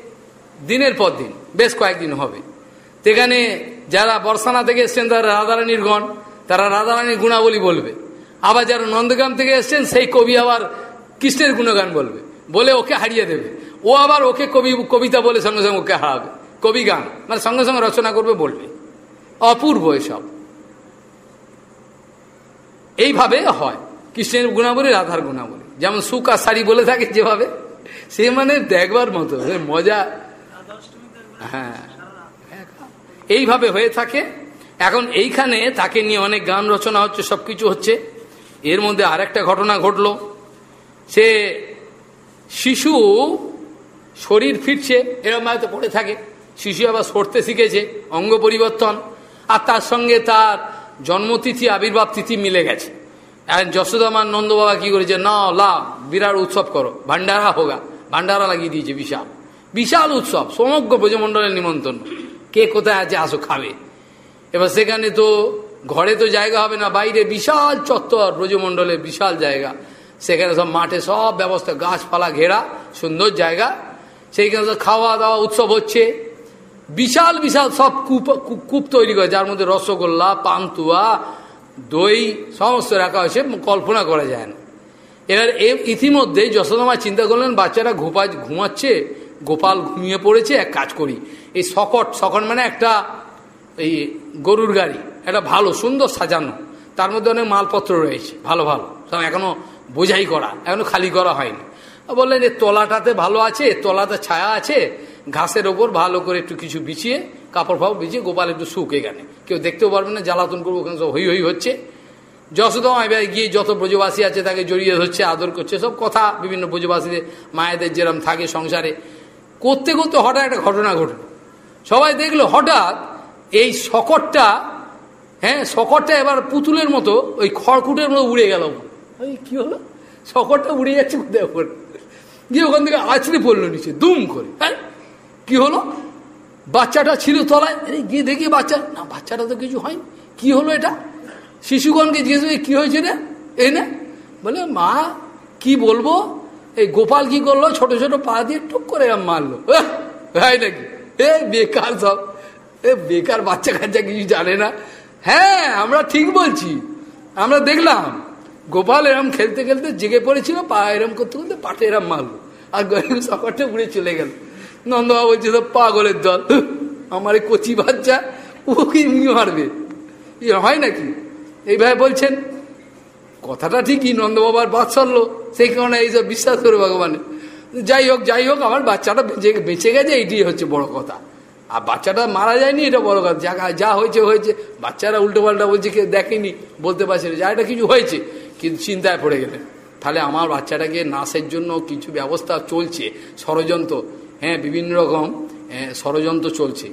দিনের পর দিন, বেশ কয়েকদিন হবে। সেখানে যারা বর্ষানা থেকে এসছেন, তারা রাধারানীর গণ, তারা রাধারানীর গুণাবলী বলবে। আবার যারা নন্দগ্রাম থেকে এসছেন, সেই কবি আবার কৃষ্ণের গুণগান বলবে। বলে ওকে হারিয়ে দেবে। ও আবার ওকে কবি, কবিতা বলে সঙ্গে সঙ্গে ওকে হারাবে। কবি গান মানে সঙ্গে সঙ্গে রচনা করবে, বলবে। অপূর্ব এসব। এইভাবে হয়। কৃষ্ণের গুণাবলী, রাধার গুণাবলী। যেমন সুখ আর শাড়ি বলে থাকে যেভাবে, সে মানে দেখবার মতো মজা হ্যাঁ। এইভাবে হয়ে থাকে। এখন এইখানে তাকে নিয়ে অনেক গান রচনা হচ্ছে সব কিছু হচ্ছে। এর মধ্যে আরেকটা ঘটনা ঘটল। সে শিশু শরীর ফিরছে এরকম হয়তো পড়ে থাকে। শিশু আবার সরতে শিখেছে, অঙ্গ পরিবর্তন। আর তার সঙ্গে তার জন্মতিথি, আবির্ভাব তিথি মিলে গেছে। এখন যশোদামার নন্দ বাবা কি করেছে? না লা বিরাট উৎসব করো। ভান্ডারা হোগা। ভান্ডারা লাগিয়ে দিয়েছে বিশাল। বিশাল উৎসব, সমগ্র ব্রজমণ্ডলের নিমন্ত্রণ। কে কোথায় আছে আসো খাবে। এবার সেখানে তো ঘরে তো জায়গা হবে না, বাইরে বিশাল চত্বর ব্রজমণ্ডলের বিশাল জায়গা। সেখানে সব মাঠে সব ব্যবস্থা, গাছপালা ঘেরা, সুন্দর জায়গা। সেইখানে সব খাওয়া দাওয়া উৎসব হচ্ছে। বিশাল বিশাল সব কূপ কূপ তৈরি করে, যার মধ্যে রসগোল্লা, পান্তুয়া, দই, সমস্ত রাখা হয়েছে, কল্পনা করা যায় না। এবার ইতিমধ্যে যশোদামা চিন্তা করলেন, বাচ্চারা ঘুপা ঘুমাচ্ছে গোপাল ঘুমিয়ে পড়েছে, এক কাজ করি। এই সকট সকট মানে একটা এই গরুর গাড়ি, একটা ভালো, সুন্দর সাজানো। তার মধ্যে অনেক মালপত্র রয়েছে, ভালো ভালো। সব এখনও বোঝাই করা, এখনও খালি করা হয়নি। বললেন এর তলাটাতে ভালো আছে তলাতে ছায়া আছে, ঘাসের ওপর ভালো করে একটু কিছু বিছিয়ে, কাপড় ফাপড় বিছিয়ে গোপাল একটু শুক এখানে। কেউ দেখতেও পারবে না, জ্বালাতন করব ওখানে সব হই হই, হচ্ছে। যশোদম এবার গিয়ে যত ব্রজবাসী আছে তাকে জড়িয়ে ধরছে, আদর করছে, সব কথা বিভিন্ন ব্রজবাসীদের, মায়েদের যেরম থাকে সংসারে। করতে করতে হঠাৎ একটা ঘটনা ঘটল। সবাই দেখল হঠাৎ এই শকটটা হ্যাঁ শকটটা এবার পুতুলের মতো ওই খড়কুটের মতো উড়ে গেল। ওই কি হলো? শকটটা উড়ে যাচ্ছে কোথায় গিয়ে ওখান থেকে আছড়ে পড়ল নিচে দুম করে। হ্যাঁ কি হলো? বাচ্চাটা ছিল তলায়। গিয়ে দেখি বাচ্চা। না বাচ্চাটা তো কিছু হয়নি। কি হলো এটা? শিশুগণকে জিজ্ঞেস কি হয়েছে রে? এই না। বলে মা কি বলব? এই গোপাল কি করল? ছোট ছোট পা দিয়ে টুক করে মারলো। হয় নাকি? এ বেকার সব। এ বেকার বাচ্চা কাচ্চা কিছু জানে না। হ্যাঁ আমরা ঠিক বলছি। আমরা দেখলাম, গোপাল এরম খেলতে খেলতে জেগে পড়েছিল, পা এরম করতে করতে পাটে এরম মারলো। আর গরিব সকারটা উড়ে চলে গেল। নন্দবাবু বলছে তো পাগলের দল। আমার এই কচি বাচ্চা, ও কি মারবে? হয় নাকি? এইভাবে বলছেন। কথাটা ঠিকই নন্দবাবার বাৎসল্য, সেই কারণে এইসব বিশ্বাস করে ভগবানে। যাই হোক যাই হোক, আমার বাচ্চাটা বেঁচে বেঁচে গেছে এইটাই হচ্ছে বড় কথা। আর বাচ্চাটা মারা যায়নি, এটা বড় কথা। যা যা হয়েছে হয়েছে। বাচ্চারা উল্টো পাল্টা বলছে, কে দেখেনি? বলতে পারছে না। যা, এটা কিছু হয়েছে, কিন্তু চিন্তায় পড়ে গেলেন তাহলে আমার বাচ্চাটাকে নাচের জন্য কিছু ব্যবস্থা চলছে, ষড়যন্ত্র। হ্যাঁ বিভিন্ন রকম ষড়যন্ত্র চলছে।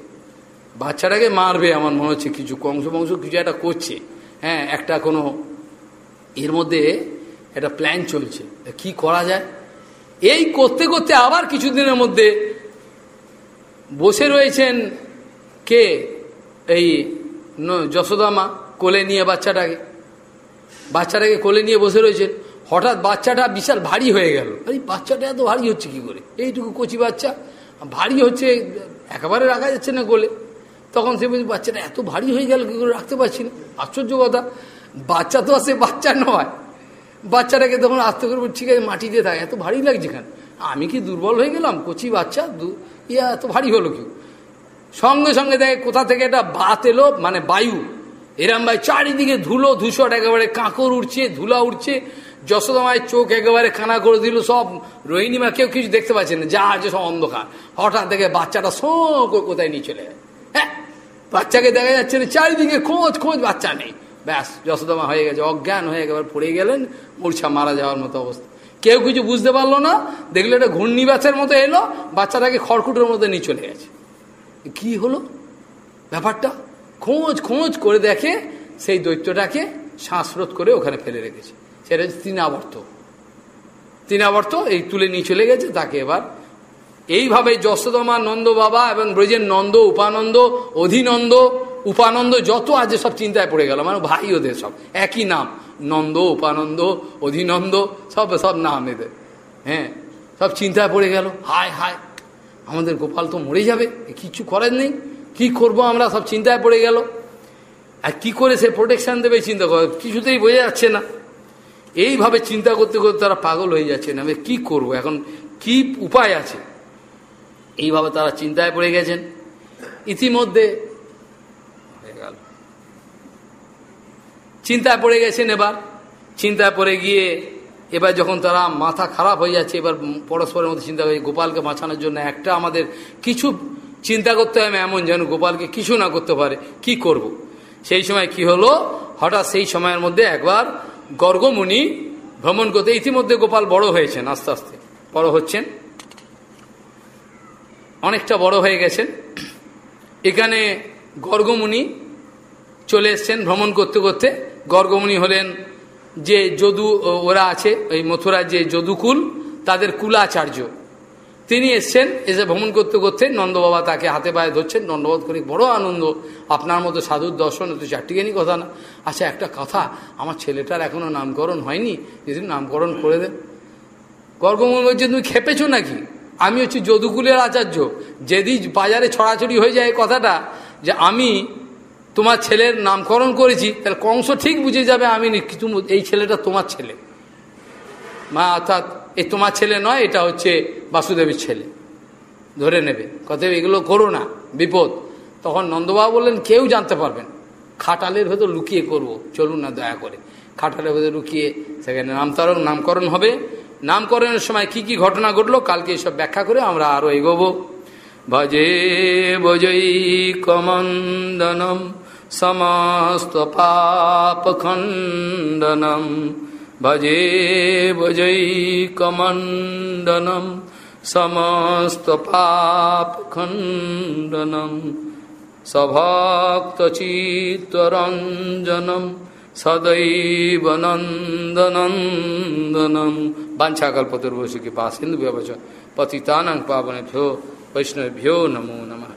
বাচ্চাটাকে মারবে, আমার মনে হচ্ছে, কিছু কংস বংশ কিছু একটা করছে। হ্যাঁ একটা কোনো এর মধ্যে একটা প্ল্যান চলছে কি করা যায়। এই করতে করতে আবার কিছুদিনের মধ্যে বসে রয়েছেন কে? এই যশোদামা কোলে নিয়ে বাচ্চাটাকে বাচ্চাটাকে কোলে নিয়ে বসে রয়েছেন। হঠাৎ বাচ্চাটা বিশাল ভারী হয়ে গেল। এই বাচ্চাটা এত ভারী হচ্ছে কি করে? এইটুকু কচি বাচ্চা। ভারী হচ্ছে, একেবারে রাখা যাচ্ছে না কোলে। তখন সে বলছে, বাচ্চাটা এত ভারী হয়ে গেল, কি করে রাখতে পারছি না? আশ্চর্য কথা। বাচ্চা তো সে বাচ্চা নয়। বাচ্চাটাকে তখন আস্তে করে ঠিক আছে মাটিতে থাকে, এত ভারী লাগছে কেন? আমি কি দুর্বল হয়ে গেলাম? কচি বাচ্চা ইয়া, এত ভারী হলো কি সঙ্গে সঙ্গে দেখে কোথা থেকে একটা বাত এলো মানে বায়ু। এরম ভাই চারিদিকে ধুলো, ধূসর একেবারে কাঁকর উঠছে ধুলা উঠছে যশোদামায়ের চোখ একেবারে খানা করে দিল, সব রোহিণীমা কেউ কিছু দেখতে পাচ্ছে না, যা আছে সব অন্ধকার। হঠাৎ দেখে বাচ্চাটা সো কোথায় নিয়ে চলে যায়। হ্যাঁ বাচ্চাকে দেখা যাচ্ছে না, চারিদিকে খোঁজ খোঁজ, বাচ্চা নেই। ব্যাস, যশোদামা হয়ে গেছে, অজ্ঞান হয়ে একেবারে পড়ে গেলেন, মূর্ছা মারা যাওয়ার মতো অবস্থা। কেউ কিছু বুঝতে পারল না, দেখলে এটা ঘূর্ণিবাসের মতো এলো, বাচ্চাটাকে খড়কুটোর মধ্যে নিয়ে চলে গেছে। কি হলো? ব্যাপারটা? খোঁজ খোঁজ করে দেখে সেই দৈত্যটাকে শ্বাসরোধ করে ওখানে ফেলে রেখেছে। সেটা হচ্ছে তিনাবর্ত তিনাবর্ত এই তুলে নিয়ে চলে গেছে, তাকে এবার এইভাবে যশোদমা নন্দ বাবা এবং ব্রজের নন্দ, উপানন্দ, অধিনন্দ উপানন্দ যত আছে সব চিন্তায় পড়ে গেল। মানে ভাই ওদের সব। একই নাম। নন্দ, উপানন্দ, অধিনন্দ, সব সব নাম এদের। হ্যাঁ? সব চিন্তায় পড়ে গেল। হায় হায়। আমাদের গোপাল তো মরে যাবে। কিছু করার নেই। কি করব আমরা? সব চিন্তায় পড়ে গেল। আর কি করে সে প্রোটেকশান দেবে চিন্তা করে কিছুতেই বোঝা যাচ্ছে না। এইভাবে চিন্তা করতে করতে তারা পাগল হয়ে যাচ্ছে না। কি করব? এখন কি উপায় আছে? এইভাবে তারা চিন্তায় পড়ে গেছেন। ইতিমধ্যে গেল চিন্তায় পড়ে গেছেন এবার। চিন্তায় পড়ে গিয়ে এবার যখন তারা মাথা খারাপ হয়ে যাচ্ছে, এবার পরস্পরের মধ্যে চিন্তা করে গোপালকে বাঁচানোর জন্য একটা আমাদের কিছু চিন্তা করতে হবে এমন যেন গোপালকে কিছু না করতে পারে। কি করব। সেই সময় কি হলো? হঠাৎ সেই সময়ের মধ্যে একবার গর্গমুনি ভ্রমণ করতে ইতিমধ্যে গোপাল বড় হয়েছেন, আস্তে আস্তে। বড় হচ্ছেন। অনেকটা বড় হয়ে গেছেন। এখানে গর্গমুনি চলে এসছেন ভ্রমণ করতে করতে। গর্গমুনি হলেন যে যদু ওরা আছে ওই মথুরার যে যদুকুল, তাদের কুলাচার্য। তিনি এসছেন, এসে ভ্রমণ করতে করতে নন্দবাবা তাকে হাতে পায়ে ধরছেন। নন্দবাদ করে বড় আনন্দ। আপনার মতো সাধুর দর্শন তো চারটিখানি কথা না। আচ্ছা একটা কথা, আমার ছেলেটার এখনও নামকরণ হয়নি। যদি নামকরণ করে দেন। গর্গমন বলছে, তুমি খেপেছো নাকি? আমি হচ্ছি যদুকুলের আচার্য। যেদি বাজারে ছড়াছড়ি হয়ে যায় কথাটা, যে আমি তোমার ছেলের নামকরণ করেছি, তাহলে কংস ঠিক বুঝে যাবে আমি কিছু এই ছেলেটা তোমার ছেলে। মা অর্থাৎ এই তোমার ছেলে নয়, এটা হচ্ছে বাসুদেবের ছেলে। ধরে নেবে। কত এগুলো করো না, বিপদ। তখন নন্দবাবু বললেন, কেউ জানতে পারবেন খাটালের ভেতর লুকিয়ে করব, চলুন না দয়া করে। খাটালের ভেতর লুকিয়ে সেখানে নামতারক নামকরণ হবে। নামকরণের সময় কি কি ঘটনা ঘটলো, কালকে এসব ব্যাখ্যা করে আমরা আরও এগোবো। ভজে ভজই কমন্দনম। समस्तपापखण्डनं भजे भजैकमण्डनं समस्तपापखण्डनं सभक्तचित्तरञ्जनं सदैव नन्दनन्दनं वाञ्छाकल्पतुर्वशु कृपा सिन्धुभ्यवच पतितानां पावनेभ्यो वैष्णवेभ्यो नमो नमः